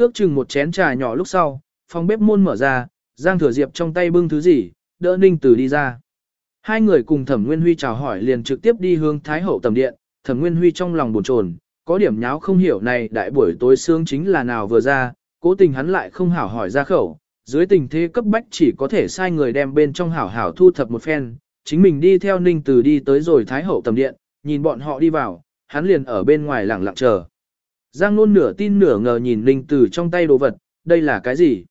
Ước chừng một chén trà nhỏ lúc sau, phòng bếp môn mở ra, Giang Thừa Diệp trong tay bưng thứ gì, đỡ Ninh Tử đi ra. Hai người cùng Thẩm Nguyên Huy chào hỏi liền trực tiếp đi hướng Thái Hậu tầm điện, Thẩm Nguyên Huy trong lòng buồn chồn, có điểm nháo không hiểu này đại buổi tối sương chính là nào vừa ra, cố tình hắn lại không hảo hỏi ra khẩu, dưới tình thế cấp bách chỉ có thể sai người đem bên trong hảo hảo thu thập một phen, chính mình đi theo Ninh Tử đi tới rồi Thái Hậu tầm điện, nhìn bọn họ đi vào, hắn liền ở bên ngoài lặng lặng chờ. Giang Nôn nửa tin nửa ngờ nhìn Ninh Tử trong tay đồ vật, đây là cái gì?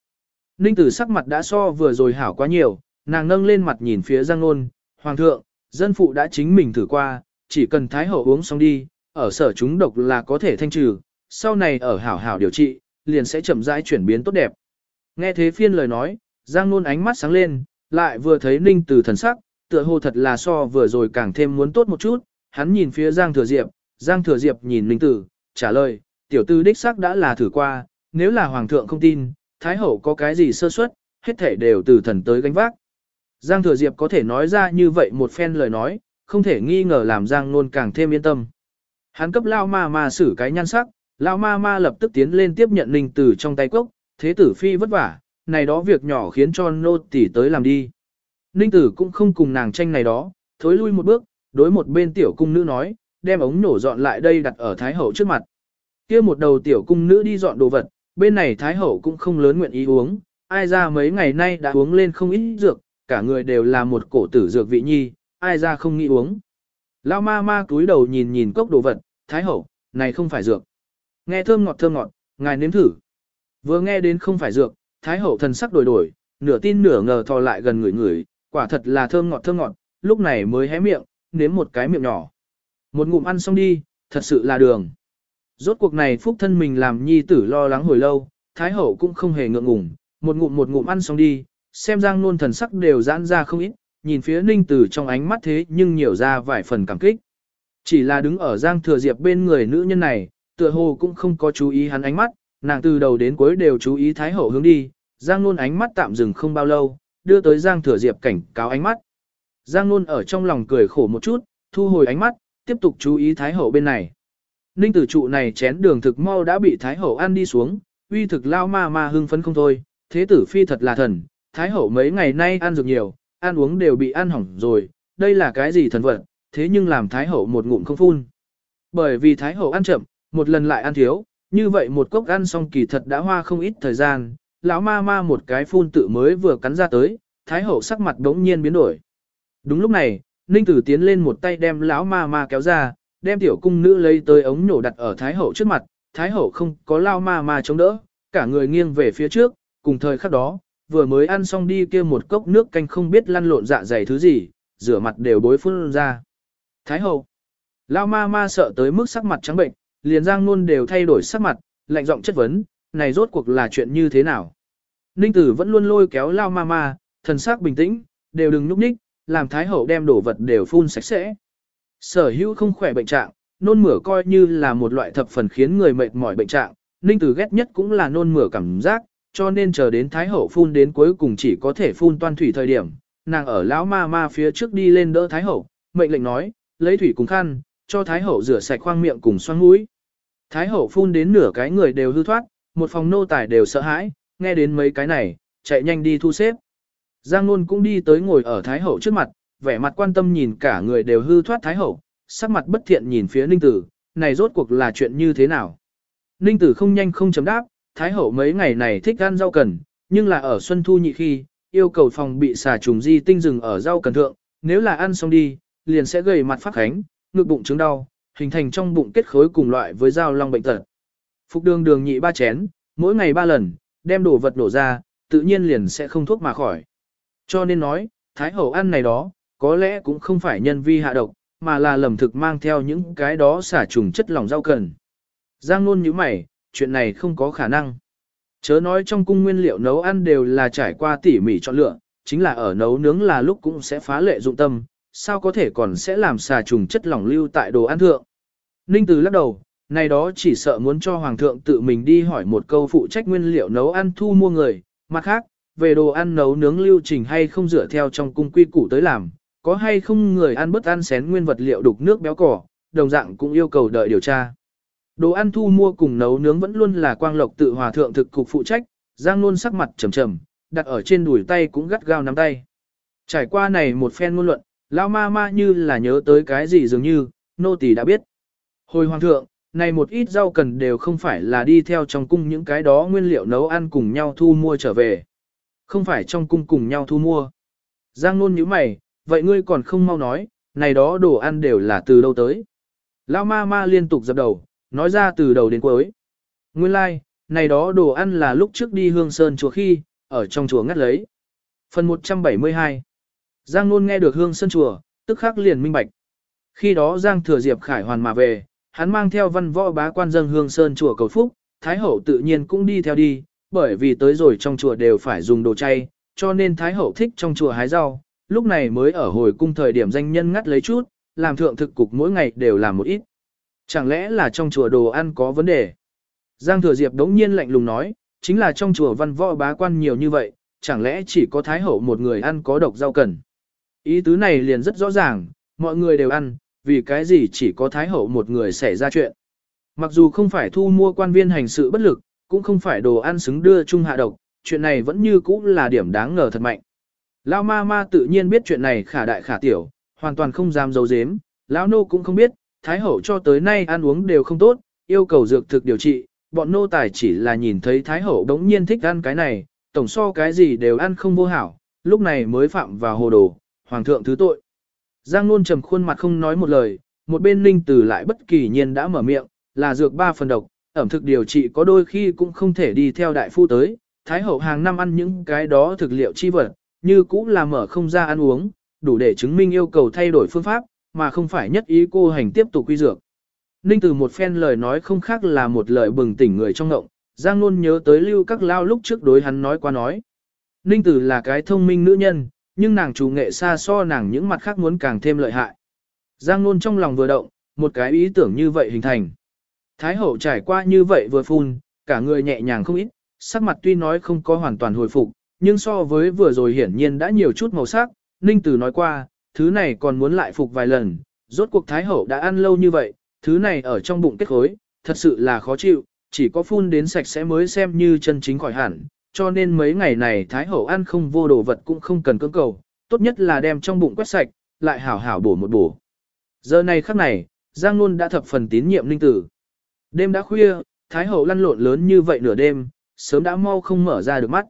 Ninh Tử sắc mặt đã so vừa rồi hảo quá nhiều, nàng nâng lên mặt nhìn phía Giang Nôn, Hoàng thượng, dân phụ đã chính mình thử qua, chỉ cần Thái Hậu uống xong đi, ở sở chúng độc là có thể thanh trừ, sau này ở hảo hảo điều trị, liền sẽ chậm rãi chuyển biến tốt đẹp. Nghe thế phiên lời nói, Giang Nôn ánh mắt sáng lên, lại vừa thấy Ninh Tử thần sắc, tựa hồ thật là so vừa rồi càng thêm muốn tốt một chút, hắn nhìn phía Giang Thừa Diệp, Giang Thừa Diệp nhìn Ninh Tử, trả lời, tiểu tư đích xác đã là thử qua, nếu là Hoàng thượng không tin, Thái Hậu có cái gì sơ suất, hết thể đều từ thần tới gánh vác. Giang Thừa Diệp có thể nói ra như vậy một phen lời nói, không thể nghi ngờ làm Giang Nôn càng thêm yên tâm. Hắn cấp Lao Ma Ma xử cái nhan sắc, Lao Ma Ma lập tức tiến lên tiếp nhận Ninh Tử trong tay cốc, thế tử phi vất vả, này đó việc nhỏ khiến cho nô tỷ tới làm đi. Ninh Tử cũng không cùng nàng tranh này đó, thối lui một bước, đối một bên tiểu cung nữ nói, đem ống nổ dọn lại đây đặt ở Thái Hậu trước mặt kia một đầu tiểu cung nữ đi dọn đồ vật, bên này Thái Hậu cũng không lớn nguyện ý uống, ai ra mấy ngày nay đã uống lên không ít dược, cả người đều là một cổ tử dược vị nhi, ai ra không nghĩ uống. Lao ma ma túi đầu nhìn nhìn cốc đồ vật, Thái Hậu, này không phải dược. Nghe thơm ngọt thơm ngọt, ngài nếm thử. Vừa nghe đến không phải dược, Thái Hậu thần sắc đổi đổi, nửa tin nửa ngờ thò lại gần người người, quả thật là thơm ngọt thơm ngọt, lúc này mới hé miệng, nếm một cái miệng nhỏ. Một ngụm ăn xong đi, thật sự là đường. Rốt cuộc này phúc thân mình làm nhi tử lo lắng hồi lâu, Thái Hậu cũng không hề ngượng ngùng, một ngụm một ngụm ăn xong đi, xem Giang Nôn thần sắc đều giãn ra không ít, nhìn phía Ninh Tử trong ánh mắt thế nhưng nhiều ra vài phần cảm kích. Chỉ là đứng ở Giang Thừa Diệp bên người nữ nhân này, tựa hồ cũng không có chú ý hắn ánh mắt, nàng từ đầu đến cuối đều chú ý Thái Hậu hướng đi, Giang Nôn ánh mắt tạm dừng không bao lâu, đưa tới Giang Thừa Diệp cảnh cáo ánh mắt. Giang Nôn ở trong lòng cười khổ một chút, thu hồi ánh mắt, tiếp tục chú ý Thái Hậu bên này. Ninh tử trụ này chén đường thực mau đã bị Thái Hậu ăn đi xuống, uy thực lao ma ma hưng phấn không thôi, thế tử phi thật là thần, Thái Hậu mấy ngày nay ăn dược nhiều, ăn uống đều bị ăn hỏng rồi, đây là cái gì thần vật, thế nhưng làm Thái Hậu một ngụm không phun. Bởi vì Thái Hậu ăn chậm, một lần lại ăn thiếu, như vậy một cốc ăn xong kỳ thật đã hoa không ít thời gian, lão ma ma một cái phun tự mới vừa cắn ra tới, Thái Hậu sắc mặt đống nhiên biến đổi. Đúng lúc này, Ninh Tử tiến lên một tay đem lão ma ma kéo ra, đem tiểu cung nữ lấy tới ống nhổ đặt ở Thái Hậu trước mặt, Thái Hậu không có lao ma ma chống đỡ, cả người nghiêng về phía trước, cùng thời khắc đó, vừa mới ăn xong đi kia một cốc nước canh không biết lăn lộn dạ dày thứ gì, rửa mặt đều bối phun ra. Thái Hậu, lao ma ma sợ tới mức sắc mặt trắng bệnh, liền giang luôn đều thay đổi sắc mặt, lạnh giọng chất vấn, này rốt cuộc là chuyện như thế nào? Ninh Tử vẫn luôn lôi kéo lao ma ma, thần sắc bình tĩnh, đều đừng nhúc nhích, làm Thái Hậu đem đổ vật đều phun sạch sẽ. Sở hữu không khỏe bệnh trạng, nôn mửa coi như là một loại thập phần khiến người mệt mỏi bệnh trạng, Ninh Tử ghét nhất cũng là nôn mửa cảm giác, cho nên chờ đến Thái Hậu phun đến cuối cùng chỉ có thể phun toan thủy thời điểm. Nàng ở lão ma ma phía trước đi lên đỡ Thái Hậu, mệnh lệnh nói, lấy thủy cùng khăn, cho Thái Hậu rửa sạch khoang miệng cùng xoang mũi. Thái Hậu phun đến nửa cái người đều hư thoát, một phòng nô tài đều sợ hãi, nghe đến mấy cái này, chạy nhanh đi thu xếp. Giang Nôn cũng đi tới ngồi ở Thái Hậu trước mặt, vẻ mặt quan tâm nhìn cả người đều hư thoát Thái Hậu, sắc mặt bất thiện nhìn phía Ninh Tử, này rốt cuộc là chuyện như thế nào. Ninh Tử không nhanh không chấm đáp, Thái Hậu mấy ngày này thích ăn rau cần, nhưng là ở Xuân Thu nhị khi, yêu cầu phòng bị xà trùng di tinh rừng ở rau cần thượng, nếu là ăn xong đi, liền sẽ gầy mặt phát khánh, ngực bụng chứng đau, hình thành trong bụng kết khối cùng loại với dao long bệnh tật. Phục đường đường nhị ba chén, mỗi ngày ba lần, đem đồ vật đổ ra, tự nhiên liền sẽ không thuốc mà khỏi. Cho nên nói, Thái Hậu ăn này đó, có lẽ cũng không phải nhân vi hạ độc, mà là lầm thực mang theo những cái đó xả trùng chất lỏng rau cần. Giang luôn như mày, chuyện này không có khả năng. Chớ nói trong cung nguyên liệu nấu ăn đều là trải qua tỉ mỉ chọn lựa, chính là ở nấu nướng là lúc cũng sẽ phá lệ dụng tâm, sao có thể còn sẽ làm xà trùng chất lỏng lưu tại đồ ăn thượng. Ninh Từ lắc đầu, này đó chỉ sợ muốn cho Hoàng thượng tự mình đi hỏi một câu phụ trách nguyên liệu nấu ăn thu mua người, mặt khác, về đồ ăn nấu nướng lưu trình hay không dựa theo trong cung quy củ tới làm, có hay không người ăn bất ăn xén nguyên vật liệu đục nước béo cỏ, đồng dạng cũng yêu cầu đợi điều tra. Đồ ăn thu mua cùng nấu nướng vẫn luôn là quang lộc tự hòa thượng thực cục phụ trách, Giang luôn sắc mặt trầm trầm, đặt ở trên đùi tay cũng gắt gao nắm tay. Trải qua này một phen ngôn luận, lão ma ma như là nhớ tới cái gì dường như, nô tỳ đã biết. Hồi hoàng thượng, này một ít rau cần đều không phải là đi theo trong cung những cái đó nguyên liệu nấu ăn cùng nhau thu mua trở về. Không phải trong cung cùng nhau thu mua. Giang nôn như mày, vậy ngươi còn không mau nói, này đó đồ ăn đều là từ đâu tới. Lão ma ma liên tục dập đầu, nói ra từ đầu đến cuối. Nguyên lai, like, này đó đồ ăn là lúc trước đi hương sơn chùa khi, ở trong chùa ngắt lấy. Phần 172 Giang Nôn nghe được hương sơn chùa, tức khắc liền minh bạch. Khi đó Giang Thừa Diệp khải hoàn mà về, hắn mang theo văn võ bá quan dân hương sơn chùa cầu phúc, Thái Hậu tự nhiên cũng đi theo đi, bởi vì tới rồi trong chùa đều phải dùng đồ chay, cho nên Thái Hậu thích trong chùa hái rau, lúc này mới ở hồi cung thời điểm danh nhân ngắt lấy chút, làm thượng thực cục mỗi ngày đều làm một ít. Chẳng lẽ là trong chùa đồ ăn có vấn đề? Giang Thừa Diệp đống nhiên lạnh lùng nói, chính là trong chùa văn võ bá quan nhiều như vậy, chẳng lẽ chỉ có Thái Hậu một người ăn có độc rau cần? Ý tứ này liền rất rõ ràng, mọi người đều ăn, vì cái gì chỉ có Thái Hậu một người xảy ra chuyện. Mặc dù không phải thu mua quan viên hành sự bất lực, cũng không phải đồ ăn xứng đưa chung hạ độc, chuyện này vẫn như cũ là điểm đáng ngờ thật mạnh. Lão ma ma tự nhiên biết chuyện này khả đại khả tiểu, hoàn toàn không dám giấu giếm, lão nô cũng không biết, Thái Hậu cho tới nay ăn uống đều không tốt, yêu cầu dược thực điều trị, bọn nô tài chỉ là nhìn thấy Thái Hậu đống nhiên thích ăn cái này, tổng so cái gì đều ăn không vô hảo, lúc này mới phạm vào hồ đồ, hoàng thượng thứ tội. Giang Nôn trầm khuôn mặt không nói một lời, một bên Ninh Tử lại bất kỳ nhiên đã mở miệng, là dược ba phần độc, ẩm thực điều trị có đôi khi cũng không thể đi theo đại phu tới, Thái hậu hàng năm ăn những cái đó thực liệu chi vật, như cũng là mở không ra ăn uống, đủ để chứng minh yêu cầu thay đổi phương pháp, mà không phải nhất ý cô hành tiếp tục quy dược. Ninh Tử một phen lời nói không khác là một lời bừng tỉnh người trong ngộng, Giang Nôn nhớ tới lưu các lao lúc trước đối hắn nói qua nói. Ninh Tử là cái thông minh nữ nhân, nhưng nàng chủ nghệ xa so nàng những mặt khác muốn càng thêm lợi hại. Giang Nôn trong lòng vừa động, một cái ý tưởng như vậy hình thành. Thái hậu trải qua như vậy vừa phun, cả người nhẹ nhàng không ít, sắc mặt tuy nói không có hoàn toàn hồi phục, nhưng so với vừa rồi hiển nhiên đã nhiều chút màu sắc, Ninh Tử nói qua, thứ này còn muốn lại phục vài lần, rốt cuộc Thái hậu đã ăn lâu như vậy, thứ này ở trong bụng kết khối, thật sự là khó chịu, chỉ có phun đến sạch sẽ mới xem như chân chính khỏi hẳn, cho nên mấy ngày này Thái Hậu ăn không vô đồ vật cũng không cần cưỡng cầu, tốt nhất là đem trong bụng quét sạch, lại hảo hảo bổ một bổ. Giờ này khắc này, Giang Nôn đã thập phần tín nhiệm Ninh tử. Đêm đã khuya, Thái Hậu lăn lộn lớn như vậy nửa đêm, sớm đã mau không mở ra được mắt.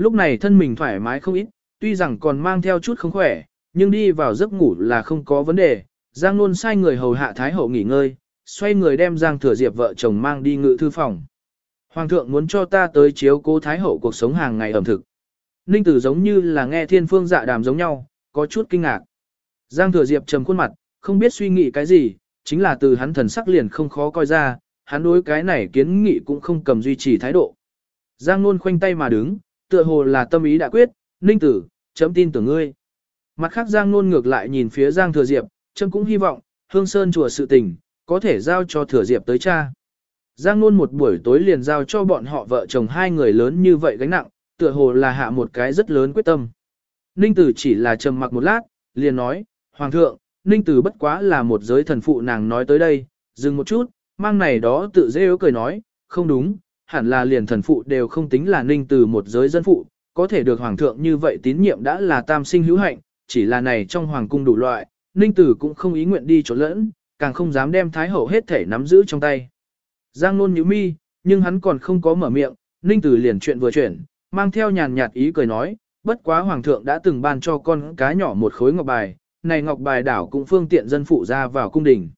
Lúc này thân mình thoải mái không ít, tuy rằng còn mang theo chút không khỏe, nhưng đi vào giấc ngủ là không có vấn đề. Giang Nôn sai người hầu hạ Thái Hậu nghỉ ngơi, xoay người đem Giang Thừa Diệp vợ chồng mang đi ngự thư phòng. Hoàng thượng muốn cho ta tới chiếu cố Thái Hậu cuộc sống hàng ngày ẩm thực. Ninh tử giống như là nghe thiên phương dạ đàm giống nhau, có chút kinh ngạc. Giang thừa diệp trầm khuôn mặt, không biết suy nghĩ cái gì, chính là từ hắn thần sắc liền không khó coi ra, hắn đối cái này kiến nghị cũng không cầm duy trì thái độ. Giang nôn khoanh tay mà đứng, tựa hồ là tâm ý đã quyết, ninh tử, chấm tin tưởng ngươi. Mặt khác Giang nôn ngược lại nhìn phía Giang thừa diệp, chấm cũng hy vọng, hương sơn chùa sự tình, có thể giao cho thừa diệp tới cha. Giang Nôn một buổi tối liền giao cho bọn họ vợ chồng hai người lớn như vậy gánh nặng, tựa hồ là hạ một cái rất lớn quyết tâm. Ninh Tử chỉ là trầm mặc một lát, liền nói, Hoàng thượng, Ninh Tử bất quá là một giới thần phụ nàng nói tới đây, dừng một chút, mang này đó tự dễ yếu cười nói, không đúng, hẳn là liền thần phụ đều không tính là Ninh Tử một giới dân phụ, có thể được Hoàng thượng như vậy tín nhiệm đã là tam sinh hữu hạnh, chỉ là này trong Hoàng cung đủ loại, Ninh Tử cũng không ý nguyện đi chỗ lẫn, càng không dám đem Thái Hậu hết thể nắm giữ trong tay. Giang nôn nhíu mi, nhưng hắn còn không có mở miệng, Ninh Tử liền chuyện vừa chuyển, mang theo nhàn nhạt ý cười nói, bất quá Hoàng thượng đã từng ban cho con cá nhỏ một khối ngọc bài, này ngọc bài đảo cũng phương tiện dân phụ ra vào cung đình.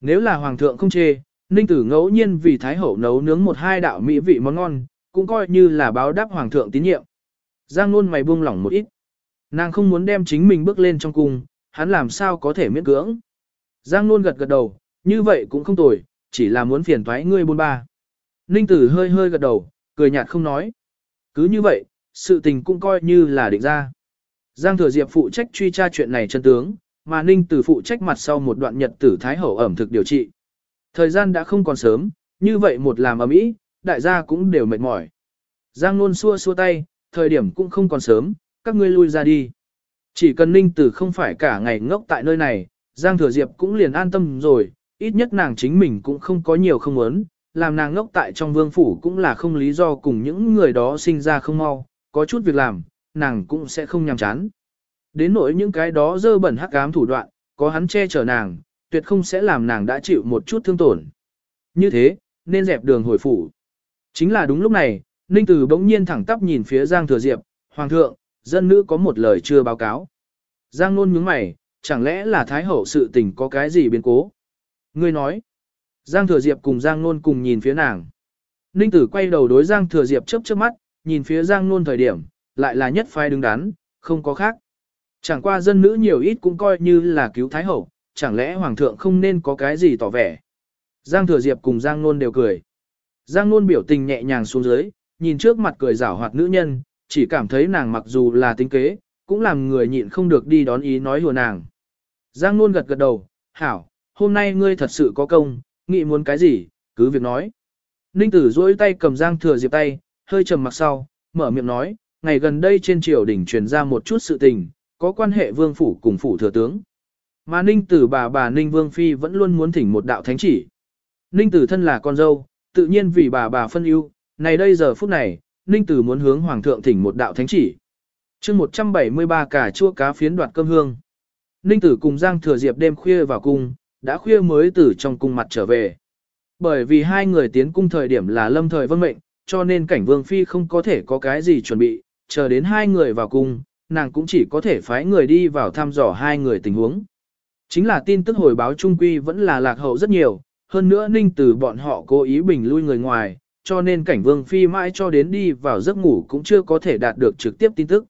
Nếu là Hoàng thượng không chê, Ninh Tử ngẫu nhiên vì Thái Hậu nấu nướng một hai đạo mỹ vị món ngon, cũng coi như là báo đáp Hoàng thượng tín nhiệm. Giang luôn mày buông lỏng một ít. Nàng không muốn đem chính mình bước lên trong cung, hắn làm sao có thể miễn cưỡng. Giang luôn gật gật đầu, như vậy cũng không tồi, chỉ là muốn phiền thoái ngươi bôn ba. Ninh tử hơi hơi gật đầu, cười nhạt không nói. Cứ như vậy, sự tình cũng coi như là định ra. Giang Thừa Diệp phụ trách truy tra chuyện này chân tướng, mà Ninh Tử phụ trách mặt sau một đoạn nhật tử thái hậu ẩm thực điều trị. Thời gian đã không còn sớm, như vậy một làm ở mỹ, đại gia cũng đều mệt mỏi. Giang Nôn xua xua tay, thời điểm cũng không còn sớm, các ngươi lui ra đi. Chỉ cần Ninh Tử không phải cả ngày ngốc tại nơi này, Giang Thừa Diệp cũng liền an tâm rồi, ít nhất nàng chính mình cũng không có nhiều không muốn, làm nàng ngốc tại trong vương phủ cũng là không lý do cùng những người đó sinh ra không mau, có chút việc làm, nàng cũng sẽ không nhàm chán. Đến nỗi những cái đó dơ bẩn hắc ám thủ đoạn, có hắn che chở nàng, tuyệt không sẽ làm nàng đã chịu một chút thương tổn. Như thế, nên dẹp đường hồi phủ. Chính là đúng lúc này, Ninh Tử bỗng nhiên thẳng tắp nhìn phía Giang Thừa Diệp, Hoàng thượng, dân nữ có một lời chưa báo cáo. Giang nôn nhướng mày, chẳng lẽ là Thái Hậu sự tình có cái gì biến cố? Ngươi nói. Giang Thừa Diệp cùng Giang nôn cùng nhìn phía nàng. Ninh Tử quay đầu đối Giang Thừa Diệp chớp chớp mắt, nhìn phía Giang nôn thời điểm, lại là nhất phái đứng đắn, không có khác. Chẳng qua dân nữ nhiều ít cũng coi như là cứu Thái Hậu, chẳng lẽ Hoàng thượng không nên có cái gì tỏ vẻ. Giang Thừa Diệp cùng Giang Nôn đều cười. Giang Nôn biểu tình nhẹ nhàng xuống dưới, nhìn trước mặt cười rảo hoạt nữ nhân, chỉ cảm thấy nàng mặc dù là tính kế, cũng làm người nhịn không được đi đón ý nói hùa nàng. Giang Nôn gật gật đầu, hảo, hôm nay ngươi thật sự có công, nghĩ muốn cái gì, cứ việc nói. Ninh tử duỗi tay cầm Giang Thừa Diệp tay, hơi trầm mặc sau, mở miệng nói, ngày gần đây trên triều đình truyền ra một chút sự tình, có quan hệ vương phủ cùng phủ thừa tướng. Mà Ninh tử bà bà Ninh Vương Phi vẫn luôn muốn thỉnh một đạo thánh chỉ. Ninh tử thân là con dâu, tự nhiên vì bà bà phân ưu, này đây giờ phút này, Ninh tử muốn hướng Hoàng thượng thỉnh một đạo thánh chỉ. chương 173 cả chua cá phiến đoạt cơm hương. Ninh tử cùng Giang Thừa Diệp đêm khuya vào cung, đã khuya mới từ trong cung mặt trở về. Bởi vì hai người tiến cung thời điểm là lâm thời vân mệnh, cho nên cảnh Vương Phi không có thể có cái gì chuẩn bị, chờ đến hai người vào cung, nàng cũng chỉ có thể phái người đi vào thăm dò hai người tình huống. Chính là tin tức hồi báo trung quy vẫn là lạc hậu rất nhiều, hơn nữa ninh từ bọn họ cố ý bình lui người ngoài, cho nên cảnh vương phi mãi cho đến đi vào giấc ngủ cũng chưa có thể đạt được trực tiếp tin tức.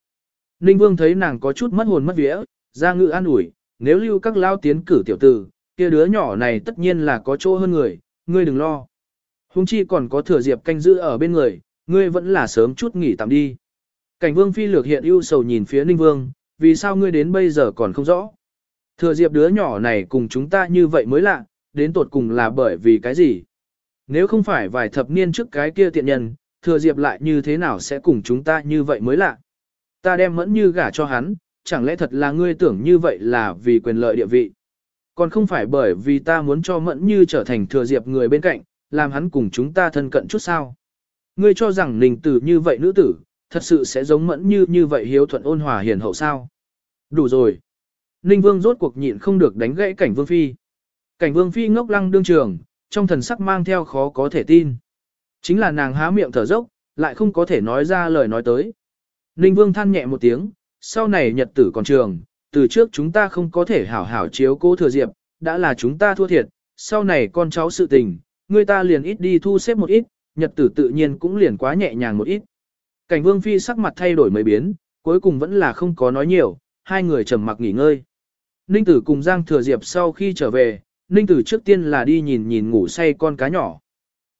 Ninh vương thấy nàng có chút mất hồn mất vía, ra ngự an ủi, nếu lưu các lao tiến cử tiểu tử, kia đứa nhỏ này tất nhiên là có chỗ hơn người, ngươi đừng lo. Hùng chi còn có thừa diệp canh giữ ở bên người, ngươi vẫn là sớm chút nghỉ tạm đi. Cảnh vương phi lược hiện ưu sầu nhìn phía ninh vương, vì sao ngươi đến bây giờ còn không rõ. Thừa diệp đứa nhỏ này cùng chúng ta như vậy mới lạ, đến tột cùng là bởi vì cái gì? Nếu không phải vài thập niên trước cái kia tiện nhân, thừa diệp lại như thế nào sẽ cùng chúng ta như vậy mới lạ? Ta đem mẫn như gả cho hắn, chẳng lẽ thật là ngươi tưởng như vậy là vì quyền lợi địa vị? Còn không phải bởi vì ta muốn cho mẫn như trở thành thừa diệp người bên cạnh, làm hắn cùng chúng ta thân cận chút sao? Ngươi cho rằng ninh tử như vậy nữ tử, thật sự sẽ giống mẫn như như vậy hiếu thuận ôn hòa hiền hậu sao? Đủ rồi. Ninh Vương rốt cuộc nhịn không được đánh gãy cảnh Vương Phi. Cảnh Vương Phi ngốc lăng đương trường, trong thần sắc mang theo khó có thể tin. Chính là nàng há miệng thở dốc, lại không có thể nói ra lời nói tới. Ninh Vương than nhẹ một tiếng, sau này nhật tử còn trường, từ trước chúng ta không có thể hảo hảo chiếu cố thừa diệp, đã là chúng ta thua thiệt, sau này con cháu sự tình, người ta liền ít đi thu xếp một ít, nhật tử tự nhiên cũng liền quá nhẹ nhàng một ít. Cảnh Vương Phi sắc mặt thay đổi mấy biến, cuối cùng vẫn là không có nói nhiều, hai người trầm mặc nghỉ ngơi. Ninh tử cùng Giang Thừa Diệp sau khi trở về, Ninh tử trước tiên là đi nhìn nhìn ngủ say con cá nhỏ.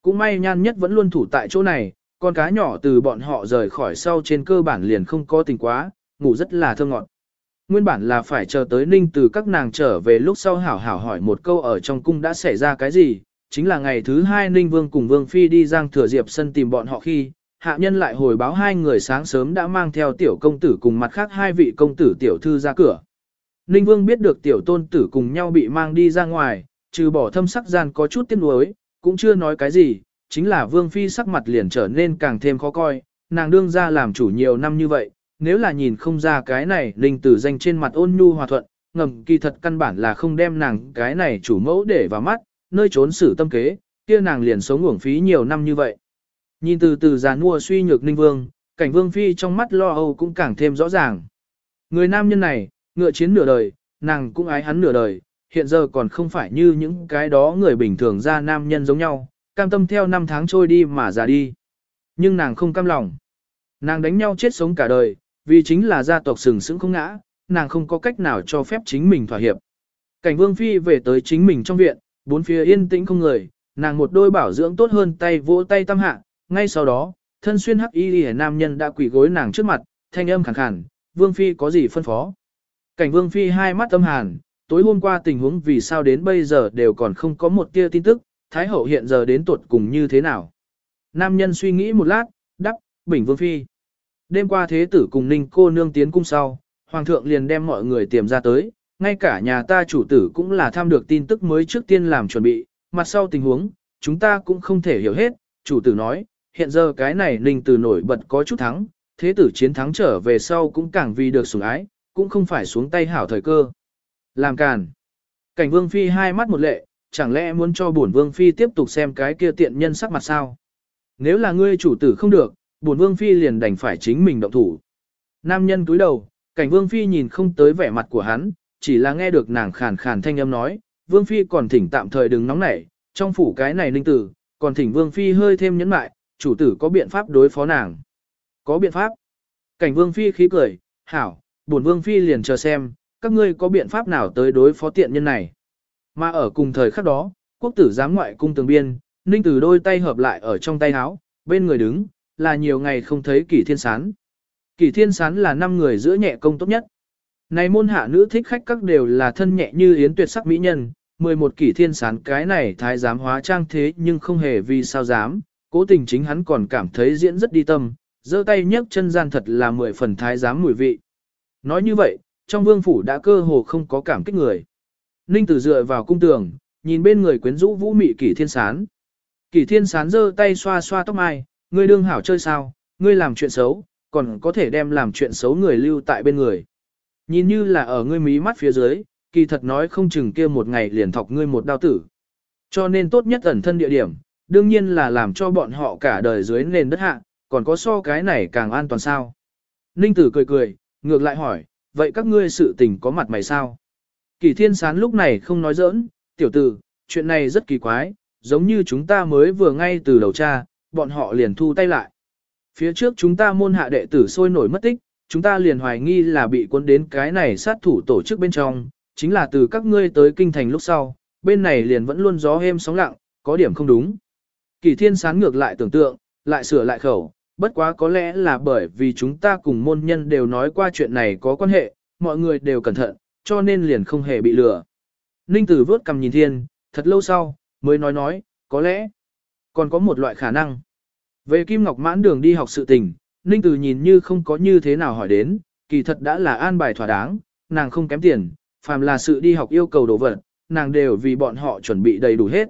Cũng may nhan nhất vẫn luôn thủ tại chỗ này, con cá nhỏ từ bọn họ rời khỏi sau trên cơ bản liền không có tình quá, ngủ rất là thơ ngọt. Nguyên bản là phải chờ tới Ninh từ các nàng trở về lúc sau hảo hảo hỏi một câu ở trong cung đã xảy ra cái gì, chính là ngày thứ hai Ninh Vương cùng Vương Phi đi Giang Thừa Diệp sân tìm bọn họ khi, hạ nhân lại hồi báo hai người sáng sớm đã mang theo tiểu công tử cùng mặt khác hai vị công tử tiểu thư ra cửa. Ninh Vương biết được tiểu tôn tử cùng nhau bị mang đi ra ngoài, trừ bỏ thâm sắc gian có chút tiếc nuối, cũng chưa nói cái gì, chính là Vương Phi sắc mặt liền trở nên càng thêm khó coi, nàng đương ra làm chủ nhiều năm như vậy, nếu là nhìn không ra cái này Ninh tử danh trên mặt ôn nhu hòa thuận, ngầm kỳ thật căn bản là không đem nàng cái này chủ mẫu để vào mắt, nơi trốn xử tâm kế, kia nàng liền sống uổng phí nhiều năm như vậy. Nhìn từ từ già nua suy nhược Ninh Vương, cảnh Vương Phi trong mắt lo âu cũng càng thêm rõ ràng. Người nam nhân này, ngựa chiến nửa đời, nàng cũng ái hắn nửa đời, hiện giờ còn không phải như những cái đó người bình thường ra nam nhân giống nhau, cam tâm theo năm tháng trôi đi mà già đi. Nhưng nàng không cam lòng. Nàng đánh nhau chết sống cả đời, vì chính là gia tộc sừng sững không ngã, nàng không có cách nào cho phép chính mình thỏa hiệp. Cảnh Vương Phi về tới chính mình trong viện, bốn phía yên tĩnh không người, nàng một đôi bảo dưỡng tốt hơn tay vỗ tay tâm hạ, ngay sau đó, thân xuyên hắc y liễu nam nhân đã quỳ gối nàng trước mặt, thanh âm khàn khàn, "Vương phi có gì phân phó?" Cảnh Vương phi hai mắt âm hàn, tối hôm qua tình huống vì sao đến bây giờ đều còn không có một tia tin tức, thái hậu hiện giờ đến tuột cùng như thế nào? Nam nhân suy nghĩ một lát, đắc, "Bình Vương phi." Đêm qua thế tử cùng Ninh cô nương tiến cung sau, hoàng thượng liền đem mọi người tiềm ra tới, ngay cả nhà ta chủ tử cũng là tham được tin tức mới trước tiên làm chuẩn bị, mặt sau tình huống, chúng ta cũng không thể hiểu hết, chủ tử nói, hiện giờ cái này ninh tử nổi bật có chút thắng, thế tử chiến thắng trở về sau cũng càng vì được sủng ái, cũng không phải xuống tay hảo thời cơ. Làm càn. Cảnh vương phi hai mắt một lệ, chẳng lẽ muốn cho bổn vương phi tiếp tục xem cái kia tiện nhân sắc mặt sao? Nếu là ngươi chủ tử không được, bổn vương phi liền đành phải chính mình động thủ. Nam nhân cúi đầu, cảnh vương phi nhìn không tới vẻ mặt của hắn, chỉ là nghe được nàng khàn khàn thanh âm nói, vương phi còn thỉnh tạm thời đừng nóng nảy, trong phủ cái này ninh tử, còn thỉnh vương phi hơi thêm nhấn mại, chủ tử có biện pháp đối phó nàng. Có biện pháp. Cảnh vương phi khí cười, hảo, bổn vương phi liền chờ xem, các ngươi có biện pháp nào tới đối phó tiện nhân này. Mà ở cùng thời khắc đó, quốc tử giám ngoại cung tường biên, ninh tử đôi tay hợp lại ở trong tay áo, bên người đứng, là nhiều ngày không thấy kỷ thiên sán. Kỷ thiên sán là năm người giữa nhẹ công tốt nhất. Này môn hạ nữ thích khách các đều là thân nhẹ như yến tuyệt sắc mỹ nhân, 11 kỷ thiên sán cái này thái giám hóa trang thế nhưng không hề vì sao dám, cố tình chính hắn còn cảm thấy diễn rất đi tâm, giơ tay nhấc chân gian thật là mười phần thái giám mùi vị. Nói như vậy, trong vương phủ đã cơ hồ không có cảm kích người. Ninh tử dựa vào cung tường, nhìn bên người quyến rũ vũ mị kỷ thiên sán. Kỷ thiên sán giơ tay xoa xoa tóc mai, ngươi đương hảo chơi sao, ngươi làm chuyện xấu, còn có thể đem làm chuyện xấu người lưu tại bên người. Nhìn như là ở ngươi mí mắt phía dưới, kỳ thật nói không chừng kia một ngày liền thọc ngươi một đao tử. Cho nên tốt nhất ẩn thân địa điểm, đương nhiên là làm cho bọn họ cả đời dưới nền đất hạ, còn có so cái này càng an toàn sao. Ninh tử cười cười, ngược lại hỏi, vậy các ngươi sự tình có mặt mày sao? Kỳ thiên sán lúc này không nói giỡn, tiểu tử, chuyện này rất kỳ quái, giống như chúng ta mới vừa ngay từ đầu cha, bọn họ liền thu tay lại. Phía trước chúng ta môn hạ đệ tử sôi nổi mất tích, chúng ta liền hoài nghi là bị cuốn đến cái này sát thủ tổ chức bên trong, chính là từ các ngươi tới kinh thành lúc sau, bên này liền vẫn luôn gió êm sóng lặng, có điểm không đúng. Kỳ thiên sán ngược lại tưởng tượng, lại sửa lại khẩu, bất quá có lẽ là bởi vì chúng ta cùng môn nhân đều nói qua chuyện này có quan hệ, mọi người đều cẩn thận, cho nên liền không hề bị lừa. Ninh tử vớt cầm nhìn thiên, thật lâu sau, mới nói nói, có lẽ, còn có một loại khả năng. Về Kim Ngọc mãn đường đi học sự tình, Ninh tử nhìn như không có như thế nào hỏi đến, kỳ thật đã là an bài thỏa đáng, nàng không kém tiền, phàm là sự đi học yêu cầu đồ vật, nàng đều vì bọn họ chuẩn bị đầy đủ hết.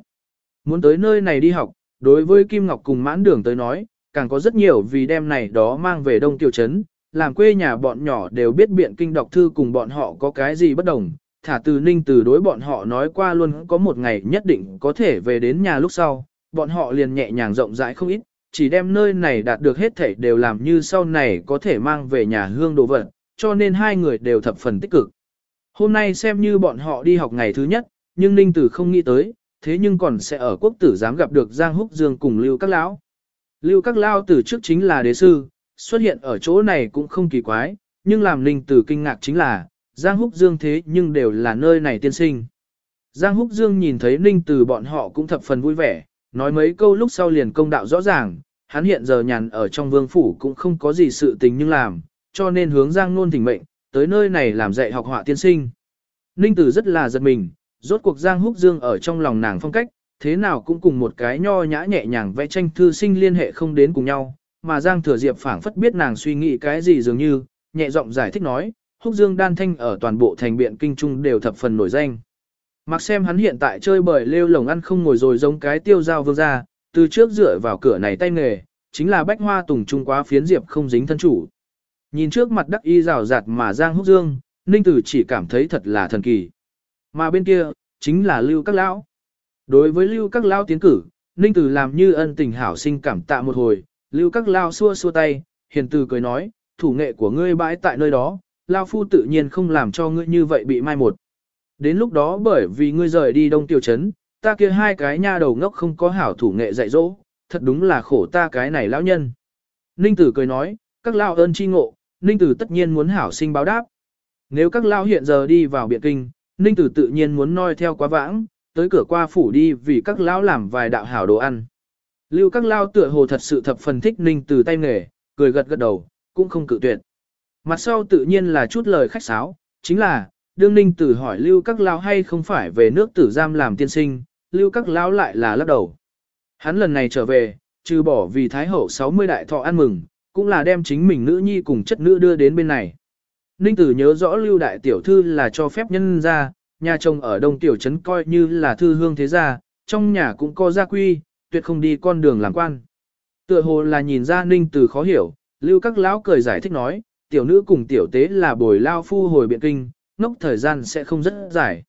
Muốn tới nơi này đi học, đối với Kim Ngọc cùng mãn đường tới nói, càng có rất nhiều vì đem này đó mang về Đông Tiêu Trấn, làm quê nhà bọn nhỏ đều biết biện kinh đọc thư cùng bọn họ có cái gì bất đồng, thả từ ninh từ đối bọn họ nói qua luôn có một ngày nhất định có thể về đến nhà lúc sau, bọn họ liền nhẹ nhàng rộng rãi không ít, chỉ đem nơi này đạt được hết thể đều làm như sau này có thể mang về nhà hương đồ vật, cho nên hai người đều thập phần tích cực. Hôm nay xem như bọn họ đi học ngày thứ nhất, nhưng ninh tử không nghĩ tới, thế nhưng còn sẽ ở quốc tử dám gặp được Giang Húc Dương cùng Lưu Các Lão. Lưu Các Lao tử trước chính là đế sư, xuất hiện ở chỗ này cũng không kỳ quái, nhưng làm Ninh Tử kinh ngạc chính là, Giang Húc Dương thế nhưng đều là nơi này tiên sinh. Giang Húc Dương nhìn thấy Ninh Tử bọn họ cũng thập phần vui vẻ, nói mấy câu lúc sau liền công đạo rõ ràng, hắn hiện giờ nhàn ở trong vương phủ cũng không có gì sự tình nhưng làm, cho nên hướng Giang Nôn thỉnh mệnh, tới nơi này làm dạy học họa tiên sinh. Ninh Tử rất là giật mình, rốt cuộc Giang Húc Dương ở trong lòng nàng phong cách, thế nào cũng cùng một cái nho nhã nhẹ nhàng vẽ tranh thư sinh liên hệ không đến cùng nhau, mà Giang Thừa Diệp phảng phất biết nàng suy nghĩ cái gì dường như, nhẹ giọng giải thích nói, Húc Dương Đan Thanh ở toàn bộ thành biện kinh trung đều thập phần nổi danh. Mặc xem hắn hiện tại chơi bời lêu lồng ăn không ngồi rồi giống cái tiêu dao vương ra, từ trước dựa vào cửa này tay nghề, chính là bách hoa tùng trung quá phiến diệp không dính thân chủ. Nhìn trước mặt đắc y rào rạt mà Giang Húc Dương, Ninh Tử chỉ cảm thấy thật là thần kỳ. Mà bên kia, chính là Lưu Các Lão. Đối với Lưu Các lao tiến cử, Ninh Tử làm như ân tình hảo sinh cảm tạ một hồi, Lưu các lao xua xua tay, hiền từ cười nói, thủ nghệ của ngươi bãi tại nơi đó, lao phu tự nhiên không làm cho ngươi như vậy bị mai một. Đến lúc đó bởi vì ngươi rời đi đông tiểu trấn, ta kia hai cái nha đầu ngốc không có hảo thủ nghệ dạy dỗ, thật đúng là khổ ta cái này lão nhân. Ninh tử cười nói, các lao ơn chi ngộ, Ninh tử tất nhiên muốn hảo sinh báo đáp. Nếu các lao hiện giờ đi vào biện kinh, Ninh tử tự nhiên muốn noi theo quá vãng, tới cửa qua phủ đi vì các lão làm vài đạo hảo đồ ăn. Lưu các lao tựa hồ thật sự thập phần thích ninh từ tay nghề, cười gật gật đầu, cũng không cự tuyệt. Mặt sau tự nhiên là chút lời khách sáo, chính là, đương ninh tử hỏi lưu các lao hay không phải về nước tử giam làm tiên sinh, lưu các lao lại là lắc đầu. Hắn lần này trở về, trừ bỏ vì Thái Hậu 60 đại thọ ăn mừng, cũng là đem chính mình nữ nhi cùng chất nữ đưa đến bên này. Ninh Tử nhớ rõ Lưu Đại Tiểu Thư là cho phép nhân ra, nhà chồng ở Đông Tiểu Trấn coi như là thư hương thế gia, trong nhà cũng có gia quy, tuyệt không đi con đường làm quan. Tựa hồ là nhìn ra Ninh từ khó hiểu, Lưu các lão cười giải thích nói, tiểu nữ cùng tiểu tế là bồi lao phu hồi biện kinh, ngốc thời gian sẽ không rất dài.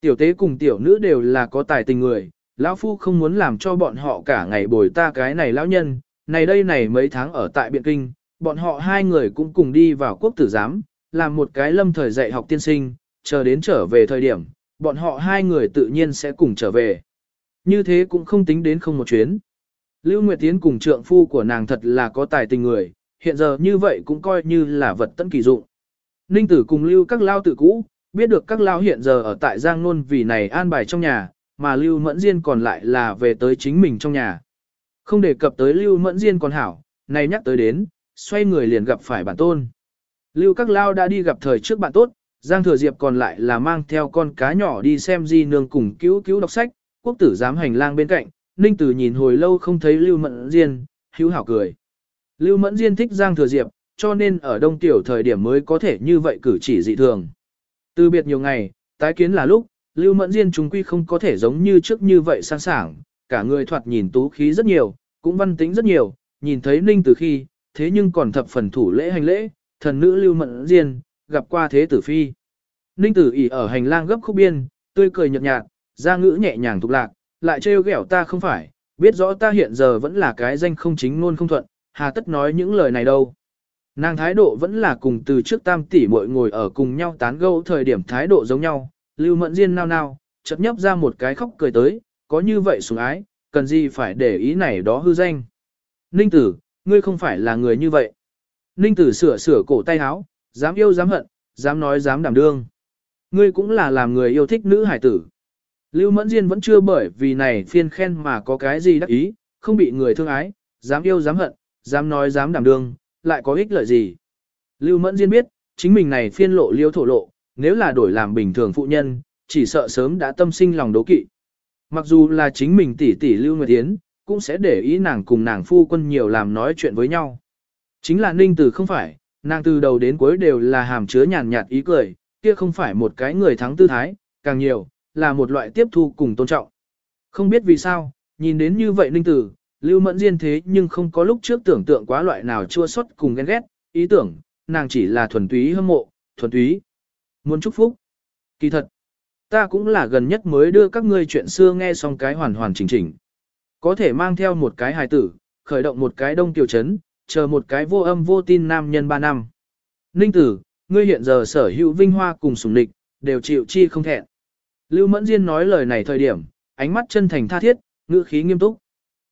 Tiểu tế cùng tiểu nữ đều là có tài tình người, lão phu không muốn làm cho bọn họ cả ngày bồi ta cái này lão nhân, này đây này mấy tháng ở tại biện kinh, bọn họ hai người cũng cùng đi vào quốc tử giám, làm một cái lâm thời dạy học tiên sinh, chờ đến trở về thời điểm, bọn họ hai người tự nhiên sẽ cùng trở về. Như thế cũng không tính đến không một chuyến. Lưu Nguyệt Tiến cùng trượng phu của nàng thật là có tài tình người, hiện giờ như vậy cũng coi như là vật tận kỳ dụng. Ninh tử cùng Lưu các lao tự cũ, biết được các lao hiện giờ ở tại Giang Nôn vì này an bài trong nhà, mà Lưu Mẫn Diên còn lại là về tới chính mình trong nhà. Không đề cập tới Lưu Mẫn Diên còn hảo, này nhắc tới đến, xoay người liền gặp phải bản tôn. Lưu các lao đã đi gặp thời trước bạn tốt, Giang Thừa Diệp còn lại là mang theo con cá nhỏ đi xem di nương cùng cứu cứu đọc sách, quốc tử giám hành lang bên cạnh, Ninh Tử nhìn hồi lâu không thấy Lưu Mẫn Diên, hữu hảo cười. Lưu Mẫn Diên thích Giang Thừa Diệp, cho nên ở đông tiểu thời điểm mới có thể như vậy cử chỉ dị thường. Từ biệt nhiều ngày, tái kiến là lúc, Lưu Mẫn Diên chúng quy không có thể giống như trước như vậy sang sảng, cả người thoạt nhìn tú khí rất nhiều, cũng văn tính rất nhiều, nhìn thấy Ninh Tử khi, thế nhưng còn thập phần thủ lễ hành lễ, thần nữ Lưu Mẫn Diên, gặp qua thế tử phi. Ninh Tử ỉ ở hành lang gấp khúc biên, tươi cười nhợt nhạt, ra ngữ nhẹ nhàng tục lạc, lại trêu ghẹo ta không phải, biết rõ ta hiện giờ vẫn là cái danh không chính luôn không thuận, hà tất nói những lời này đâu. Nàng thái độ vẫn là cùng từ trước tam tỷ muội ngồi ở cùng nhau tán gẫu thời điểm thái độ giống nhau, Lưu Mẫn Diên nao nao, chợt nhấp ra một cái khóc cười tới, có như vậy sủng ái, cần gì phải để ý này đó hư danh. Ninh tử, ngươi không phải là người như vậy. Ninh tử sửa sửa cổ tay áo, dám yêu dám hận, dám nói dám đảm đương. Ngươi cũng là làm người yêu thích nữ hải tử. Lưu Mẫn Diên vẫn chưa bởi vì này phiên khen mà có cái gì đắc ý, không bị người thương ái, dám yêu dám hận, dám nói dám đảm đương, lại có ích lợi gì. Lưu Mẫn Diên biết, chính mình này phiên lộ liêu thổ lộ, nếu là đổi làm bình thường phụ nhân, chỉ sợ sớm đã tâm sinh lòng đố kỵ. Mặc dù là chính mình tỷ tỷ Lưu Nguyệt Yến, cũng sẽ để ý nàng cùng nàng phu quân nhiều làm nói chuyện với nhau. Chính là Ninh Tử không phải, nàng từ đầu đến cuối đều là hàm chứa nhàn nhạt ý cười, kia không phải một cái người thắng tư thái, càng nhiều, là một loại tiếp thu cùng tôn trọng. Không biết vì sao, nhìn đến như vậy Ninh Tử, Lưu Mẫn Diên thế nhưng không có lúc trước tưởng tượng quá loại nào chua xót cùng ghen ghét, ý tưởng, nàng chỉ là thuần túy hâm mộ, thuần túy. Muốn chúc phúc. Kỳ thật, ta cũng là gần nhất mới đưa các ngươi chuyện xưa nghe xong cái hoàn hoàn chỉnh chỉnh. Có thể mang theo một cái hài tử, khởi động một cái đông tiểu chấn, chờ một cái vô âm vô tin nam nhân ba năm. Ninh tử, ngươi hiện giờ sở hữu vinh hoa cùng sủng địch, đều chịu chi không thẹn. Lưu Mẫn Diên nói lời này thời điểm, ánh mắt chân thành tha thiết, ngữ khí nghiêm túc.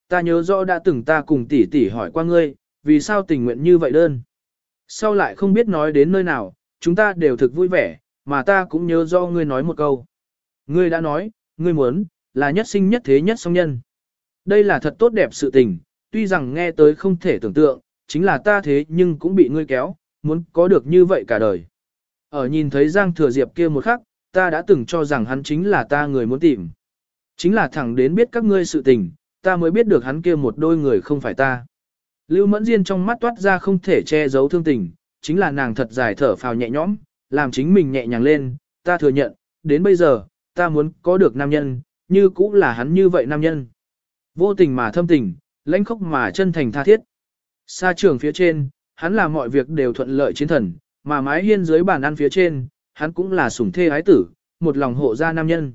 Ta nhớ rõ đã từng ta cùng tỷ tỷ hỏi qua ngươi, vì sao tình nguyện như vậy đơn. Sau lại không biết nói đến nơi nào, chúng ta đều thực vui vẻ, mà ta cũng nhớ rõ ngươi nói một câu. Ngươi đã nói, ngươi muốn, là nhất sinh nhất thế nhất song nhân. Đây là thật tốt đẹp sự tình, tuy rằng nghe tới không thể tưởng tượng, chính là ta thế nhưng cũng bị ngươi kéo, muốn có được như vậy cả đời. Ở nhìn thấy Giang Thừa Diệp kia một khắc, ta đã từng cho rằng hắn chính là ta người muốn tìm. Chính là thẳng đến biết các ngươi sự tình, ta mới biết được hắn kia một đôi người không phải ta. Lưu Mẫn Diên trong mắt toát ra không thể che giấu thương tình, chính là nàng thật dài thở phào nhẹ nhõm, làm chính mình nhẹ nhàng lên, ta thừa nhận, đến bây giờ, ta muốn có được nam nhân, như cũng là hắn như vậy nam nhân. Vô tình mà thâm tình, lãnh khốc mà chân thành tha thiết. Sa trường phía trên, hắn làm mọi việc đều thuận lợi chiến thần, mà mái hiên dưới bàn ăn phía trên, hắn cũng là sủng thê ái tử, một lòng hộ gia nam nhân.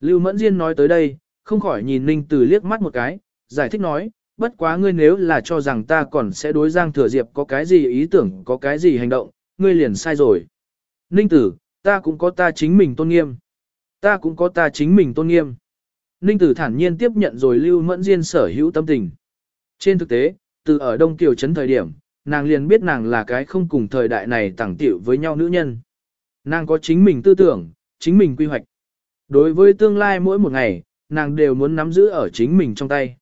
Lưu Mẫn Diên nói tới đây, không khỏi nhìn Ninh Tử liếc mắt một cái, giải thích nói, bất quá ngươi nếu là cho rằng ta còn sẽ đối Giang Thừa Diệp có cái gì ý tưởng, có cái gì hành động, ngươi liền sai rồi. Ninh Tử, ta cũng có ta chính mình tôn nghiêm. Ta cũng có ta chính mình tôn nghiêm. Ninh Tử thản nhiên tiếp nhận rồi Lưu Mẫn Diên sở hữu tâm tình. Trên thực tế, từ ở Đông Kiều Trấn thời điểm, nàng liền biết nàng là cái không cùng thời đại này tẳng tiểu với nhau nữ nhân. Nàng có chính mình tư tưởng, chính mình quy hoạch. Đối với tương lai mỗi một ngày, nàng đều muốn nắm giữ ở chính mình trong tay.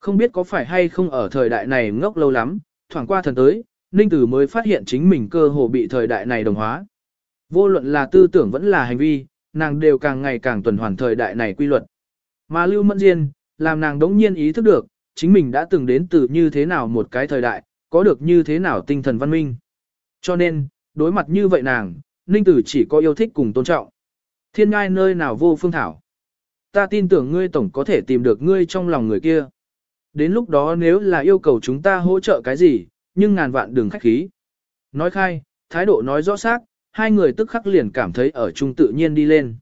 Không biết có phải hay không ở thời đại này ngốc lâu lắm, thoảng qua thần tới, Ninh Tử mới phát hiện chính mình cơ hồ bị thời đại này đồng hóa. Vô luận là tư tưởng vẫn là hành vi, nàng đều càng ngày càng tuần hoàn thời đại này quy luật. Mà Lưu Mẫn Diên, làm nàng đống nhiên ý thức được, chính mình đã từng đến từ như thế nào một cái thời đại, có được như thế nào tinh thần văn minh. Cho nên, Đối mặt như vậy nàng, Ninh Tử chỉ có yêu thích cùng tôn trọng. Thiên ngai nơi nào vô phương thảo. Ta tin tưởng ngươi tổng có thể tìm được ngươi trong lòng người kia. Đến lúc đó nếu là yêu cầu chúng ta hỗ trợ cái gì, nhưng ngàn vạn đừng khách khí. Nói khai, thái độ nói rõ xác, hai người tức khắc liền cảm thấy ở chung tự nhiên đi lên.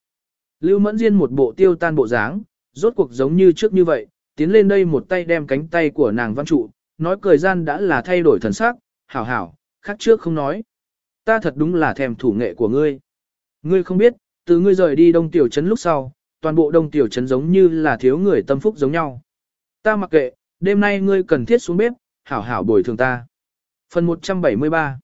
Lưu Mẫn Diên một bộ tiêu tan bộ dáng, rốt cuộc giống như trước như vậy, tiến lên đây một tay đem cánh tay của nàng văn trụ, nói cười gian đã là thay đổi thần sắc, hảo hảo, khác trước không nói. Ta thật đúng là thèm thủ nghệ của ngươi. Ngươi không biết, từ ngươi rời đi đông tiểu trấn lúc sau, toàn bộ đông tiểu trấn giống như là thiếu người tâm phúc giống nhau. Ta mặc kệ, đêm nay ngươi cần thiết xuống bếp, hảo hảo bồi thường ta. Phần 173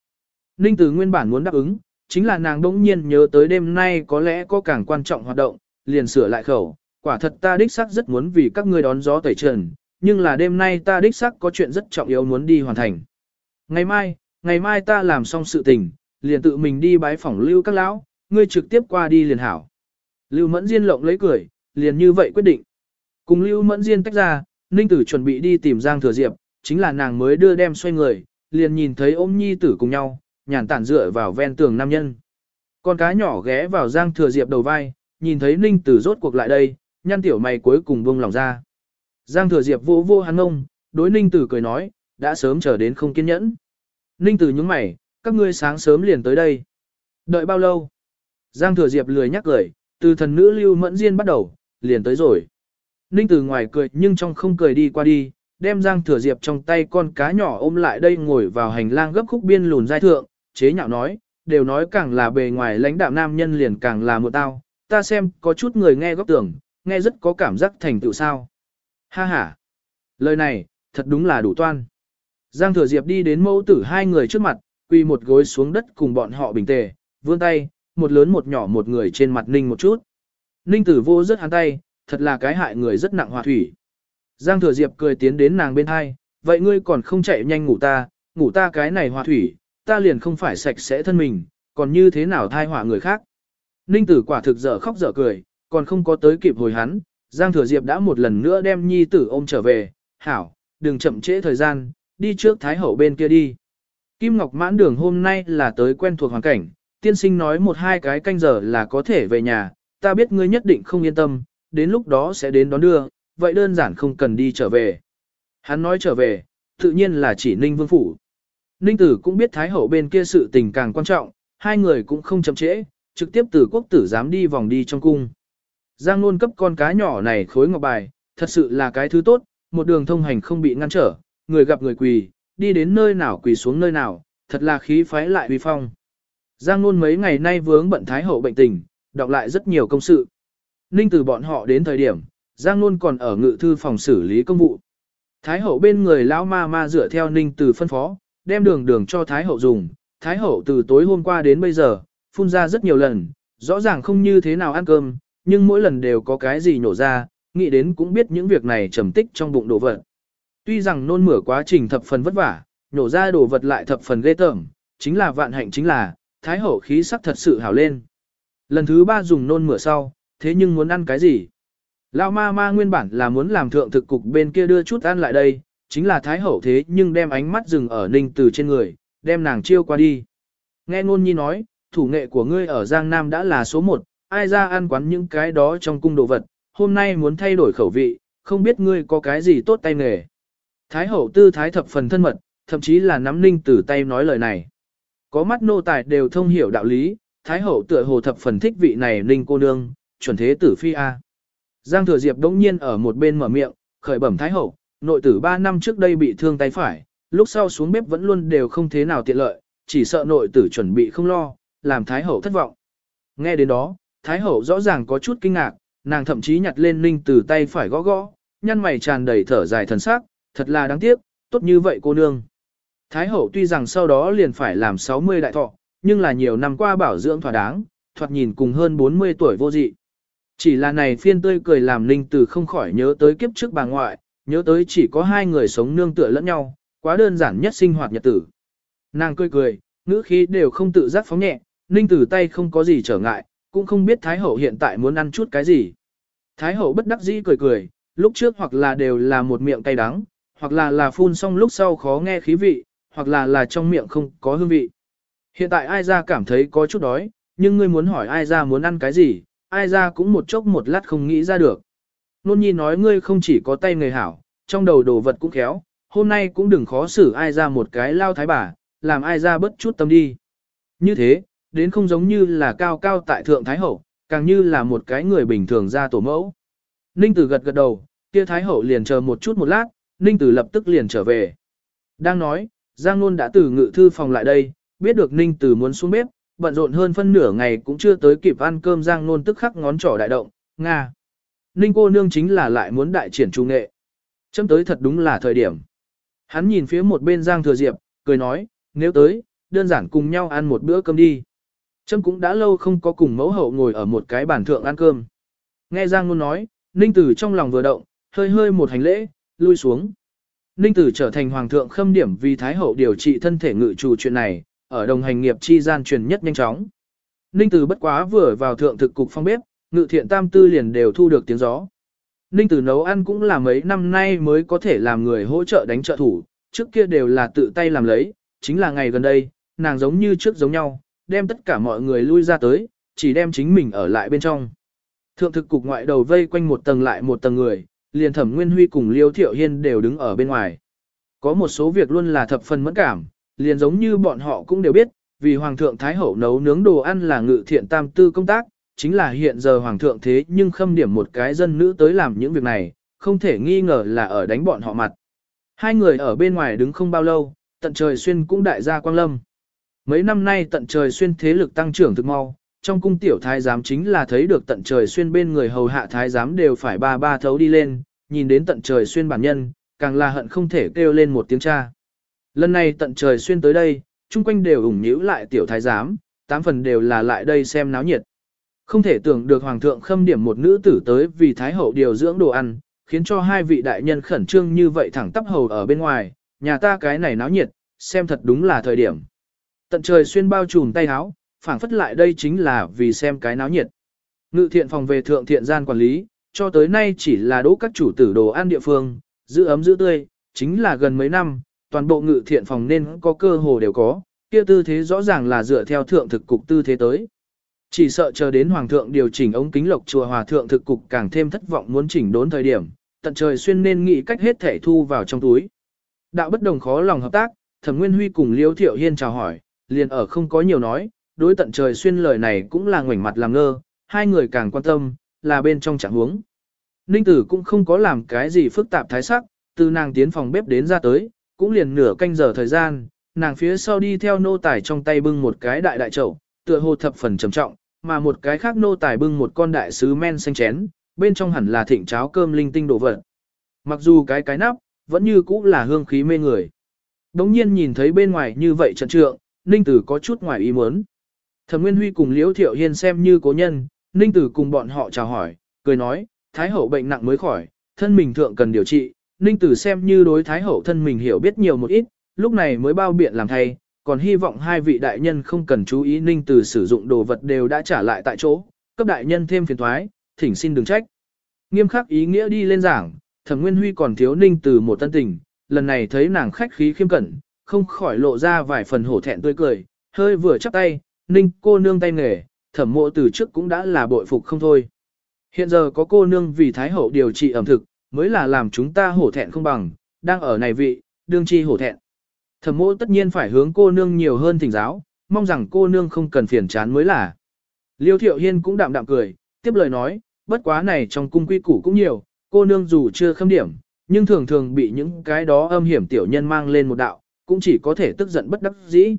Ninh Tử nguyên bản muốn đáp ứng, chính là nàng đỗng nhiên nhớ tới đêm nay có lẽ có càng quan trọng hoạt động, liền sửa lại khẩu, quả thật ta đích xác rất muốn vì các ngươi đón gió tẩy trần, nhưng là đêm nay ta đích xác có chuyện rất trọng yếu muốn đi hoàn thành. Ngày mai, ngày mai ta làm xong sự tình, liền tự mình đi bái phỏng lưu các lão, ngươi trực tiếp qua đi liền hảo. Lưu Mẫn Diên lộng lấy cười, liền như vậy quyết định. Cùng Lưu Mẫn Diên tách ra, Ninh Tử chuẩn bị đi tìm Giang Thừa Diệp, chính là nàng mới đưa đem xoay người, liền nhìn thấy ôm nhi tử cùng nhau, nhàn tản dựa vào ven tường nam nhân. Con cá nhỏ ghé vào Giang Thừa Diệp đầu vai, nhìn thấy Ninh Tử rốt cuộc lại đây, nhăn tiểu mày cuối cùng buông lòng ra. Giang Thừa Diệp vô vô hắn ngông, đối Ninh Tử cười nói, đã sớm chờ đến không kiên nhẫn. Ninh Tử nhướng mày, các ngươi sáng sớm liền tới đây. Đợi bao lâu? Giang Thừa Diệp lười nhắc cười, từ thần nữ Lưu Mẫn Diên bắt đầu, liền tới rồi. Ninh Tử ngoài cười nhưng trong không cười đi qua đi, đem Giang Thừa Diệp trong tay con cá nhỏ ôm lại đây ngồi vào hành lang gấp khúc biên lùn giai thượng, chế nhạo nói, đều nói càng là bề ngoài lãnh đạo nam nhân liền càng là một tao, ta xem có chút người nghe góc tưởng, nghe rất có cảm giác thành tựu sao. Ha ha, lời này, thật đúng là đủ toan. Giang Thừa Diệp đi đến mẫu tử hai người trước mặt, quỳ một gối xuống đất cùng bọn họ bình tề, vươn tay, một lớn một nhỏ một người trên mặt Ninh một chút. Ninh tử vô rất hắn tay, thật là cái hại người rất nặng hòa thủy. Giang Thừa Diệp cười tiến đến nàng bên hai, vậy ngươi còn không chạy nhanh ngủ ta, ngủ ta cái này hòa thủy, ta liền không phải sạch sẽ thân mình, còn như thế nào thai họa người khác. Ninh tử quả thực dở khóc dở cười, còn không có tới kịp hồi hắn, Giang Thừa Diệp đã một lần nữa đem nhi tử ôm trở về, hảo, đừng chậm trễ thời gian, đi trước Thái Hậu bên kia đi. Kim Ngọc mãn đường hôm nay là tới quen thuộc hoàn cảnh, tiên sinh nói một hai cái canh giờ là có thể về nhà, ta biết ngươi nhất định không yên tâm, đến lúc đó sẽ đến đón đưa, vậy đơn giản không cần đi trở về. Hắn nói trở về, tự nhiên là chỉ Ninh Vương Phủ. Ninh Tử cũng biết Thái Hậu bên kia sự tình càng quan trọng, hai người cũng không chậm trễ, trực tiếp từ quốc tử dám đi vòng đi trong cung. Giang luôn cấp con cá nhỏ này khối ngọc bài, thật sự là cái thứ tốt, một đường thông hành không bị ngăn trở, người gặp người quỳ, đi đến nơi nào quỳ xuống nơi nào, thật là khí phái lại uy phong. Giang luôn mấy ngày nay vướng bận Thái Hậu bệnh tình, đọc lại rất nhiều công sự. Ninh từ bọn họ đến thời điểm, Giang luôn còn ở ngự thư phòng xử lý công vụ. Thái Hậu bên người lão ma ma dựa theo Ninh từ phân phó, đem đường đường cho Thái Hậu dùng. Thái Hậu từ tối hôm qua đến bây giờ, phun ra rất nhiều lần, rõ ràng không như thế nào ăn cơm, nhưng mỗi lần đều có cái gì nổ ra, nghĩ đến cũng biết những việc này trầm tích trong bụng đồ vật. Tuy rằng nôn mửa quá trình thập phần vất vả, nổ ra đồ vật lại thập phần ghê tởm, chính là vạn hạnh chính là, thái hậu khí sắc thật sự hảo lên. Lần thứ ba dùng nôn mửa sau, thế nhưng muốn ăn cái gì? Lão ma ma nguyên bản là muốn làm thượng thực cục bên kia đưa chút ăn lại đây, chính là thái hậu thế nhưng đem ánh mắt dừng ở ninh từ trên người, đem nàng chiêu qua đi. Nghe ngôn nhi nói, thủ nghệ của ngươi ở Giang Nam đã là số một, ai ra ăn quán những cái đó trong cung đồ vật, hôm nay muốn thay đổi khẩu vị, không biết ngươi có cái gì tốt tay nghề. Thái hậu tư thái thập phần thân mật, thậm chí là nắm ninh từ tay nói lời này. Có mắt nô tài đều thông hiểu đạo lý, Thái hậu tựa hồ thập phần thích vị này ninh cô nương, chuẩn thế tử phi A. Giang thừa diệp đống nhiên ở một bên mở miệng, khởi bẩm Thái hậu, nội tử 3 năm trước đây bị thương tay phải, lúc sau xuống bếp vẫn luôn đều không thế nào tiện lợi, chỉ sợ nội tử chuẩn bị không lo, làm Thái hậu thất vọng. Nghe đến đó, Thái hậu rõ ràng có chút kinh ngạc, nàng thậm chí nhặt lên ninh từ tay phải gõ gõ, nhăn mày tràn đầy thở dài thần sắc, thật là đáng tiếc, tốt như vậy cô nương. Thái hậu tuy rằng sau đó liền phải làm 60 đại thọ, nhưng là nhiều năm qua bảo dưỡng thỏa đáng, thoạt nhìn cùng hơn 40 tuổi vô dị. Chỉ là này phiên tươi cười làm Ninh Tử không khỏi nhớ tới kiếp trước bà ngoại, nhớ tới chỉ có hai người sống nương tựa lẫn nhau, quá đơn giản nhất sinh hoạt nhật tử. Nàng cười cười, ngữ khí đều không tự giác phóng nhẹ, Ninh Tử tay không có gì trở ngại, cũng không biết Thái hậu hiện tại muốn ăn chút cái gì. Thái hậu bất đắc dĩ cười cười, lúc trước hoặc là đều là một miệng cay đắng, hoặc là là phun xong lúc sau khó nghe khí vị, hoặc là là trong miệng không có hương vị. Hiện tại ai ra cảm thấy có chút đói, nhưng ngươi muốn hỏi ai ra muốn ăn cái gì, ai ra cũng một chốc một lát không nghĩ ra được. Nôn nhi nói ngươi không chỉ có tay người hảo, trong đầu đồ vật cũng khéo, hôm nay cũng đừng khó xử ai ra một cái lao thái bà, làm ai ra bớt chút tâm đi. Như thế, đến không giống như là cao cao tại thượng thái hậu, càng như là một cái người bình thường ra tổ mẫu. Ninh Tử gật gật đầu, kia thái hậu liền chờ một chút một lát, Ninh Tử lập tức liền trở về. Đang nói, Giang Nôn đã từ ngự thư phòng lại đây, biết được Ninh Tử muốn xuống bếp, bận rộn hơn phân nửa ngày cũng chưa tới kịp ăn cơm Giang Nôn tức khắc ngón trỏ đại động, Nga. Ninh cô nương chính là lại muốn đại triển trung nghệ. Chấm tới thật đúng là thời điểm. Hắn nhìn phía một bên Giang Thừa Diệp, cười nói, nếu tới, đơn giản cùng nhau ăn một bữa cơm đi. Trâm cũng đã lâu không có cùng mẫu hậu ngồi ở một cái bàn thượng ăn cơm. Nghe Giang Nôn nói, Ninh Tử trong lòng vừa động, hơi hơi một hành lễ, lui xuống. Ninh Tử trở thành hoàng thượng khâm điểm vì Thái Hậu điều trị thân thể ngự chủ chuyện này, ở đồng hành nghiệp chi gian truyền nhất nhanh chóng. Ninh Tử bất quá vừa vào thượng thực cục phong bếp, ngự thiện tam tư liền đều thu được tiếng gió. Ninh Tử nấu ăn cũng là mấy năm nay mới có thể làm người hỗ trợ đánh trợ thủ, trước kia đều là tự tay làm lấy, chính là ngày gần đây, nàng giống như trước giống nhau, đem tất cả mọi người lui ra tới, chỉ đem chính mình ở lại bên trong. Thượng thực cục ngoại đầu vây quanh một tầng lại một tầng người, liền thẩm Nguyên Huy cùng Liêu Thiệu Hiên đều đứng ở bên ngoài. Có một số việc luôn là thập phần mẫn cảm, liền giống như bọn họ cũng đều biết, vì Hoàng thượng Thái Hậu nấu nướng đồ ăn là ngự thiện tam tư công tác, chính là hiện giờ Hoàng thượng thế nhưng khâm điểm một cái dân nữ tới làm những việc này, không thể nghi ngờ là ở đánh bọn họ mặt. Hai người ở bên ngoài đứng không bao lâu, tận trời xuyên cũng đại gia quang lâm. Mấy năm nay tận trời xuyên thế lực tăng trưởng thực mau, trong cung tiểu thái giám chính là thấy được tận trời xuyên bên người hầu hạ thái giám đều phải ba ba thấu đi lên, nhìn đến tận trời xuyên bản nhân, càng là hận không thể kêu lên một tiếng cha. Lần này tận trời xuyên tới đây, chung quanh đều ủng nhíu lại tiểu thái giám, tám phần đều là lại đây xem náo nhiệt. Không thể tưởng được hoàng thượng khâm điểm một nữ tử tới vì thái hậu điều dưỡng đồ ăn, khiến cho hai vị đại nhân khẩn trương như vậy thẳng tắp hầu ở bên ngoài, nhà ta cái này náo nhiệt, xem thật đúng là thời điểm. Tận trời xuyên bao trùm tay áo, phảng phất lại đây chính là vì xem cái náo nhiệt. Ngự thiện phòng về thượng thiện gian quản lý, cho tới nay chỉ là đỗ các chủ tử đồ ăn địa phương, giữ ấm giữ tươi, chính là gần mấy năm, toàn bộ ngự thiện phòng nên có cơ hồ đều có, kia tư thế rõ ràng là dựa theo thượng thực cục tư thế tới. Chỉ sợ chờ đến hoàng thượng điều chỉnh ống kính lộc chùa hòa thượng thực cục càng thêm thất vọng muốn chỉnh đốn thời điểm, tận trời xuyên nên nghĩ cách hết thể thu vào trong túi. Đạo bất đồng khó lòng hợp tác, Thẩm Nguyên Huy cùng Liêu Thiệu Hiên chào hỏi, liền ở không có nhiều nói, đối tận trời xuyên lời này cũng là ngoảnh mặt làm ngơ, hai người càng quan tâm, là bên trong trạng huống. Ninh tử cũng không có làm cái gì phức tạp thái sắc, từ nàng tiến phòng bếp đến ra tới, cũng liền nửa canh giờ thời gian, nàng phía sau đi theo nô tài trong tay bưng một cái đại đại chậu, tựa hồ thập phần trầm trọng, mà một cái khác nô tài bưng một con đại sứ men xanh chén, bên trong hẳn là thịnh cháo cơm linh tinh đồ vật. Mặc dù cái cái nắp, vẫn như cũ là hương khí mê người. Đống nhiên nhìn thấy bên ngoài như vậy trận trượng, Ninh Tử có chút ngoài ý muốn. Thẩm Nguyên Huy cùng Liễu Thiệu Hiên xem như cố nhân, Ninh Tử cùng bọn họ chào hỏi, cười nói, Thái Hậu bệnh nặng mới khỏi, thân mình thượng cần điều trị, Ninh Tử xem như đối Thái Hậu thân mình hiểu biết nhiều một ít, lúc này mới bao biện làm thay, còn hy vọng hai vị đại nhân không cần chú ý Ninh Tử sử dụng đồ vật đều đã trả lại tại chỗ, cấp đại nhân thêm phiền thoái, thỉnh xin đừng trách. Nghiêm khắc ý nghĩa đi lên giảng, Thẩm Nguyên Huy còn thiếu Ninh Tử một tân tình, lần này thấy nàng khách khí khiêm cẩn, không khỏi lộ ra vài phần hổ thẹn tươi cười, hơi vừa chắp tay, ninh cô nương tay nghề, thẩm mộ từ trước cũng đã là bội phục không thôi. Hiện giờ có cô nương vì Thái Hậu điều trị ẩm thực, mới là làm chúng ta hổ thẹn không bằng, đang ở này vị, đương chi hổ thẹn. Thẩm mộ tất nhiên phải hướng cô nương nhiều hơn thỉnh giáo, mong rằng cô nương không cần phiền chán mới là. Liêu Thiệu Hiên cũng đạm đạm cười, tiếp lời nói, bất quá này trong cung quy củ cũng nhiều, cô nương dù chưa khâm điểm, nhưng thường thường bị những cái đó âm hiểm tiểu nhân mang lên một đạo, cũng chỉ có thể tức giận bất đắc dĩ.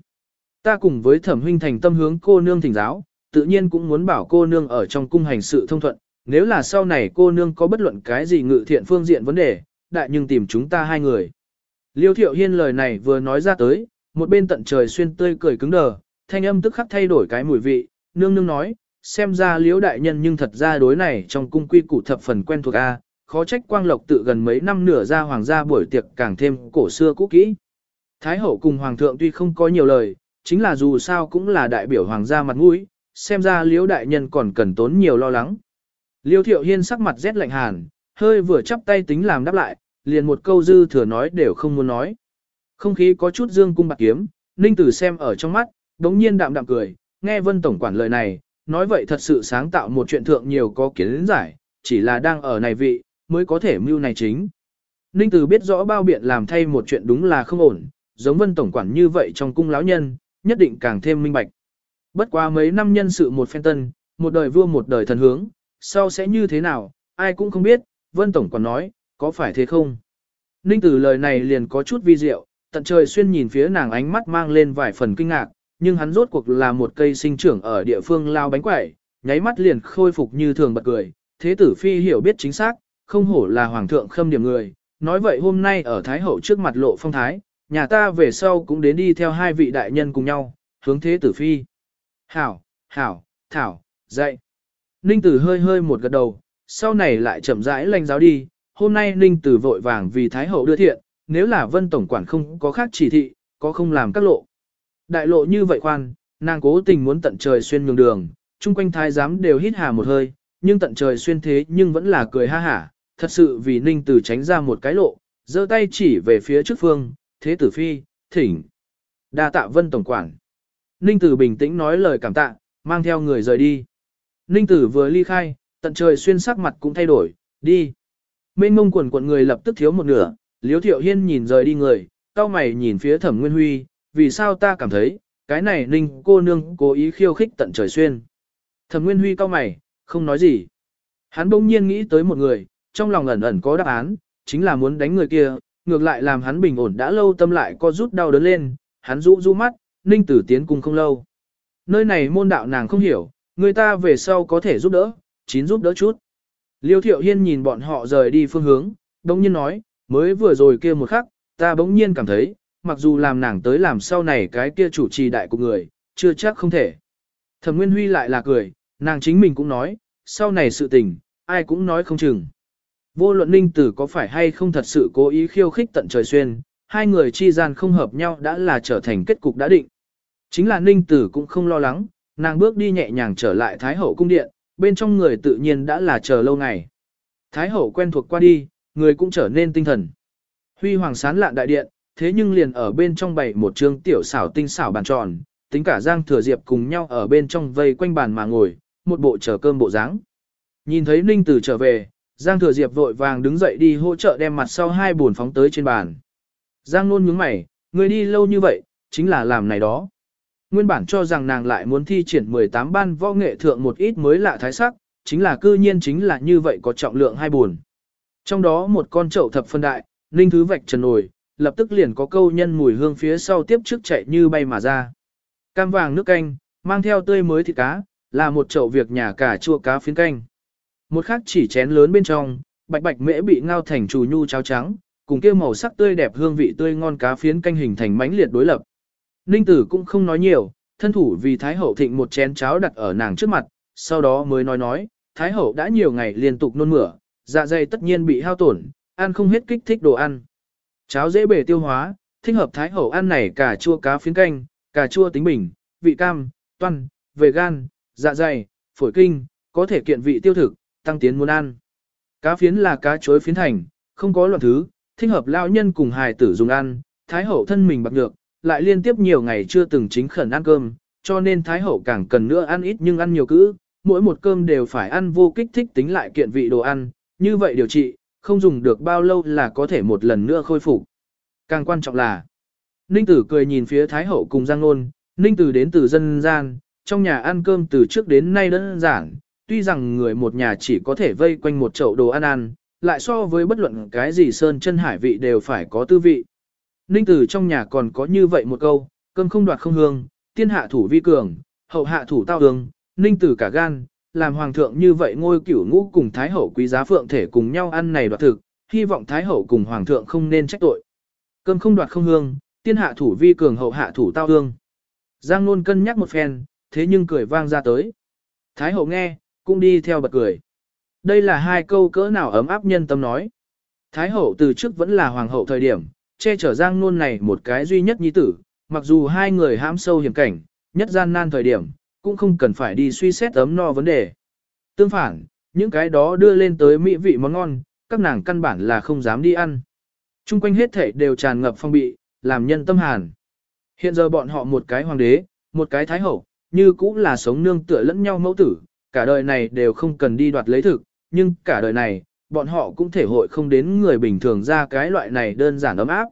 Ta cùng với thẩm huynh thành tâm hướng cô nương thỉnh giáo, tự nhiên cũng muốn bảo cô nương ở trong cung hành sự thông thuận, nếu là sau này cô nương có bất luận cái gì ngự thiện phương diện vấn đề, đại nhưng tìm chúng ta hai người. Liêu thiệu hiên lời này vừa nói ra tới, một bên tận trời xuyên tươi cười cứng đờ, thanh âm tức khắc thay đổi cái mùi vị, nương nương nói, xem ra liễu đại nhân nhưng thật ra đối này trong cung quy củ thập phần quen thuộc A, khó trách quang lộc tự gần mấy năm nửa ra hoàng gia buổi tiệc càng thêm cổ xưa cũ kỹ. Thái hậu cùng hoàng thượng tuy không có nhiều lời, chính là dù sao cũng là đại biểu hoàng gia mặt mũi, xem ra liễu đại nhân còn cần tốn nhiều lo lắng. Liêu thiệu hiên sắc mặt rét lạnh hàn, hơi vừa chắp tay tính làm đáp lại, liền một câu dư thừa nói đều không muốn nói. Không khí có chút dương cung bạc kiếm, ninh tử xem ở trong mắt, đống nhiên đạm đạm cười, nghe vân tổng quản lời này, nói vậy thật sự sáng tạo một chuyện thượng nhiều có kiến giải, chỉ là đang ở này vị, mới có thể mưu này chính. Ninh Tử biết rõ bao biện làm thay một chuyện đúng là không ổn, giống vân tổng quản như vậy trong cung lão nhân, nhất định càng thêm minh bạch. Bất quá mấy năm nhân sự một phen tân, một đời vua một đời thần hướng, sau sẽ như thế nào, ai cũng không biết, vân tổng quản nói, có phải thế không? Ninh Tử lời này liền có chút vi diệu, tận trời xuyên nhìn phía nàng ánh mắt mang lên vài phần kinh ngạc, nhưng hắn rốt cuộc là một cây sinh trưởng ở địa phương lao bánh quẩy, nháy mắt liền khôi phục như thường bật cười, thế tử phi hiểu biết chính xác, không hổ là hoàng thượng khâm điểm người, nói vậy hôm nay ở Thái Hậu trước mặt lộ phong thái, nhà ta về sau cũng đến đi theo hai vị đại nhân cùng nhau, hướng thế tử phi. Hảo, hảo, thảo, dạy. Ninh tử hơi hơi một gật đầu, sau này lại chậm rãi lanh giáo đi, hôm nay Ninh tử vội vàng vì Thái Hậu đưa thiện, nếu là vân tổng quản không có khác chỉ thị, có không làm các lộ. Đại lộ như vậy khoan, nàng cố tình muốn tận trời xuyên nhường đường, chung quanh thái giám đều hít hà một hơi, nhưng tận trời xuyên thế nhưng vẫn là cười ha hả, thật sự vì ninh tử tránh ra một cái lộ, giơ tay chỉ về phía trước phương, thế tử phi, thỉnh. đa tạ vân tổng quản. Ninh tử bình tĩnh nói lời cảm tạ, mang theo người rời đi. Ninh tử vừa ly khai, tận trời xuyên sắc mặt cũng thay đổi, đi. Mênh mông quần quần người lập tức thiếu một nửa, liếu thiệu hiên nhìn rời đi người, cao mày nhìn phía thẩm nguyên huy, vì sao ta cảm thấy, cái này ninh cô nương cố ý khiêu khích tận trời xuyên. Thẩm Nguyên Huy cao mày, không nói gì. Hắn bỗng nhiên nghĩ tới một người, trong lòng ẩn ẩn có đáp án, chính là muốn đánh người kia, ngược lại làm hắn bình ổn đã lâu tâm lại co rút đau đớn lên, hắn rũ rũ mắt, ninh tử tiến cùng không lâu. Nơi này môn đạo nàng không hiểu, người ta về sau có thể giúp đỡ, chín giúp đỡ chút. Liêu thiệu hiên nhìn bọn họ rời đi phương hướng, bỗng nhiên nói, mới vừa rồi kia một khắc, ta bỗng nhiên cảm thấy, mặc dù làm nàng tới làm sau này cái kia chủ trì đại của người, chưa chắc không thể. Thẩm Nguyên Huy lại là cười, nàng chính mình cũng nói, sau này sự tình, ai cũng nói không chừng. Vô luận ninh tử có phải hay không thật sự cố ý khiêu khích tận trời xuyên, hai người chi gian không hợp nhau đã là trở thành kết cục đã định. Chính là ninh tử cũng không lo lắng, nàng bước đi nhẹ nhàng trở lại Thái Hậu cung điện, bên trong người tự nhiên đã là chờ lâu ngày. Thái Hậu quen thuộc qua đi, người cũng trở nên tinh thần. Huy hoàng sán lạn đại điện, thế nhưng liền ở bên trong bày một trương tiểu xảo tinh xảo bàn tròn, tính cả Giang Thừa Diệp cùng nhau ở bên trong vây quanh bàn mà ngồi, một bộ chờ cơm bộ dáng. Nhìn thấy Ninh Tử trở về, Giang Thừa Diệp vội vàng đứng dậy đi hỗ trợ đem mặt sau hai buồn phóng tới trên bàn. Giang nôn nhướng mày, người đi lâu như vậy, chính là làm này đó. Nguyên bản cho rằng nàng lại muốn thi triển 18 ban võ nghệ thượng một ít mới lạ thái sắc, chính là cư nhiên chính là như vậy có trọng lượng hai buồn. Trong đó một con chậu thập phân đại, Linh Thứ vạch trần nồi, lập tức liền có câu nhân mùi hương phía sau tiếp trước chạy như bay mà ra. Cam vàng nước canh, mang theo tươi mới thịt cá, là một chậu việc nhà cả chua cá phiến canh. Một khác chỉ chén lớn bên trong, bạch bạch mễ bị ngao thành chù nhu cháo trắng, cùng kia màu sắc tươi đẹp hương vị tươi ngon cá phiến canh hình thành mãnh liệt đối lập. Ninh tử cũng không nói nhiều, thân thủ vì Thái Hậu thịnh một chén cháo đặt ở nàng trước mặt, sau đó mới nói nói, Thái Hậu đã nhiều ngày liên tục nôn mửa, dạ dày tất nhiên bị hao tổn, ăn không hết kích thích đồ ăn. Cháo dễ bể tiêu hóa, thích hợp Thái Hậu ăn này cả chua cá phiến canh, cà chua tính bình, vị cam, toan, về gan, dạ dày, phổi kinh, có thể kiện vị tiêu thực, tăng tiến muốn ăn. Cá phiến là cá chuối phiến thành, không có loạn thứ, thích hợp lão nhân cùng hài tử dùng ăn, Thái Hậu thân mình bạc nhược, lại liên tiếp nhiều ngày chưa từng chính khẩn ăn cơm, cho nên Thái Hậu càng cần nữa ăn ít nhưng ăn nhiều cữ, mỗi một cơm đều phải ăn vô kích thích tính lại kiện vị đồ ăn, như vậy điều trị, không dùng được bao lâu là có thể một lần nữa khôi phục. Càng quan trọng là, Ninh Tử cười nhìn phía Thái Hậu cùng Giang Nôn, Ninh Tử đến từ dân gian, trong nhà ăn cơm từ trước đến nay đơn giản, tuy rằng người một nhà chỉ có thể vây quanh một chậu đồ ăn ăn, lại so với bất luận cái gì sơn chân hải vị đều phải có tư vị. Ninh Tử trong nhà còn có như vậy một câu, cơm không đoạt không hương, tiên hạ thủ vi cường, hậu hạ thủ tao hương, Ninh Tử cả gan, làm hoàng thượng như vậy ngôi cửu ngũ cùng Thái Hậu quý giá phượng thể cùng nhau ăn này đoạt thực, hy vọng Thái Hậu cùng hoàng thượng không nên trách tội. Cơm không đoạt không hương, tiên hạ thủ vi cường hậu hạ thủ tao hương. Giang Nôn cân nhắc một phen, thế nhưng cười vang ra tới. Thái Hậu nghe, cũng đi theo bật cười. Đây là hai câu cỡ nào ấm áp nhân tâm nói. Thái Hậu từ trước vẫn là hoàng hậu thời điểm, che chở Giang Nôn này một cái duy nhất nhi tử, mặc dù hai người hãm sâu hiểm cảnh, nhất gian nan thời điểm, cũng không cần phải đi suy xét ấm no vấn đề. Tương phản, những cái đó đưa lên tới mỹ vị món ngon, các nàng căn bản là không dám đi ăn. Trung quanh hết thể đều tràn ngập phong bị, làm nhân tâm hàn. Hiện giờ bọn họ một cái hoàng đế, một cái thái hậu, như cũng là sống nương tựa lẫn nhau mẫu tử, cả đời này đều không cần đi đoạt lấy thực, nhưng cả đời này, bọn họ cũng thể hội không đến người bình thường ra cái loại này đơn giản ấm áp.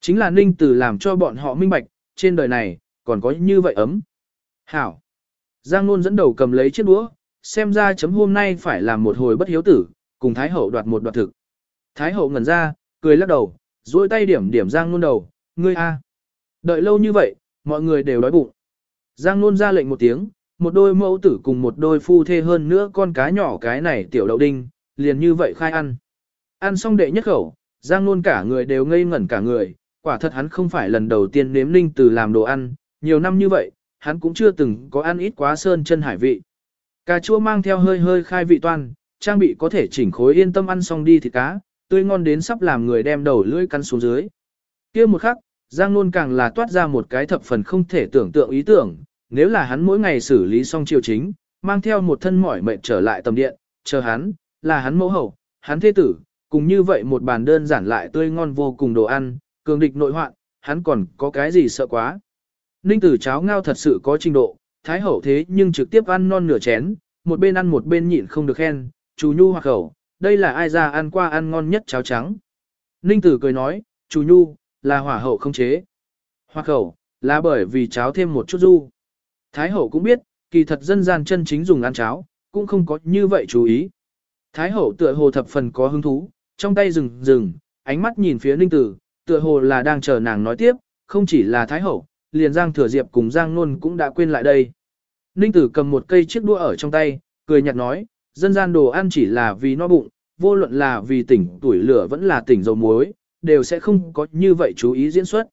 Chính là Ninh Tử làm cho bọn họ minh bạch, trên đời này, còn có như vậy ấm. Hảo. Giang Nôn dẫn đầu cầm lấy chiếc đũa, xem ra chấm hôm nay phải làm một hồi bất hiếu tử, cùng Thái Hậu đoạt một đoạt thực. Thái Hậu ngẩn ra, cười lắc đầu, duỗi tay điểm điểm Giang Nôn đầu, ngươi a. Đợi lâu như vậy, mọi người đều đói bụng. Giang Nôn ra lệnh một tiếng, một đôi mẫu tử cùng một đôi phu thê hơn nữa con cá nhỏ cái này tiểu đậu đinh, liền như vậy khai ăn. Ăn xong đệ nhất khẩu, Giang Nôn cả người đều ngây ngẩn cả người, quả thật hắn không phải lần đầu tiên nếm ninh từ làm đồ ăn, nhiều năm như vậy, hắn cũng chưa từng có ăn ít quá sơn chân hải vị. Cà chua mang theo hơi hơi khai vị toan, trang bị có thể chỉnh khối yên tâm ăn xong đi thịt cá, tươi ngon đến sắp làm người đem đầu lưỡi cắn xuống dưới. kia một khắc, Giang Nôn càng là toát ra một cái thập phần không thể tưởng tượng ý tưởng, nếu là hắn mỗi ngày xử lý xong triều chính, mang theo một thân mỏi mệt trở lại tầm điện, chờ hắn, là hắn mẫu hậu, hắn thế tử, cùng như vậy một bàn đơn giản lại tươi ngon vô cùng đồ ăn, cường địch nội hoạn, hắn còn có cái gì sợ quá. Ninh tử cháo ngao thật sự có trình độ, thái hậu thế nhưng trực tiếp ăn non nửa chén, một bên ăn một bên nhịn không được khen, chú nhu hoặc khẩu, đây là ai ra ăn qua ăn ngon nhất cháo trắng. Ninh tử cười nói, chú nhu, là hỏa hậu không chế. Hoặc khẩu, là bởi vì cháo thêm một chút du. Thái hậu cũng biết, kỳ thật dân gian chân chính dùng ăn cháo, cũng không có như vậy chú ý. Thái hậu tựa hồ thập phần có hứng thú, trong tay rừng rừng, ánh mắt nhìn phía ninh tử, tựa hồ là đang chờ nàng nói tiếp, không chỉ là Thái hậu, liền Giang Thừa Diệp cùng Giang Nôn cũng đã quên lại đây. Ninh tử cầm một cây chiếc đũa ở trong tay, cười nhạt nói, dân gian đồ ăn chỉ là vì no bụng, vô luận là vì tỉnh tuổi lửa vẫn là tỉnh dầu muối, đều sẽ không có như vậy chú ý diễn xuất.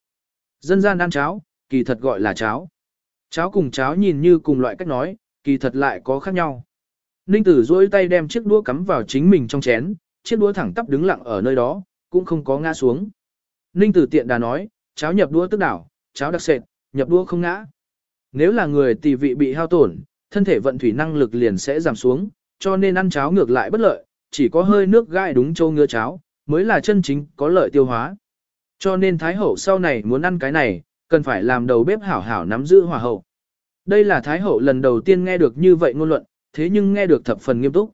Dân gian ăn cháo, kỳ thật gọi là cháo. Cháo cùng cháo nhìn như cùng loại cách nói, kỳ thật lại có khác nhau. Ninh tử duỗi tay đem chiếc đũa cắm vào chính mình trong chén, chiếc đũa thẳng tắp đứng lặng ở nơi đó, cũng không có ngã xuống. Ninh tử tiện đà nói, cháo nhập đũa tức đảo, cháo đặc sệt, nhập đũa không ngã. Nếu là người tỷ vị bị hao tổn, thân thể vận thủy năng lực liền sẽ giảm xuống, cho nên ăn cháo ngược lại bất lợi, chỉ có hơi nước gai đúng châu ngứa cháo, mới là chân chính có lợi tiêu hóa. Cho nên Thái Hậu sau này muốn ăn cái này, cần phải làm đầu bếp hảo hảo nắm giữ hòa hậu. Đây là Thái Hậu lần đầu tiên nghe được như vậy ngôn luận, thế nhưng nghe được thập phần nghiêm túc.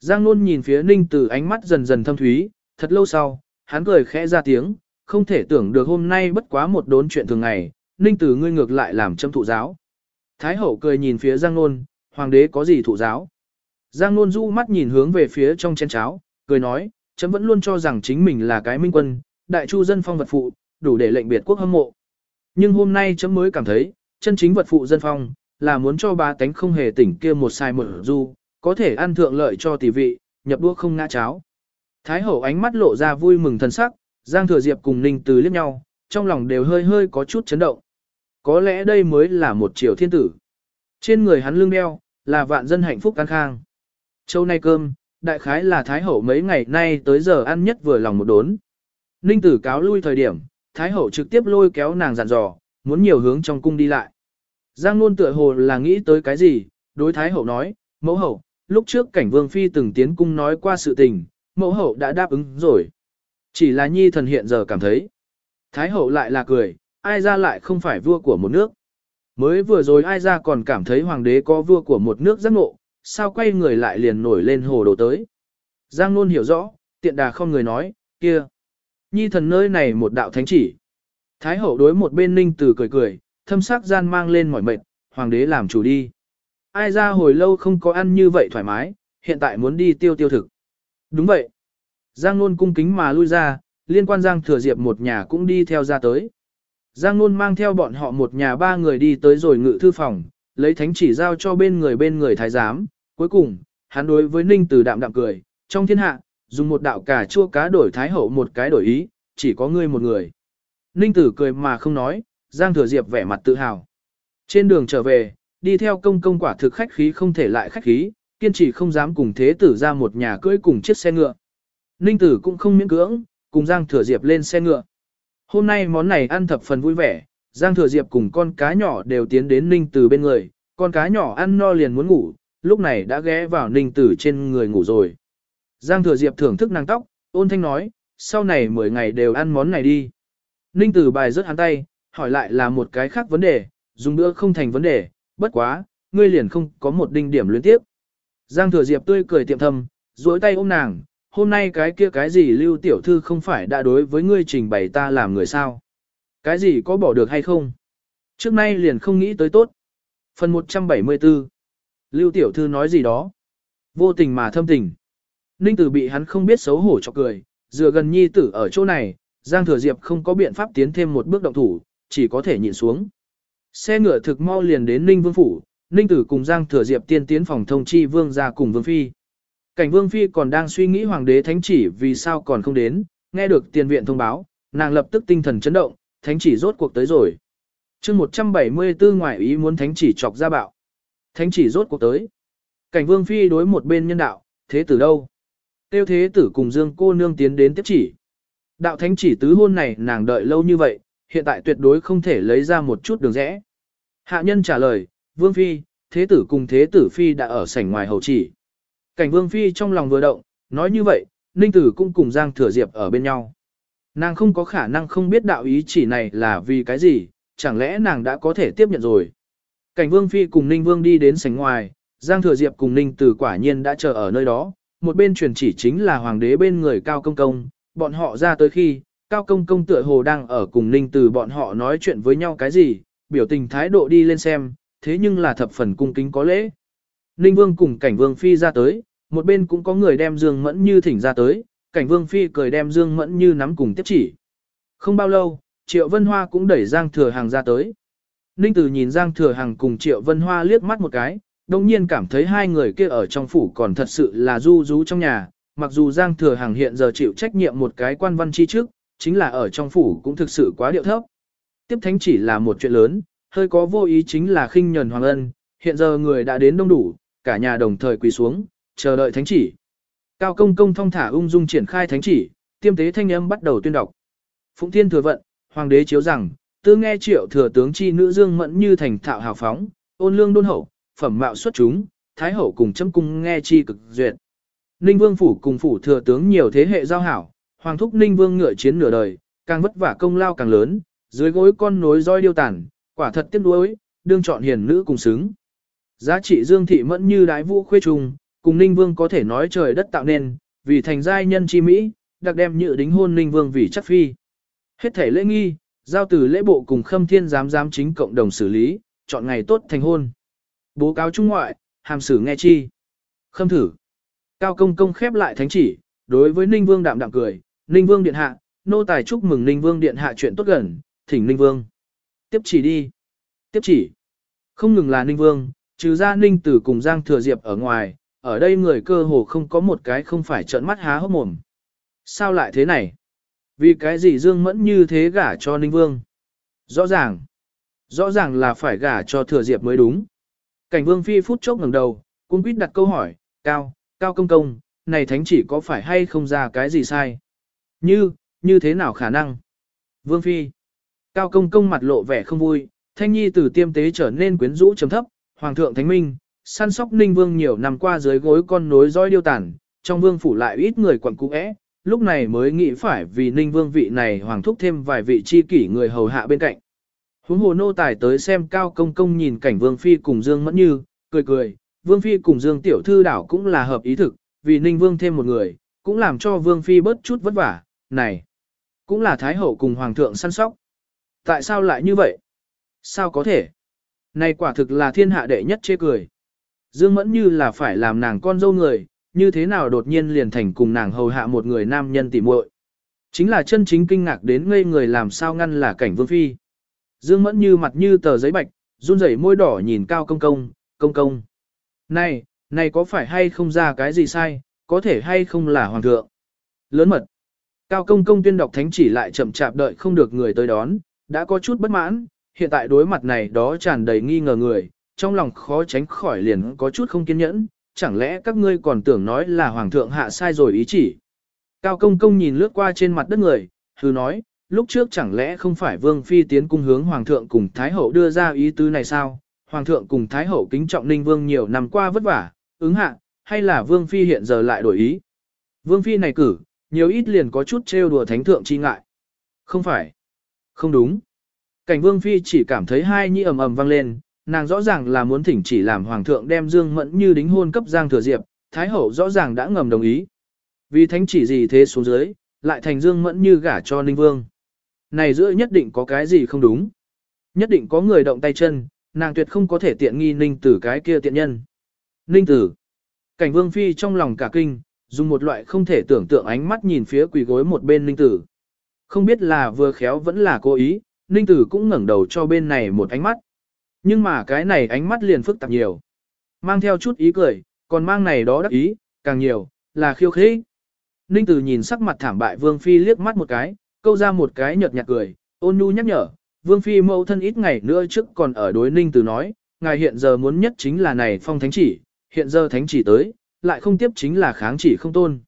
Giang Nôn nhìn phía Ninh Tử ánh mắt dần dần thâm thúy, thật lâu sau, hắn cười khẽ ra tiếng, không thể tưởng được hôm nay bất quá một đốn chuyện thường ngày, Ninh Tử ngươi ngược lại làm châm thụ giáo. Thái Hậu cười nhìn phía Giang Nôn, Hoàng đế có gì thụ giáo? Giang Nôn du mắt nhìn hướng về phía trong chén cháo, cười nói, chấm vẫn luôn cho rằng chính mình là cái minh quân, đại chu dân phong vật phụ, đủ để lệnh biệt quốc hâm mộ. Nhưng hôm nay chấm mới cảm thấy, chân chính vật phụ dân phong, là muốn cho ba tánh không hề tỉnh kia một sai một du, có thể ăn thượng lợi cho tỷ vị, nhập đua không ngã cháo. Thái hậu ánh mắt lộ ra vui mừng thần sắc, Giang Thừa Diệp cùng Ninh Từ liếc nhau, trong lòng đều hơi hơi có chút chấn động. Có lẽ đây mới là một triều thiên tử. Trên người hắn lưng đeo, là vạn dân hạnh phúc an khang. Châu nay cơm, đại khái là Thái Hậu mấy ngày nay tới giờ ăn nhất vừa lòng một đốn. Ninh tử cáo lui thời điểm, Thái Hậu trực tiếp lôi kéo nàng dặn dò, muốn nhiều hướng trong cung đi lại. Giang Nôn tựa hồ là nghĩ tới cái gì, đối Thái Hậu nói, mẫu hậu, lúc trước cảnh Vương Phi từng tiến cung nói qua sự tình, mẫu hậu đã đáp ứng rồi. Chỉ là nhi thần hiện giờ cảm thấy. Thái Hậu lại là cười, ai ra lại không phải vua của một nước. Mới vừa rồi ai ra còn cảm thấy hoàng đế có vua của một nước giác ngộ, sao quay người lại liền nổi lên hồ đồ tới. Giang Nôn hiểu rõ, tiện đà không người nói, kia. Nhi thần nơi này một đạo thánh chỉ. Thái hậu đối một bên ninh tử cười cười, thâm sắc gian mang lên mỏi mệt, hoàng đế làm chủ đi. Ai ra hồi lâu không có ăn như vậy thoải mái, hiện tại muốn đi tiêu tiêu thực. Đúng vậy. Giang Nôn cung kính mà lui ra, liên quan Giang Thừa Diệp một nhà cũng đi theo ra tới. Giang Nôn mang theo bọn họ một nhà ba người đi tới rồi ngự thư phòng, lấy thánh chỉ giao cho bên người bên người thái giám. Cuối cùng, hắn đối với Ninh Tử đạm đạm cười, trong thiên hạ, dùng một đạo cà chua cá đổi thái hậu một cái đổi ý, chỉ có ngươi một người. Ninh Tử cười mà không nói, Giang Thừa Diệp vẻ mặt tự hào. Trên đường trở về, đi theo công công quả thực khách khí không thể lại khách khí, kiên trì không dám cùng thế tử ra một nhà cưỡi cùng chiếc xe ngựa. Ninh Tử cũng không miễn cưỡng, cùng Giang Thừa Diệp lên xe ngựa. Hôm nay món này ăn thập phần vui vẻ, Giang Thừa Diệp cùng con cá nhỏ đều tiến đến Ninh Tử bên người, con cá nhỏ ăn no liền muốn ngủ, lúc này đã ghé vào Ninh Tử trên người ngủ rồi. Giang Thừa Diệp thưởng thức nàng tóc, ôn thanh nói, sau này 10 ngày đều ăn món này đi. Ninh Tử bài rớt hắn tay, hỏi lại là một cái khác vấn đề, dùng bữa không thành vấn đề, bất quá, ngươi liền không có một đinh điểm luyến tiếp. Giang thừa diệp tươi cười tiệm thầm, duỗi tay ôm nàng, hôm nay cái kia cái gì lưu tiểu thư không phải đã đối với ngươi trình bày ta làm người sao. Cái gì có bỏ được hay không? Trước nay liền không nghĩ tới tốt. Phần 174 Lưu tiểu thư nói gì đó? Vô tình mà thâm tình. Ninh tử bị hắn không biết xấu hổ cho cười, dựa gần nhi tử ở chỗ này, Giang Thừa Diệp không có biện pháp tiến thêm một bước động thủ, chỉ có thể nhịn xuống. Xe ngựa thực mau liền đến Ninh Vương Phủ, Ninh Tử cùng Giang Thừa Diệp tiên tiến phòng thông chi Vương ra cùng Vương Phi. Cảnh Vương Phi còn đang suy nghĩ Hoàng đế Thánh chỉ vì sao còn không đến, nghe được tiền viện thông báo, nàng lập tức tinh thần chấn động, Thánh chỉ rốt cuộc tới rồi. chương 174 ngoại ý muốn Thánh chỉ chọc ra bạo. Thánh chỉ rốt cuộc tới. Cảnh Vương Phi đối một bên nhân đạo, thế tử đâu? Tiêu thế tử cùng Dương cô nương tiến đến tiếp chỉ. Đạo thánh chỉ tứ hôn này nàng đợi lâu như vậy, hiện tại tuyệt đối không thể lấy ra một chút đường rẽ. Hạ nhân trả lời, Vương Phi, Thế tử cùng Thế tử Phi đã ở sảnh ngoài hầu chỉ. Cảnh Vương Phi trong lòng vừa động, nói như vậy, Ninh Tử cũng cùng Giang Thừa Diệp ở bên nhau. Nàng không có khả năng không biết đạo ý chỉ này là vì cái gì, chẳng lẽ nàng đã có thể tiếp nhận rồi. Cảnh Vương Phi cùng Ninh Vương đi đến sảnh ngoài, Giang Thừa Diệp cùng Ninh Tử quả nhiên đã chờ ở nơi đó, một bên truyền chỉ chính là hoàng đế bên người Cao Công Công, bọn họ ra tới khi, Cao Công Công tựa hồ đang ở cùng Ninh Từ bọn họ nói chuyện với nhau cái gì, biểu tình thái độ đi lên xem, thế nhưng là thập phần cung kính có lễ. Ninh Vương cùng Cảnh Vương Phi ra tới, một bên cũng có người đem Dương Mẫn Như thỉnh ra tới, Cảnh Vương Phi cười đem Dương Mẫn Như nắm cùng tiếp chỉ. Không bao lâu, Triệu Vân Hoa cũng đẩy Giang Thừa Hàng ra tới. Ninh Từ nhìn Giang Thừa Hàng cùng Triệu Vân Hoa liếc mắt một cái, đồng nhiên cảm thấy hai người kia ở trong phủ còn thật sự là du rú trong nhà, mặc dù Giang Thừa Hằng hiện giờ chịu trách nhiệm một cái quan văn chi trước, chính là ở trong phủ cũng thực sự quá điệu thấp. Tiếp thánh chỉ là một chuyện lớn, hơi có vô ý chính là khinh nhẫn hoàng ân, hiện giờ người đã đến đông đủ, cả nhà đồng thời quỳ xuống, chờ đợi thánh chỉ. Cao công công thong thả ung dung triển khai thánh chỉ, tiêm tế thanh âm bắt đầu tuyên đọc. Phụng Thiên thừa vận, hoàng đế chiếu rằng, tư nghe triệu thừa tướng chi nữ dương mẫn như thành thạo hào phóng, ôn lương đôn hậu, phẩm mạo xuất chúng, thái hậu cùng chấm cung nghe chi cực duyệt. Ninh Vương phủ cùng phủ thừa tướng nhiều thế hệ giao hảo, hoàng thúc Ninh Vương ngựa chiến nửa đời, càng vất vả công lao càng lớn, dưới gối con nối roi điêu tản, quả thật tiếc nuối, đương chọn hiền nữ cùng xứng. Giá trị Dương thị mẫn như đái vũ khuê trùng, cùng Ninh Vương có thể nói trời đất tạo nên, vì thành giai nhân chi mỹ, đặc đem nhự đính hôn Ninh Vương vì chắc phi. Hết thể lễ nghi, giao từ lễ bộ cùng Khâm Thiên giám giám chính cộng đồng xử lý, chọn ngày tốt thành hôn. Bố cáo trung ngoại, hàm xử nghe chi. Khâm thử. Cao công công khép lại thánh chỉ, đối với Ninh Vương đạm đạm cười, Ninh Vương điện hạ, nô tài chúc mừng Ninh Vương điện hạ chuyện tốt gần, thỉnh Ninh Vương. Tiếp chỉ đi. Tiếp chỉ. Không ngừng là Ninh Vương, trừ ra Ninh Tử cùng Giang Thừa Diệp ở ngoài, ở đây người cơ hồ không có một cái không phải trợn mắt há hốc mồm. Sao lại thế này? Vì cái gì Dương Mẫn như thế gả cho Ninh Vương? Rõ ràng. Rõ ràng là phải gả cho Thừa Diệp mới đúng. Cảnh Vương Phi phút chốc ngẩng đầu, cung quýt đặt câu hỏi, Cao, Cao công công, này thánh chỉ có phải hay không ra cái gì sai? Như, như thế nào khả năng? Vương Phi. Cao công công mặt lộ vẻ không vui, thanh nhi từ tiêm tế trở nên quyến rũ trầm thấp, hoàng thượng thánh minh, săn sóc ninh vương nhiều năm qua dưới gối con nối dõi điêu tàn, trong vương phủ lại ít người quẩn cũ é, lúc này mới nghĩ phải vì ninh vương vị này hoàng thúc thêm vài vị chi kỷ người hầu hạ bên cạnh. Huống hồ nô tài tới xem cao công công nhìn cảnh vương phi cùng dương mẫn như, cười cười, Vương Phi cùng Dương Tiểu Thư đảo cũng là hợp ý thực, vì Ninh Vương thêm một người, cũng làm cho Vương Phi bớt chút vất vả, này, cũng là Thái Hậu cùng Hoàng thượng săn sóc. Tại sao lại như vậy? Sao có thể? Này quả thực là thiên hạ đệ nhất chê cười. Dương Mẫn như là phải làm nàng con dâu người, như thế nào đột nhiên liền thành cùng nàng hầu hạ một người nam nhân tỉ muội. Chính là chân chính kinh ngạc đến ngây người làm sao ngăn là cảnh Vương Phi. Dương Mẫn như mặt như tờ giấy bạch, run rẩy môi đỏ nhìn cao công công, công công. Này, này có phải hay không ra cái gì sai, có thể hay không là hoàng thượng. Lớn mật. Cao công công tuyên đọc thánh chỉ lại chậm chạp đợi không được người tới đón, đã có chút bất mãn, hiện tại đối mặt này đó tràn đầy nghi ngờ người, trong lòng khó tránh khỏi liền có chút không kiên nhẫn, chẳng lẽ các ngươi còn tưởng nói là hoàng thượng hạ sai rồi ý chỉ. Cao công công nhìn lướt qua trên mặt đất người, hư nói, lúc trước chẳng lẽ không phải vương phi tiến cung hướng hoàng thượng cùng thái hậu đưa ra ý tứ này sao, Hoàng thượng cùng Thái hậu kính trọng Ninh Vương nhiều năm qua vất vả, ứng hạ, hay là Vương Phi hiện giờ lại đổi ý. Vương Phi này cử, nhiều ít liền có chút trêu đùa thánh thượng chi ngại. Không phải. Không đúng. Cảnh vương phi chỉ cảm thấy hai nhĩ ầm ầm vang lên, nàng rõ ràng là muốn thỉnh chỉ làm hoàng thượng đem Dương Mẫn như đính hôn cấp Giang Thừa Diệp, Thái Hậu rõ ràng đã ngầm đồng ý. Vì thánh chỉ gì thế xuống dưới, lại thành Dương Mẫn như gả cho Ninh Vương. Này giữa nhất định có cái gì không đúng. Nhất định có người động tay chân, nàng tuyệt không có thể tiện nghi Ninh Tử cái kia tiện nhân. Ninh Tử. Cảnh Vương Phi trong lòng cả kinh, dùng một loại không thể tưởng tượng ánh mắt nhìn phía quỳ gối một bên Ninh Tử. Không biết là vừa khéo vẫn là cố ý, Ninh Tử cũng ngẩng đầu cho bên này một ánh mắt. Nhưng mà cái này ánh mắt liền phức tạp nhiều. Mang theo chút ý cười, còn mang này đó đắc ý, càng nhiều, là khiêu khích. Ninh Tử nhìn sắc mặt thảm bại Vương Phi liếc mắt một cái, câu ra một cái nhợt nhạt cười, ôn nhu nhắc nhở, Vương Phi mẫu thân ít ngày nữa trước còn ở đối Ninh Tử nói, ngài hiện giờ muốn nhất chính là này phong thánh chỉ, hiện giờ thánh chỉ tới, lại không tiếp chính là kháng chỉ không tôn.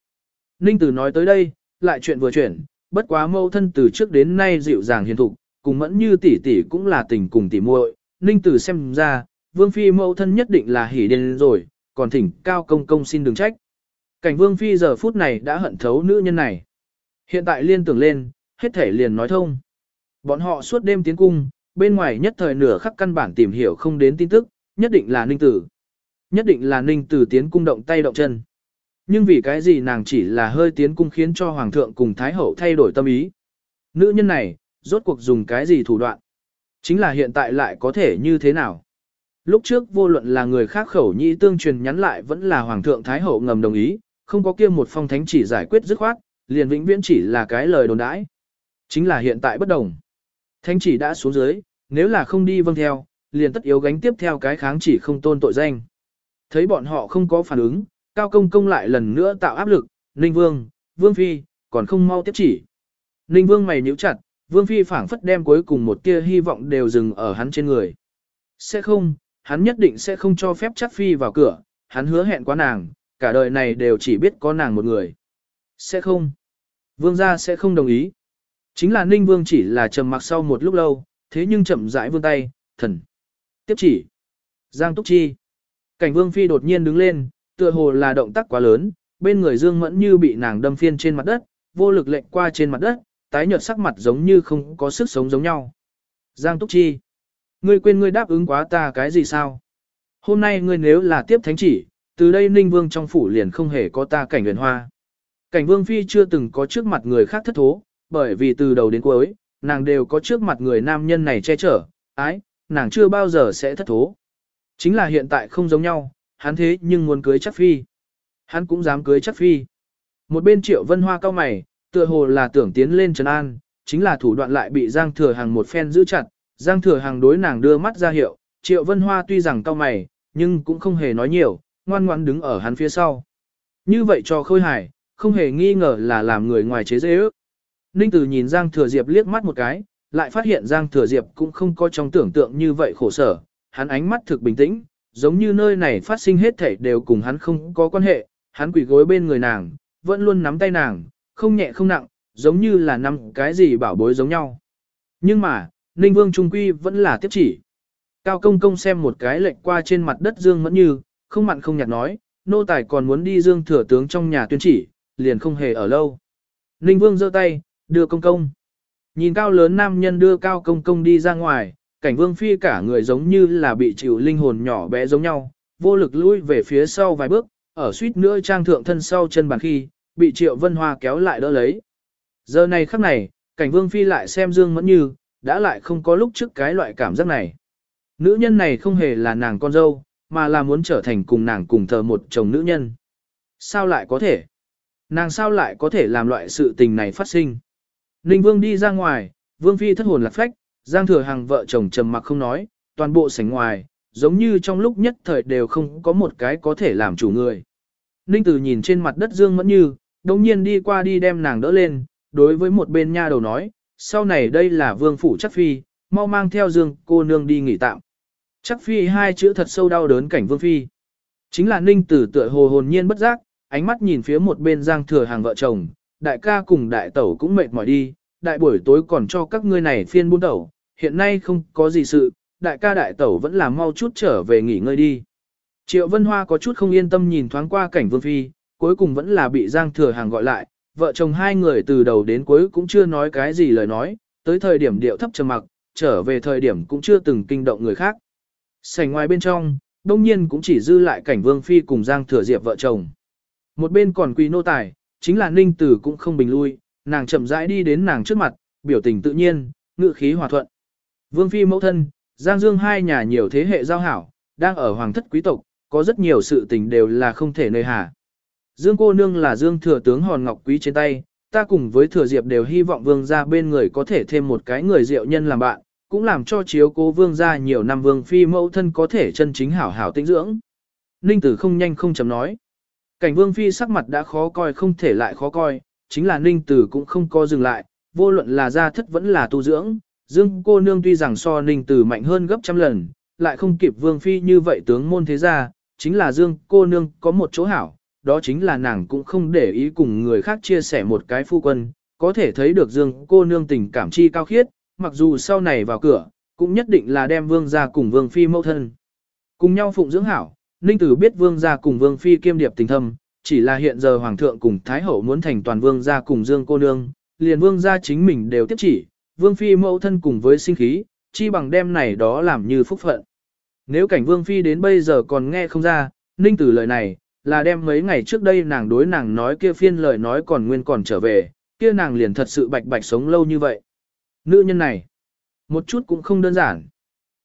Ninh Tử nói tới đây, lại chuyện vừa chuyển, bất quá mẫu thân từ trước đến nay dịu dàng hiền thục, cùng mẫn như tỷ tỷ cũng là tình cùng tỷ muội. Ninh Tử xem ra, Vương Phi mẫu thân nhất định là hỉ đến rồi, còn thỉnh cao công công xin đừng trách. Cảnh Vương Phi giờ phút này đã hận thấu nữ nhân này. Hiện tại liên tưởng lên, hết thể liền nói thông. Bọn họ suốt đêm tiến cung, bên ngoài nhất thời nửa khắc căn bản tìm hiểu không đến tin tức, nhất định là Ninh Tử. Nhất định là Ninh Tử tiến cung động tay động chân. Nhưng vì cái gì nàng chỉ là hơi tiến cung khiến cho Hoàng thượng cùng Thái Hậu thay đổi tâm ý. Nữ nhân này, rốt cuộc dùng cái gì thủ đoạn. Chính là hiện tại lại có thể như thế nào. Lúc trước vô luận là người khác khẩu nhị tương truyền nhắn lại vẫn là Hoàng thượng Thái Hậu ngầm đồng ý, không có kia một phong thánh chỉ giải quyết dứt khoát, liền vĩnh viễn chỉ là cái lời đồn đãi. Chính là hiện tại bất đồng. Thánh chỉ đã xuống dưới, nếu là không đi vâng theo, liền tất yếu gánh tiếp theo cái kháng chỉ không tôn tội danh. Thấy bọn họ không có phản ứng, Cao Công Công lại lần nữa tạo áp lực, Ninh Vương, Vương Phi, còn không mau tiếp chỉ. Ninh Vương mày nhíu chặt, Vương Phi phảng phất đem cuối cùng một tia hy vọng đều dừng ở hắn trên người. Sẽ không, hắn nhất định sẽ không cho phép chắc Phi vào cửa, hắn hứa hẹn quá nàng, cả đời này đều chỉ biết có nàng một người. Sẽ không. Vương gia sẽ không đồng ý. Chính là Ninh Vương chỉ là trầm mặc sau một lúc lâu, thế nhưng chậm rãi vươn tay, thần. Tiếp chỉ. Giang Túc Chi. Cảnh Vương Phi đột nhiên đứng lên, tựa hồ là động tác quá lớn, bên người Dương Mẫn như bị nàng đâm phiên trên mặt đất, vô lực lệnh qua trên mặt đất, tái nhợt sắc mặt giống như không có sức sống giống nhau. Giang Túc Chi. Ngươi quên ngươi đáp ứng quá ta cái gì sao? Hôm nay ngươi nếu là tiếp thánh chỉ, từ đây Ninh Vương trong phủ liền không hề có ta cảnh huyền hoa. Cảnh Vương Phi chưa từng có trước mặt người khác thất thố, bởi vì từ đầu đến cuối, nàng đều có trước mặt người nam nhân này che chở, ái, nàng chưa bao giờ sẽ thất thố. Chính là hiện tại không giống nhau, hắn thế nhưng muốn cưới chắc Phi. Hắn cũng dám cưới chắc Phi. Một bên triệu vân hoa cao mày, tựa hồ là tưởng tiến lên Trần An, chính là thủ đoạn lại bị Giang Thừa Hằng một phen giữ chặt, Giang Thừa Hằng đối nàng đưa mắt ra hiệu, triệu vân hoa tuy rằng cao mày, nhưng cũng không hề nói nhiều, ngoan ngoãn đứng ở hắn phía sau. Như vậy cho khôi hài, không hề nghi ngờ là làm người ngoài chế dễ ước. Ninh Tử nhìn Giang Thừa Diệp liếc mắt một cái, lại phát hiện Giang Thừa Diệp cũng không có trong tưởng tượng như vậy khổ sở, hắn ánh mắt thực bình tĩnh, giống như nơi này phát sinh hết thảy đều cùng hắn không có quan hệ, hắn quỳ gối bên người nàng, vẫn luôn nắm tay nàng, không nhẹ không nặng, giống như là nắm cái gì bảo bối giống nhau. Nhưng mà, Ninh Vương Trung Quy vẫn là tiếp chỉ. Cao công công xem một cái lệnh qua trên mặt đất Dương Mẫn Như, không mặn không nhạt nói, nô tài còn muốn đi Dương Thừa Tướng trong nhà tuyên chỉ, liền không hề ở lâu. Ninh Vương giơ tay, đưa công công. Nhìn cao lớn nam nhân đưa cao công công đi ra ngoài, cảnh vương phi cả người giống như là bị chịu linh hồn nhỏ bé giống nhau, vô lực lui về phía sau vài bước, ở suýt nữa trang thượng thân sau chân bàn khi, bị triệu vân hoa kéo lại đỡ lấy. Giờ này khắc này, cảnh vương phi lại xem dương mẫn như, đã lại không có lúc trước cái loại cảm giác này. Nữ nhân này không hề là nàng con dâu, mà là muốn trở thành cùng nàng cùng thờ một chồng nữ nhân. Sao lại có thể? Nàng sao lại có thể làm loại sự tình này phát sinh? Ninh Vương đi ra ngoài, Vương Phi thất hồn lạc phách, Giang Thừa Hằng vợ chồng trầm mặc không nói, toàn bộ sảnh ngoài, giống như trong lúc nhất thời đều không có một cái có thể làm chủ người. Ninh Tử nhìn trên mặt đất Dương Mẫn Như, đồng nhiên đi qua đi đem nàng đỡ lên, đối với một bên nha đầu nói, sau này đây là Vương Phủ Chắc Phi, mau mang theo Dương cô nương đi nghỉ tạm. Chắc Phi hai chữ thật sâu đau đớn cảnh Vương Phi. Chính là Ninh Tử tựa hồ hồn nhiên bất giác, ánh mắt nhìn phía một bên Giang Thừa Hàng vợ chồng, đại ca cùng đại tẩu cũng mệt mỏi đi, đại buổi tối còn cho các ngươi này phiên buôn tẩu, hiện nay không có gì sự, đại ca đại tẩu vẫn là mau chút trở về nghỉ ngơi đi. Triệu Vân Hoa có chút không yên tâm nhìn thoáng qua cảnh Vương Phi, cuối cùng vẫn là bị Giang Thừa Hàng gọi lại, vợ chồng hai người từ đầu đến cuối cũng chưa nói cái gì lời nói, tới thời điểm điệu thấp trầm mặc, trở về thời điểm cũng chưa từng kinh động người khác. Sảnh ngoài bên trong, đông nhiên cũng chỉ dư lại cảnh Vương Phi cùng Giang Thừa Diệp vợ chồng. Một bên còn quỳ nô tài, chính là Ninh Tử cũng không bình lui, nàng chậm rãi đi đến nàng trước mặt, biểu tình tự nhiên, ngự khí hòa thuận. Vương Phi mẫu thân, Giang Dương hai nhà nhiều thế hệ giao hảo, đang ở hoàng thất quý tộc, có rất nhiều sự tình đều là không thể nơi hà. Dương cô nương là Dương thừa tướng hòn ngọc quý trên tay, ta cùng với thừa diệp đều hy vọng vương gia bên người có thể thêm một cái người diệu nhân làm bạn, cũng làm cho chiếu cố vương gia nhiều năm vương phi mẫu thân có thể chân chính hảo hảo tĩnh dưỡng. Ninh tử không nhanh không chậm nói. Cảnh vương phi sắc mặt đã khó coi không thể lại khó coi, chính là ninh tử cũng không co dừng lại, vô luận là gia thất vẫn là tu dưỡng. Dương cô nương tuy rằng so ninh tử mạnh hơn gấp trăm lần, lại không kịp vương phi như vậy tướng môn thế gia, chính là Dương cô nương có một chỗ hảo, đó chính là nàng cũng không để ý cùng người khác chia sẻ một cái phu quân, có thể thấy được Dương cô nương tình cảm chi cao khiết, mặc dù sau này vào cửa, cũng nhất định là đem vương gia cùng vương phi mẫu thân. Cùng nhau phụng dưỡng hảo, Ninh Tử biết vương gia cùng vương phi kiêm điệp tình thâm, chỉ là hiện giờ hoàng thượng cùng thái hậu muốn thành toàn vương gia cùng Dương cô nương, liền vương gia chính mình đều tiếp chỉ, vương phi mẫu thân cùng với sinh khí, chi bằng đem này đó làm như phúc phận. Nếu cảnh vương phi đến bây giờ còn nghe không ra, Ninh Tử lời này, là đem mấy ngày trước đây nàng đối nàng nói kia phiên lời nói còn nguyên còn trở về, kia nàng liền thật sự bạch bạch sống lâu như vậy. Nữ nhân này, một chút cũng không đơn giản.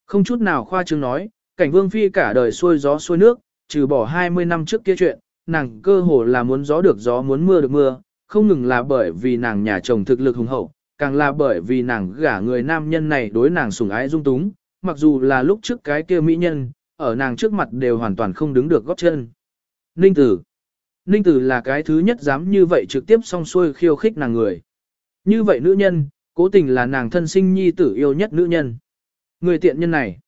Không chút nào khoa trương nói, cảnh vương phi cả đời xuôi gió xuôi nước, trừ bỏ 20 năm trước kia chuyện, nàng cơ hồ là muốn gió được gió muốn mưa được mưa, không ngừng là bởi vì nàng nhà chồng thực lực hùng hậu, càng là bởi vì nàng gả người nam nhân này đối nàng sủng ái dung túng, mặc dù là lúc trước cái kia mỹ nhân, ở nàng trước mặt đều hoàn toàn không đứng được góp chân. Ninh Tử Ninh Tử là cái thứ nhất dám như vậy trực tiếp song xuôi khiêu khích nàng người. Như vậy nữ nhân, cố tình là nàng thân sinh nhi tử yêu nhất nữ nhân. Người tiện nhân này.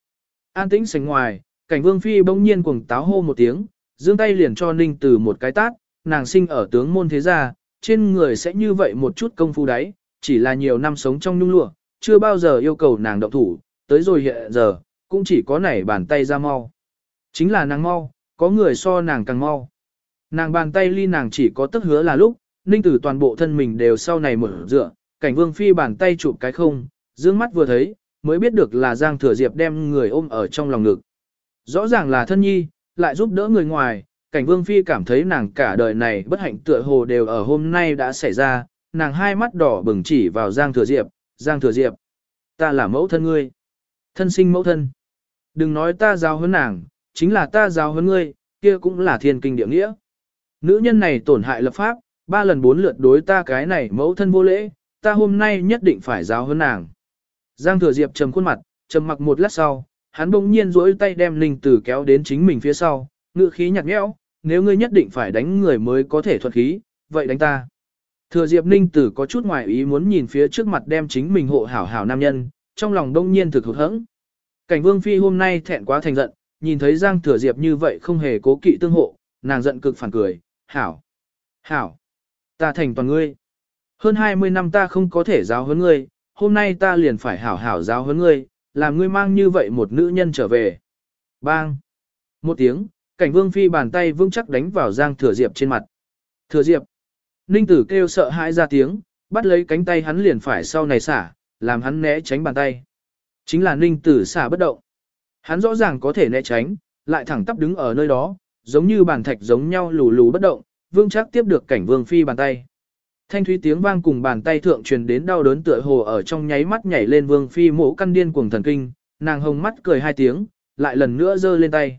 An tĩnh sánh ngoài, cảnh vương phi bỗng nhiên cuồng táo hô một tiếng, giương tay liền cho Ninh Tử một cái tát, nàng sinh ở tướng môn thế gia, trên người sẽ như vậy một chút công phu đấy, chỉ là nhiều năm sống trong nhung lụa, chưa bao giờ yêu cầu nàng động thủ, tới rồi hiện giờ, cũng chỉ có nảy bàn tay ra mau. Chính là nàng mau, có người so nàng càng mau. Nàng bàn tay ly nàng chỉ có tức hứa là lúc, ninh tử toàn bộ thân mình đều sau này mở dựa, cảnh vương phi bàn tay chụp cái không, dương mắt vừa thấy, mới biết được là Giang Thừa Diệp đem người ôm ở trong lòng ngực. Rõ ràng là thân nhi, lại giúp đỡ người ngoài, cảnh vương phi cảm thấy nàng cả đời này bất hạnh tựa hồ đều ở hôm nay đã xảy ra, nàng hai mắt đỏ bừng chỉ vào Giang Thừa Diệp, Giang Thừa Diệp, ta là mẫu thân ngươi, thân sinh mẫu thân. Đừng nói ta giáo huấn nàng, chính là ta giáo huấn ngươi, kia cũng là thiên kinh địa nghĩa. Nữ nhân này tổn hại lập pháp, ba lần bốn lượt đối ta cái này mẫu thân vô lễ, ta hôm nay nhất định phải giáo huấn nàng. Giang Thừa Diệp trầm khuôn mặt, trầm mặc một lát sau, hắn bỗng nhiên duỗi tay đem Ninh Tử kéo đến chính mình phía sau, ngựa khí nhạt nhẽo, nếu ngươi nhất định phải đánh người mới có thể thuật khí, vậy đánh ta. Thừa Diệp Ninh Tử có chút ngoài ý muốn nhìn phía trước mặt đem chính mình hộ hảo hảo nam nhân, trong lòng đông nhiên thực hụt hẫng. Cảnh Vương Phi hôm nay thẹn quá thành giận, nhìn thấy Giang Thừa Diệp như vậy không hề cố kỵ tương hộ, nàng giận cực phản cười, hảo, hảo, ta thành toàn ngươi. Hơn 20 năm ta không có thể giáo huấn ngươi, hôm nay ta liền phải hảo hảo giáo huấn ngươi, làm ngươi mang như vậy một nữ nhân trở về. Bang! Một tiếng, cảnh vương phi bàn tay vững chắc đánh vào Giang Thừa Diệp trên mặt. Thừa Diệp! Ninh tử kêu sợ hãi ra tiếng, bắt lấy cánh tay hắn liền phải sau này xả, làm hắn né tránh bàn tay. Chính là Ninh tử xả bất động. Hắn rõ ràng có thể né tránh, lại thẳng tắp đứng ở nơi đó, giống như bàn thạch giống nhau lù lù bất động, vương chắc tiếp được cảnh vương phi bàn tay. Thanh thúy tiếng vang cùng bàn tay thượng truyền đến đau đớn tựa hồ ở trong nháy mắt nhảy lên vương phi mổ căn điên cuồng thần kinh, nàng hồng mắt cười hai tiếng, lại lần nữa giơ lên tay.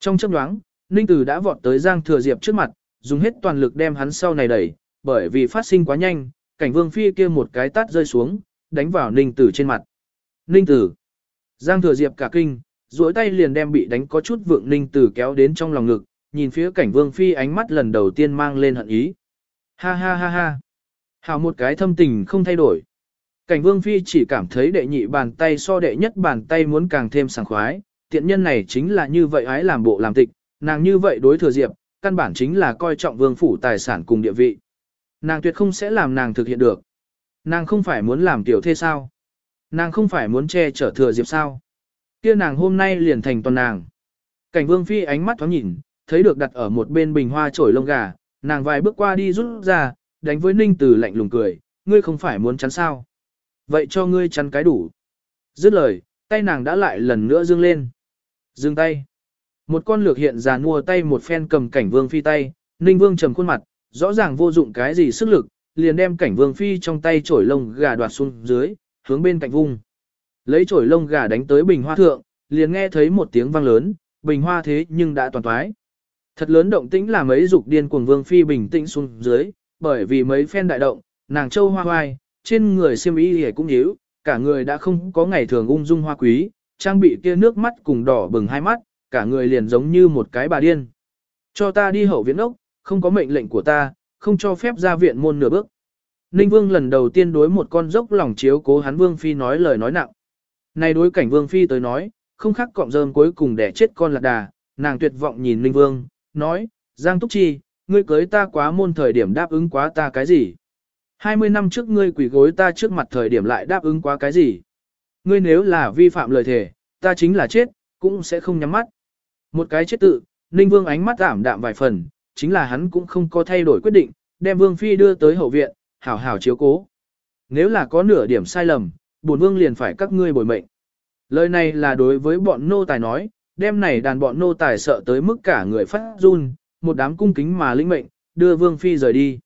Trong chớp nhoáng, Ninh Tử đã vọt tới Giang Thừa Diệp trước mặt, dùng hết toàn lực đem hắn sau này đẩy, bởi vì phát sinh quá nhanh, cảnh vương phi kia một cái tát rơi xuống, đánh vào Ninh Tử trên mặt. Ninh Tử. Giang Thừa Diệp cả kinh, duỗi tay liền đem bị đánh có chút vượng ninh tử kéo đến trong lòng ngực, nhìn phía cảnh vương phi ánh mắt lần đầu tiên mang lên hận ý. Ha ha ha ha. Hào một cái thâm tình không thay đổi. Cảnh vương phi chỉ cảm thấy đệ nhị bàn tay so đệ nhất bàn tay muốn càng thêm sảng khoái, tiện nhân này chính là như vậy ái làm bộ làm tịch, nàng như vậy đối thừa diệp, căn bản chính là coi trọng vương phủ tài sản cùng địa vị. Nàng tuyệt không sẽ làm nàng thực hiện được. Nàng không phải muốn làm tiểu thê sao? Nàng không phải muốn che chở thừa diệp sao? Kia nàng hôm nay liền thành toàn nàng. Cảnh vương phi ánh mắt thoáng nhìn, thấy được đặt ở một bên bình hoa trổi lông gà, nàng vài bước qua đi rút ra, đánh với ninh tử lạnh lùng cười, ngươi không phải muốn chắn sao. Vậy cho ngươi chắn cái đủ. Dứt lời, tay nàng đã lại lần nữa dương lên. Dương tay. Một con lược hiện ra mua tay một phen cầm cảnh vương phi tay, ninh vương trầm khuôn mặt, rõ ràng vô dụng cái gì sức lực, liền đem cảnh vương phi trong tay chổi lông gà đoạt xuống dưới, hướng bên cạnh vung. Lấy chổi lông gà đánh tới bình hoa thượng, liền nghe thấy một tiếng vang lớn, bình hoa thế nhưng đã toàn toái. Thật lớn động tĩnh là mấy dục điên cuồng vương phi bình tĩnh xuống dưới, bởi vì mấy phen đại động, nàng châu hoa hoai, trên người xiêm y hề cũng nhíu, cả người đã không có ngày thường ung dung hoa quý, trang bị kia nước mắt cùng đỏ bừng hai mắt, cả người liền giống như một cái bà điên. Cho ta đi hậu viện ốc, không có mệnh lệnh của ta, không cho phép ra viện môn nửa bước. Ninh Vương lần đầu tiên đối một con dốc lòng chiếu cố hắn Vương Phi nói lời nói nặng. Này đối cảnh Vương Phi tới nói, không khác cọng rơm cuối cùng để chết con lạc đà, nàng tuyệt vọng nhìn Ninh Vương, nói, Giang Túc Chi, ngươi cưới ta quá môn thời điểm đáp ứng quá ta cái gì? 20 năm trước ngươi quỷ gối ta trước mặt thời điểm lại đáp ứng quá cái gì? Ngươi nếu là vi phạm lời thề, ta chính là chết, cũng sẽ không nhắm mắt. Một cái chết tự, Ninh Vương ánh mắt ảm đạm vài phần, chính là hắn cũng không có thay đổi quyết định, đem Vương Phi đưa tới hậu viện, hảo hảo chiếu cố. Nếu là có nửa điểm sai lầm, bổn Vương liền phải các ngươi bồi mệnh. Lời này là đối với bọn nô tài nói, đem này đàn bọn nô tài sợ tới mức cả người phát run, một đám cung kính mà linh mệnh, đưa Vương Phi rời đi.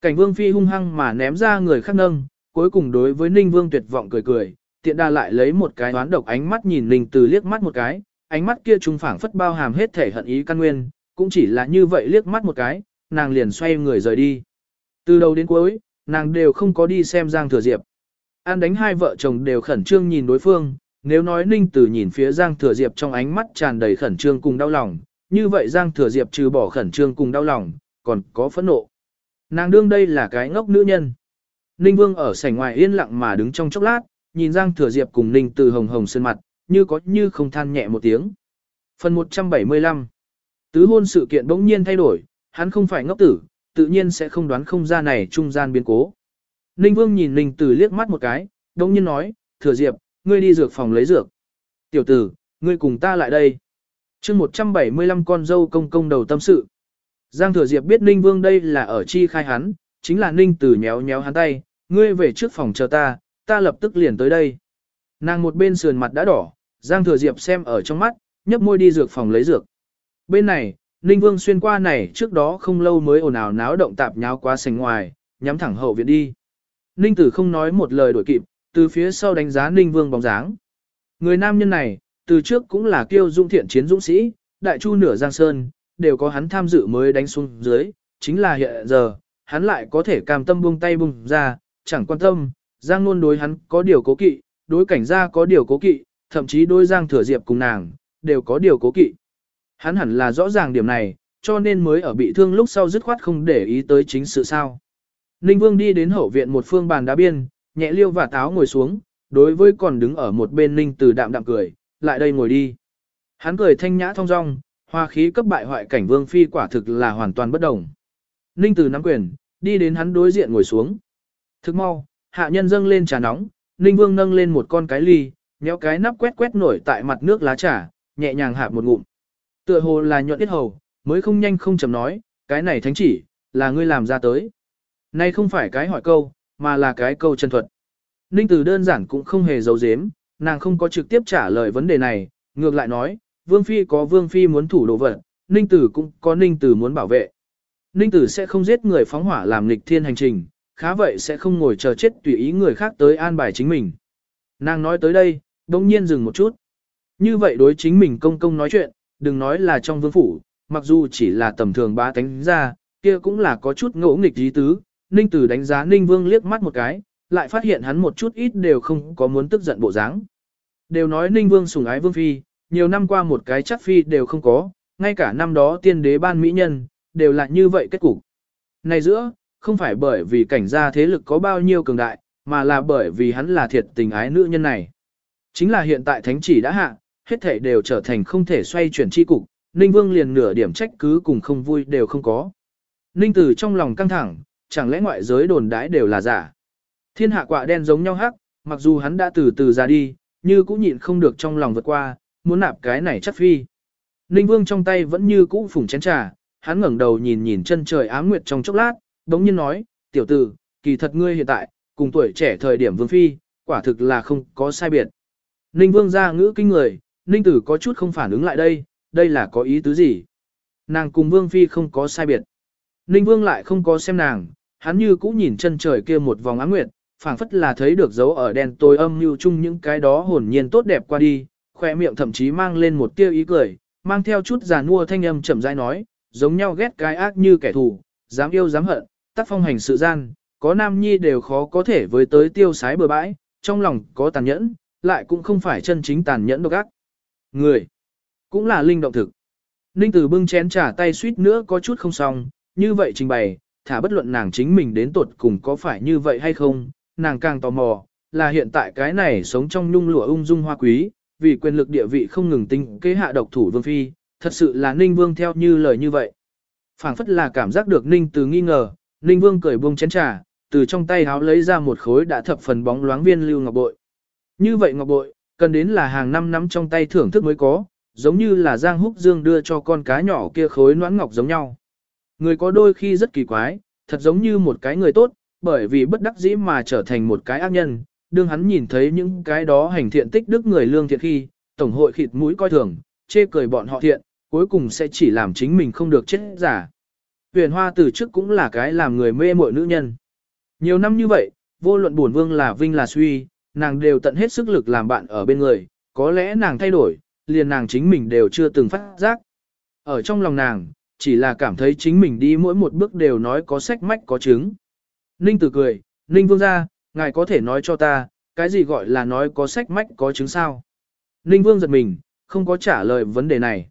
Cảnh Vương Phi hung hăng mà ném ra người khác nâng, cuối cùng đối với Ninh Vương tuyệt vọng cười cười, tiện đa lại lấy một cái đoán độc ánh mắt nhìn Ninh Từ liếc mắt một cái, ánh mắt kia trung phảng phất bao hàm hết thể hận ý căn nguyên, cũng chỉ là như vậy liếc mắt một cái, nàng liền xoay người rời đi. Từ đầu đến cuối, nàng đều không có đi xem Giang Thừa Diệp. An đánh hai vợ chồng đều khẩn trương nhìn đối phương, nếu nói Ninh Tử nhìn phía Giang Thừa Diệp trong ánh mắt tràn đầy khẩn trương cùng đau lòng, như vậy Giang Thừa Diệp trừ bỏ khẩn trương cùng đau lòng, còn có phẫn nộ. Nàng đương đây là cái ngốc nữ nhân. Ninh Vương ở sảnh ngoài yên lặng mà đứng trong chốc lát, nhìn Giang Thừa Diệp cùng Ninh Từ hồng hồng sơn mặt, như có như không than nhẹ một tiếng. Phần 175 Tứ hôn sự kiện bỗng nhiên thay đổi, hắn không phải ngốc tử, tự nhiên sẽ không đoán không ra này trung gian biến cố. Ninh Vương nhìn Ninh Tử liếc mắt một cái, bỗng nhiên nói, Thừa Diệp, ngươi đi dược phòng lấy dược. Tiểu tử, ngươi cùng ta lại đây. chương 175 con dâu công công đầu tâm sự. Giang Thừa Diệp biết Ninh Vương đây là ở chi khai hắn, chính là Ninh Tử nhéo nhéo hắn tay, ngươi về trước phòng chờ ta, ta lập tức liền tới đây. Nàng một bên sườn mặt đã đỏ, Giang Thừa Diệp xem ở trong mắt, nhấp môi đi dược phòng lấy dược. Bên này, Ninh Vương xuyên qua này trước đó không lâu mới ồn ào náo động tạp nháo quá sành ngoài, nhắm thẳng hậu viện đi. Ninh Tử không nói một lời đổi kịp, từ phía sau đánh giá Ninh Vương bóng dáng. Người nam nhân này, từ trước cũng là kiêu dung thiện chiến dũng sĩ, đại chu nửa giang sơn, đều có hắn tham dự mới đánh xuống dưới, chính là hiện giờ, hắn lại có thể cam tâm buông tay buông ra, chẳng quan tâm, giang luôn đối hắn có điều cố kỵ, đối cảnh gia có điều cố kỵ, thậm chí đối giang thừa diệp cùng nàng, đều có điều cố kỵ. Hắn hẳn là rõ ràng điểm này, cho nên mới ở bị thương lúc sau dứt khoát không để ý tới chính sự sao. Ninh Vương đi đến hậu viện một phương bàn đá biên, nhẹ liêu và táo ngồi xuống, đối với còn đứng ở một bên Ninh từ đạm đạm cười, lại đây ngồi đi. Hắn cười thanh nhã thong dong, hoa khí cấp bại hoại cảnh Vương Phi quả thực là hoàn toàn bất đồng. Ninh từ nắm quyền, đi đến hắn đối diện ngồi xuống. Thức mau, hạ nhân dâng lên trà nóng, Ninh Vương nâng lên một con cái ly, nhéo cái nắp quét quét nổi tại mặt nước lá trà, nhẹ nhàng hạ một ngụm. Tựa hồ là nhuận ít hầu, mới không nhanh không chậm nói, cái này thánh chỉ, là ngươi làm ra tới. Nay không phải cái hỏi câu, mà là cái câu chân thuật. Ninh Tử đơn giản cũng không hề giấu giếm, nàng không có trực tiếp trả lời vấn đề này, ngược lại nói, Vương Phi có Vương Phi muốn thủ đồ vật, Ninh Tử cũng có Ninh Tử muốn bảo vệ. Ninh Tử sẽ không giết người phóng hỏa làm nghịch thiên hành trình, khá vậy sẽ không ngồi chờ chết tùy ý người khác tới an bài chính mình. Nàng nói tới đây, đông nhiên dừng một chút. Như vậy đối chính mình công công nói chuyện, đừng nói là trong vương phủ, mặc dù chỉ là tầm thường ba tánh ra, kia cũng là có chút ngỗ nghịch dí tứ. Ninh Tử đánh giá Ninh Vương liếc mắt một cái, lại phát hiện hắn một chút ít đều không có muốn tức giận bộ dáng. Đều nói Ninh Vương sủng ái Vương Phi, nhiều năm qua một cái chắc Phi đều không có, ngay cả năm đó tiên đế ban mỹ nhân, đều là như vậy kết cục. Này giữa, không phải bởi vì cảnh gia thế lực có bao nhiêu cường đại, mà là bởi vì hắn là thiệt tình ái nữ nhân này. Chính là hiện tại thánh chỉ đã hạ, hết thảy đều trở thành không thể xoay chuyển chi cục, Ninh Vương liền nửa điểm trách cứ cùng không vui đều không có. Ninh Tử trong lòng căng thẳng, chẳng lẽ ngoại giới đồn đãi đều là giả. Thiên hạ quạ đen giống nhau hắc, mặc dù hắn đã từ từ ra đi, như cũng nhịn không được trong lòng vượt qua, muốn nạp cái này chắc phi. Ninh Vương trong tay vẫn như cũ phủng chén trà, hắn ngẩng đầu nhìn nhìn chân trời ám nguyệt trong chốc lát, đống nhiên nói, tiểu tử, kỳ thật ngươi hiện tại, cùng tuổi trẻ thời điểm Vương Phi, quả thực là không có sai biệt. Ninh Vương ra ngữ kinh người, Ninh Tử có chút không phản ứng lại đây, đây là có ý tứ gì? Nàng cùng Vương Phi không có sai biệt. Ninh Vương lại không có xem nàng, hắn như cũ nhìn chân trời kia một vòng áng nguyệt, phảng phất là thấy được dấu ở đèn tối âm như chung những cái đó hồn nhiên tốt đẹp qua đi, khoe miệng thậm chí mang lên một tia ý cười, mang theo chút giàn mua thanh âm chậm rãi nói, giống nhau ghét cái ác như kẻ thù, dám yêu dám hận, tác phong hành sự gian, có nam nhi đều khó có thể với tới tiêu sái bừa bãi, trong lòng có tàn nhẫn, lại cũng không phải chân chính tàn nhẫn độc ác. Người, cũng là linh động thực. Ninh Tử bưng chén trà tay suýt nữa có chút không xong, như vậy trình bày, thả bất luận nàng chính mình đến tuột cùng có phải như vậy hay không, nàng càng tò mò, là hiện tại cái này sống trong nhung lụa ung dung hoa quý, vì quyền lực địa vị không ngừng tinh kế hạ độc thủ vương phi, thật sự là Ninh Vương theo như lời như vậy. phảng phất là cảm giác được Ninh Từ nghi ngờ, Ninh Vương cởi buông chén trà, từ trong tay háo lấy ra một khối đã thập phần bóng loáng viên lưu ngọc bội. Như vậy ngọc bội, cần đến là hàng năm nắm trong tay thưởng thức mới có, giống như là Giang Húc Dương đưa cho con cá nhỏ kia khối noãn ngọc giống nhau. Người có đôi khi rất kỳ quái, thật giống như một cái người tốt, bởi vì bất đắc dĩ mà trở thành một cái ác nhân, đương hắn nhìn thấy những cái đó hành thiện tích đức người lương thiện khi, tổng hội khịt mũi coi thường, chê cười bọn họ thiện, cuối cùng sẽ chỉ làm chính mình không được chết giả. Huyền Hoa từ trước cũng là cái làm người mê muội nữ nhân. Nhiều năm như vậy, vô luận buồn vương là vinh là suy, nàng đều tận hết sức lực làm bạn ở bên người, có lẽ nàng thay đổi, liền nàng chính mình đều chưa từng phát giác. Ở trong lòng nàng, chỉ là cảm thấy chính mình đi mỗi một bước đều nói có sách mách có chứng. Ninh tử cười, Ninh vương ra, ngài có thể nói cho ta, cái gì gọi là nói có sách mách có chứng sao? Ninh vương giật mình, không có trả lời vấn đề này.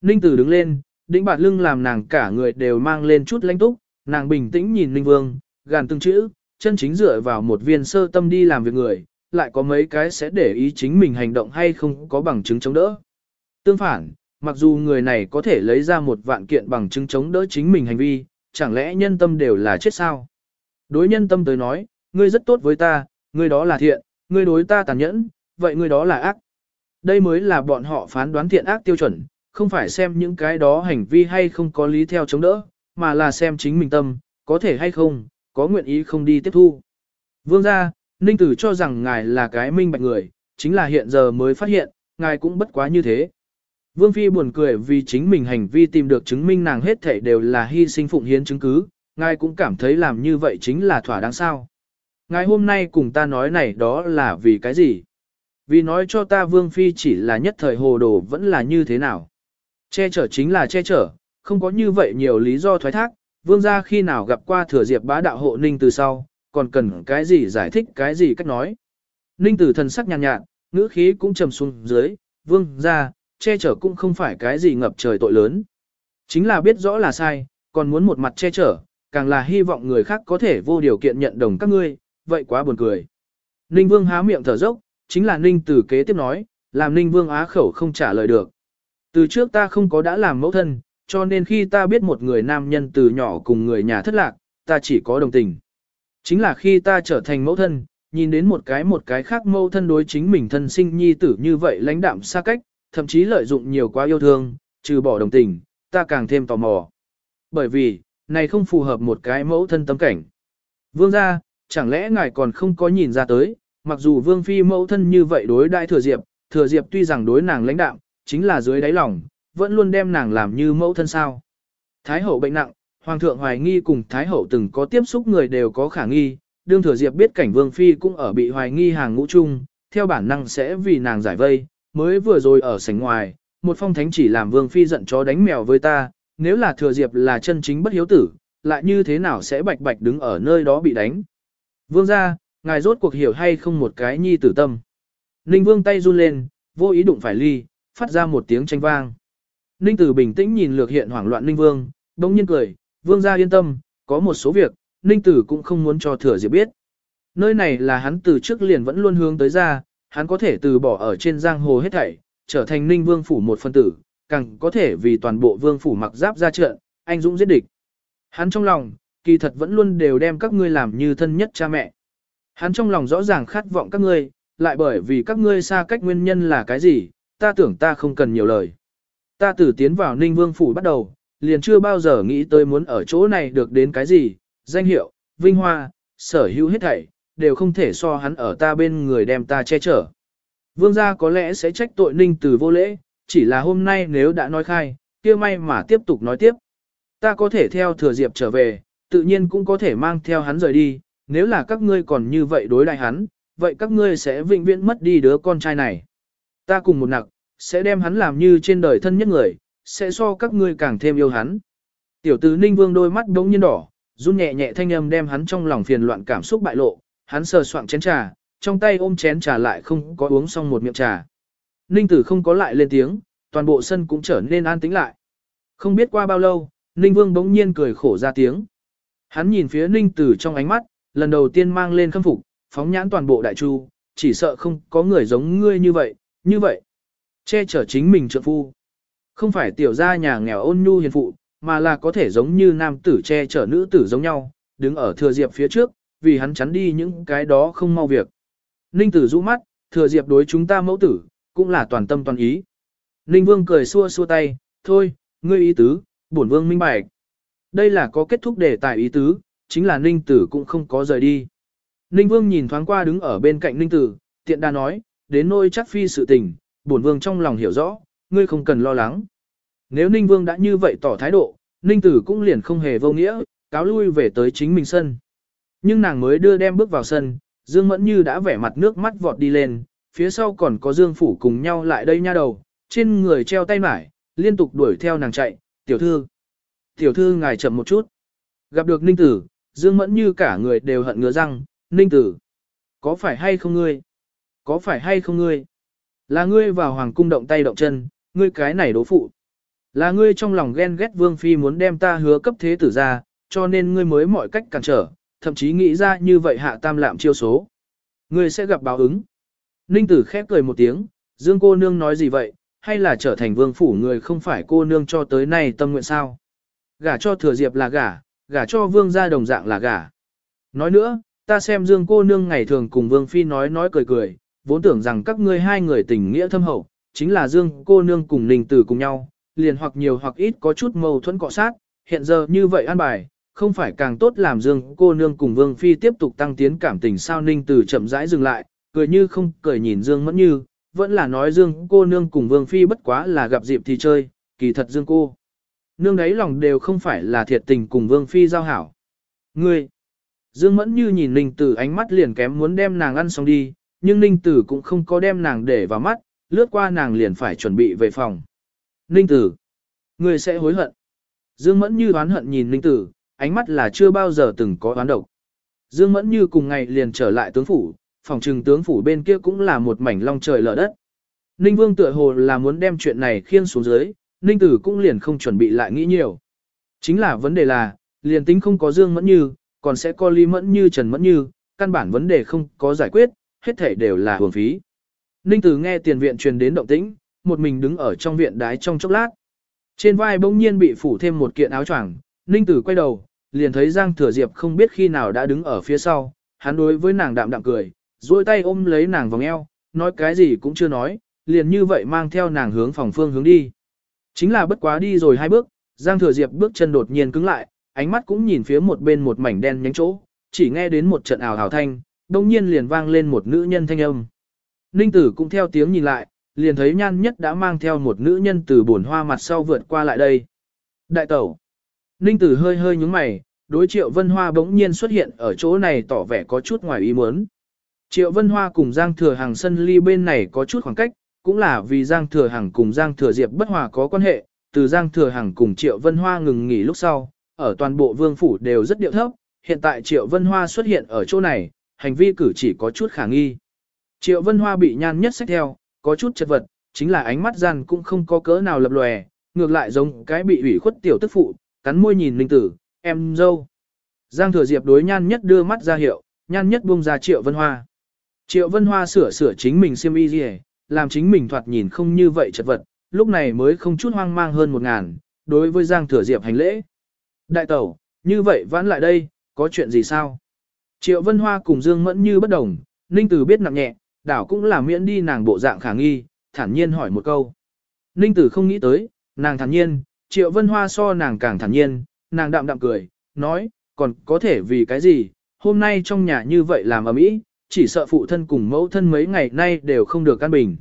Ninh tử đứng lên, đĩnh bạt lưng làm nàng cả người đều mang lên chút lãnh túc, nàng bình tĩnh nhìn Ninh vương, gàn từng chữ, chân chính dựa vào một viên sơ tâm đi làm việc người, lại có mấy cái sẽ để ý chính mình hành động hay không có bằng chứng chống đỡ. Tương phản, mặc dù người này có thể lấy ra một vạn kiện bằng chứng chống đỡ chính mình hành vi, chẳng lẽ nhân tâm đều là chết sao? Đối nhân tâm tới nói, ngươi rất tốt với ta, ngươi đó là thiện, ngươi đối ta tàn nhẫn, vậy ngươi đó là ác. Đây mới là bọn họ phán đoán thiện ác tiêu chuẩn, không phải xem những cái đó hành vi hay không có lý theo chống đỡ, mà là xem chính mình tâm, có thể hay không, có nguyện ý không đi tiếp thu. Vương gia, Ninh Tử cho rằng ngài là cái minh bạch người, chính là hiện giờ mới phát hiện, ngài cũng bất quá như thế. Vương Phi buồn cười vì chính mình hành vi tìm được chứng minh nàng hết thể đều là hy sinh phụng hiến chứng cứ, ngài cũng cảm thấy làm như vậy chính là thỏa đáng sao. Ngài hôm nay cùng ta nói này đó là vì cái gì? Vì nói cho ta Vương Phi chỉ là nhất thời hồ đồ vẫn là như thế nào? Che chở chính là che chở, không có như vậy nhiều lý do thoái thác, Vương gia khi nào gặp qua thừa diệp bá đạo hộ ninh từ sau, còn cần cái gì giải thích cái gì cách nói. Ninh tử thần sắc nhàn nhạt, nhạt, ngữ khí cũng trầm xuống dưới, vương gia, che chở cũng không phải cái gì ngập trời tội lớn. Chính là biết rõ là sai, còn muốn một mặt che chở, càng là hy vọng người khác có thể vô điều kiện nhận đồng các ngươi, vậy quá buồn cười. Ninh vương há miệng thở dốc, chính là Ninh tử kế tiếp nói, làm Ninh vương á khẩu không trả lời được. Từ trước ta không có đã làm mẫu thân, cho nên khi ta biết một người nam nhân từ nhỏ cùng người nhà thất lạc, ta chỉ có đồng tình. Chính là khi ta trở thành mẫu thân, nhìn đến một cái một cái khác mẫu thân đối chính mình thân sinh nhi tử như vậy lãnh đạm xa cách, thậm chí lợi dụng nhiều quá yêu thương, trừ bỏ đồng tình, ta càng thêm tò mò. Bởi vì, này không phù hợp một cái mẫu thân tâm cảnh. Vương gia, chẳng lẽ ngài còn không có nhìn ra tới, mặc dù vương phi mẫu thân như vậy đối đại thừa diệp, thừa diệp tuy rằng đối nàng lãnh đạm, chính là dưới đáy lòng, vẫn luôn đem nàng làm như mẫu thân sao. Thái hậu bệnh nặng, Hoàng thượng hoài nghi cùng Thái hậu từng có tiếp xúc người đều có khả nghi, đương thừa diệp biết cảnh vương phi cũng ở bị hoài nghi hàng ngũ chung, theo bản năng sẽ vì nàng giải vây, mới vừa rồi ở sảnh ngoài, một phong thánh chỉ làm vương phi giận chó đánh mèo với ta, nếu là thừa diệp là chân chính bất hiếu tử, lại như thế nào sẽ bạch bạch đứng ở nơi đó bị đánh. Vương ra, ngài rốt cuộc hiểu hay không một cái nhi tử tâm. Ninh vương tay run lên, vô ý đụng phải ly, phát ra một tiếng tranh vang. Ninh tử bình tĩnh nhìn lược hiện hoảng loạn Ninh vương, đông nhiên cười, vương gia yên tâm, có một số việc, Ninh tử cũng không muốn cho thừa diệp biết. Nơi này là hắn từ trước liền vẫn luôn hướng tới ra, hắn có thể từ bỏ ở trên giang hồ hết thảy, trở thành Ninh vương phủ một phân tử, càng có thể vì toàn bộ vương phủ mặc giáp ra trận, anh dũng giết địch. Hắn trong lòng, kỳ thật vẫn luôn đều đem các ngươi làm như thân nhất cha mẹ. Hắn trong lòng rõ ràng khát vọng các ngươi, lại bởi vì các ngươi xa cách nguyên nhân là cái gì, ta tưởng ta không cần nhiều lời. Ta từ tiến vào Ninh Vương Phủ bắt đầu, liền chưa bao giờ nghĩ tới muốn ở chỗ này được đến cái gì, danh hiệu, vinh hoa, sở hữu hết thảy, đều không thể so hắn ở ta bên người đem ta che chở. Vương gia có lẽ sẽ trách tội ninh tử vô lễ, chỉ là hôm nay nếu đã nói khai, kia may mà tiếp tục nói tiếp. Ta có thể theo thừa diệp trở về, tự nhiên cũng có thể mang theo hắn rời đi, nếu là các ngươi còn như vậy đối đại hắn, vậy các ngươi sẽ vĩnh viễn mất đi đứa con trai này. Ta cùng một nặc, sẽ đem hắn làm như trên đời thân nhất người, sẽ so các ngươi càng thêm yêu hắn. Tiểu tử Ninh Vương đôi mắt đống nhiên đỏ, run nhẹ nhẹ thanh âm đem hắn trong lòng phiền loạn cảm xúc bại lộ, hắn sờ soạng chén trà, trong tay ôm chén trà lại không có uống xong một miệng trà. Ninh Tử không có lại lên tiếng, toàn bộ sân cũng trở nên an tĩnh lại. Không biết qua bao lâu, Ninh Vương bỗng nhiên cười khổ ra tiếng. Hắn nhìn phía Ninh Tử trong ánh mắt, lần đầu tiên mang lên khâm phục, phóng nhãn toàn bộ đại chu, chỉ sợ không có người giống ngươi như vậy, như vậy. Che chở chính mình trợ phu. Không phải tiểu gia nhà nghèo ôn nhu hiền phụ, mà là có thể giống như nam tử che chở nữ tử giống nhau, đứng ở thừa diệp phía trước, vì hắn chắn đi những cái đó không mau việc. Ninh tử rũ mắt, thừa diệp đối chúng ta mẫu tử, cũng là toàn tâm toàn ý. Ninh vương cười xua xua tay, thôi, ngươi ý tứ, bổn vương minh bạch. Đây là có kết thúc đề tài ý tứ, chính là ninh tử cũng không có rời đi. Ninh vương nhìn thoáng qua đứng ở bên cạnh ninh tử, tiện đa nói, đến nôi chắc phi sự tình, bổn vương trong lòng hiểu rõ, ngươi không cần lo lắng. Nếu ninh vương đã như vậy tỏ thái độ, ninh tử cũng liền không hề vô nghĩa, cáo lui về tới chính mình sân. Nhưng nàng mới đưa đem bước vào sân, Dương Mẫn Như đã vẻ mặt nước mắt vọt đi lên, phía sau còn có Dương Phủ cùng nhau lại đây nha đầu, trên người treo tay mải, liên tục đuổi theo nàng chạy, tiểu thư. Tiểu thư ngài chậm một chút. Gặp được Ninh Tử, Dương Mẫn Như cả người đều hận ngứa răng, Ninh Tử. Có phải hay không ngươi? Có phải hay không ngươi? Là ngươi vào hoàng cung động tay động chân, ngươi cái này đố phụ. Là ngươi trong lòng ghen ghét Vương Phi muốn đem ta hứa cấp thế tử ra, cho nên ngươi mới mọi cách cản trở, thậm chí nghĩ ra như vậy hạ tam lạm chiêu số. Ngươi sẽ gặp báo ứng. Ninh tử khép cười một tiếng, Dương cô nương nói gì vậy, hay là trở thành vương phủ người không phải cô nương cho tới nay tâm nguyện sao? Gả cho thừa diệp là gả, gả cho vương gia đồng dạng là gả. Nói nữa, ta xem Dương cô nương ngày thường cùng vương phi nói nói cười cười, vốn tưởng rằng các ngươi hai người tình nghĩa thâm hậu, chính là Dương cô nương cùng Ninh tử cùng nhau, liền hoặc nhiều hoặc ít có chút mâu thuẫn cọ sát, hiện giờ như vậy an bài, không phải càng tốt làm Dương cô nương cùng Vương Phi tiếp tục tăng tiến cảm tình sao Ninh Tử chậm rãi dừng lại, cười như không cười nhìn Dương Mẫn Như, vẫn là nói Dương cô nương cùng Vương Phi bất quá là gặp dịp thì chơi, kỳ thật Dương cô. Nương đấy lòng đều không phải là thiệt tình cùng Vương Phi giao hảo. Ngươi! Dương Mẫn Như nhìn Ninh Tử ánh mắt liền kém muốn đem nàng ăn xong đi, nhưng Ninh Tử cũng không có đem nàng để vào mắt, lướt qua nàng liền phải chuẩn bị về phòng. Ninh Tử! Ngươi sẽ hối hận. Dương Mẫn Như oán hận nhìn Ninh Tử, ánh mắt là chưa bao giờ từng có oán độc. Dương Mẫn Như cùng ngày liền trở lại tướng phủ, phòng trừng tướng phủ bên kia cũng là một mảnh long trời lở đất. Ninh Vương tựa hồ là muốn đem chuyện này khiên xuống dưới, Ninh Tử cũng liền không chuẩn bị lại nghĩ nhiều. Chính là vấn đề là, liền tính không có Dương Mẫn Như, còn sẽ có Lý Mẫn Như Trần Mẫn Như, căn bản vấn đề không có giải quyết, hết thể đều là hưởng phí. Ninh Tử nghe tiền viện truyền đến động tĩnh, một mình đứng ở trong viện đái trong chốc lát. Trên vai bỗng nhiên bị phủ thêm một kiện áo choàng, Ninh Tử quay đầu, liền thấy Giang Thừa Diệp không biết khi nào đã đứng ở phía sau, hắn đối với nàng đạm đạm cười, duỗi tay ôm lấy nàng vòng eo, nói cái gì cũng chưa nói, liền như vậy mang theo nàng hướng phòng phương hướng đi. Chính là bất quá đi rồi hai bước, Giang Thừa Diệp bước chân đột nhiên cứng lại, ánh mắt cũng nhìn phía một bên một mảnh đen nhánh chỗ, chỉ nghe đến một trận ảo hào thanh, đồng nhiên liền vang lên một nữ nhân thanh âm. Ninh Tử cũng theo tiếng nhìn lại, liền thấy nhan nhất đã mang theo một nữ nhân từ bồn hoa mặt sau vượt qua lại đây. Đại tẩu. Ninh Tử hơi hơi nhúng mày, đối Triệu Vân Hoa bỗng nhiên xuất hiện ở chỗ này tỏ vẻ có chút ngoài ý muốn. Triệu Vân Hoa cùng Giang Thừa Hằng sân ly bên này có chút khoảng cách, cũng là vì Giang Thừa Hằng cùng Giang Thừa Diệp bất hòa có quan hệ, từ Giang Thừa Hằng cùng Triệu Vân Hoa ngừng nghỉ lúc sau, ở toàn bộ vương phủ đều rất điệu thấp, hiện tại Triệu Vân Hoa xuất hiện ở chỗ này, hành vi cử chỉ có chút khả nghi. Triệu Vân Hoa bị nhan nhất sách theo, có chút chật vật, chính là ánh mắt gian cũng không có cỡ nào lập lòe, ngược lại giống cái bị ủy khuất tiểu tức phụ, cắn môi nhìn Ninh Tử, em dâu. Giang Thừa Diệp đối nhan nhất đưa mắt ra hiệu, nhan nhất buông ra Triệu Vân Hoa. Triệu Vân Hoa sửa sửa chính mình xiêm y gì làm chính mình thoạt nhìn không như vậy chật vật, lúc này mới không chút hoang mang hơn một ngàn, đối với Giang Thừa Diệp hành lễ. Đại tẩu, như vậy vãn lại đây, có chuyện gì sao? Triệu Vân Hoa cùng Dương Mẫn như bất đồng, Ninh Tử biết nặng nhẹ, đảo cũng là miễn đi nàng bộ dạng khả nghi, thản nhiên hỏi một câu. Ninh Tử không nghĩ tới, nàng thản nhiên, Triệu Vân Hoa so nàng càng thản nhiên, nàng đạm đạm cười, nói, còn có thể vì cái gì, hôm nay trong nhà như vậy làm ở mỹ, chỉ sợ phụ thân cùng mẫu thân mấy ngày nay đều không được căn bình.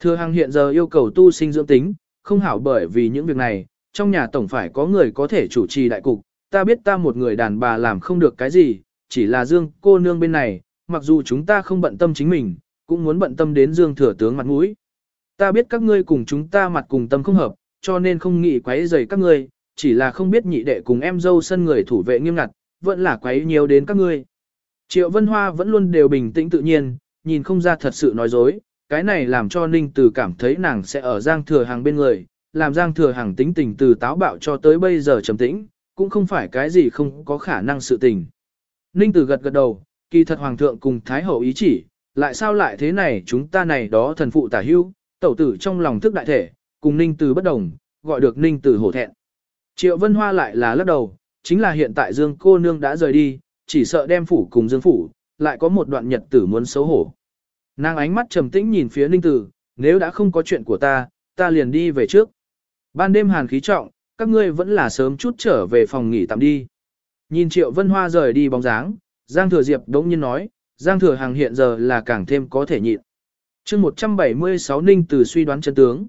Thừa Hằng hiện giờ yêu cầu tu sinh dưỡng tính, không hảo bởi vì những việc này, trong nhà tổng phải có người có thể chủ trì đại cục, ta biết ta một người đàn bà làm không được cái gì, chỉ là Dương cô nương bên này, mặc dù chúng ta không bận tâm chính mình, cũng muốn bận tâm đến Dương thừa tướng mặt mũi. Ta biết các ngươi cùng chúng ta mặt cùng tâm không hợp, cho nên không nghĩ quấy rầy các ngươi, chỉ là không biết nhị đệ cùng em dâu sân người thủ vệ nghiêm ngặt, vẫn là quấy nhiều đến các ngươi. Triệu Vân Hoa vẫn luôn đều bình tĩnh tự nhiên, nhìn không ra thật sự nói dối, cái này làm cho Ninh Tử cảm thấy nàng sẽ ở Giang Thừa Hàng bên người, làm Giang Thừa Hàng tính tình từ táo bạo cho tới bây giờ trầm tĩnh, cũng không phải cái gì không có khả năng sự tình. Ninh Tử gật gật đầu, kỳ thật Hoàng thượng cùng Thái Hậu ý chỉ, lại sao lại thế này chúng ta này đó thần phụ tả hưu, tẩu tử trong lòng thức đại thể, cùng Ninh Tử bất đồng, gọi được Ninh Tử hổ thẹn. Triệu Vân Hoa lại là lắc đầu, chính là hiện tại Dương cô nương đã rời đi, chỉ sợ đem phủ cùng Dương phủ, lại có một đoạn nhật tử muốn xấu hổ. Nàng ánh mắt trầm tĩnh nhìn phía Ninh Tử, nếu đã không có chuyện của ta, ta liền đi về trước. Ban đêm hàn khí trọng, các ngươi vẫn là sớm chút trở về phòng nghỉ tạm đi. Nhìn Triệu Vân Hoa rời đi bóng dáng, Giang Thừa Diệp đống nhiên nói, Giang Thừa Hàng hiện giờ là càng thêm có thể nhịn. chương 176 Ninh Tử suy đoán chân tướng.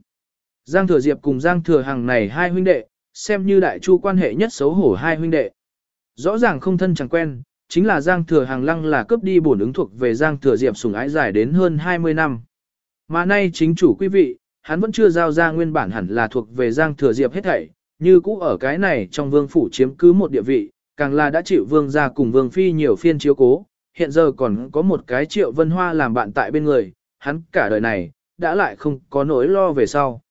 Giang Thừa Diệp cùng Giang Thừa Hằng này hai huynh đệ, xem như đại chu quan hệ nhất xấu hổ hai huynh đệ. Rõ ràng không thân chẳng quen, chính là Giang Thừa Hằng lăng là cướp đi bổn ứng thuộc về Giang Thừa Diệp sùng ái dài đến hơn 20 năm. Mà nay chính chủ quý vị, hắn vẫn chưa giao ra nguyên bản hẳn là thuộc về Giang Thừa Diệp hết thảy, như cũ ở cái này trong vương phủ chiếm cứ một địa vị, càng là đã chịu vương gia cùng vương phi nhiều phiên chiếu cố, hiện giờ còn có một cái triệu vân hoa làm bạn tại bên người, hắn cả đời này, đã lại không có nỗi lo về sau.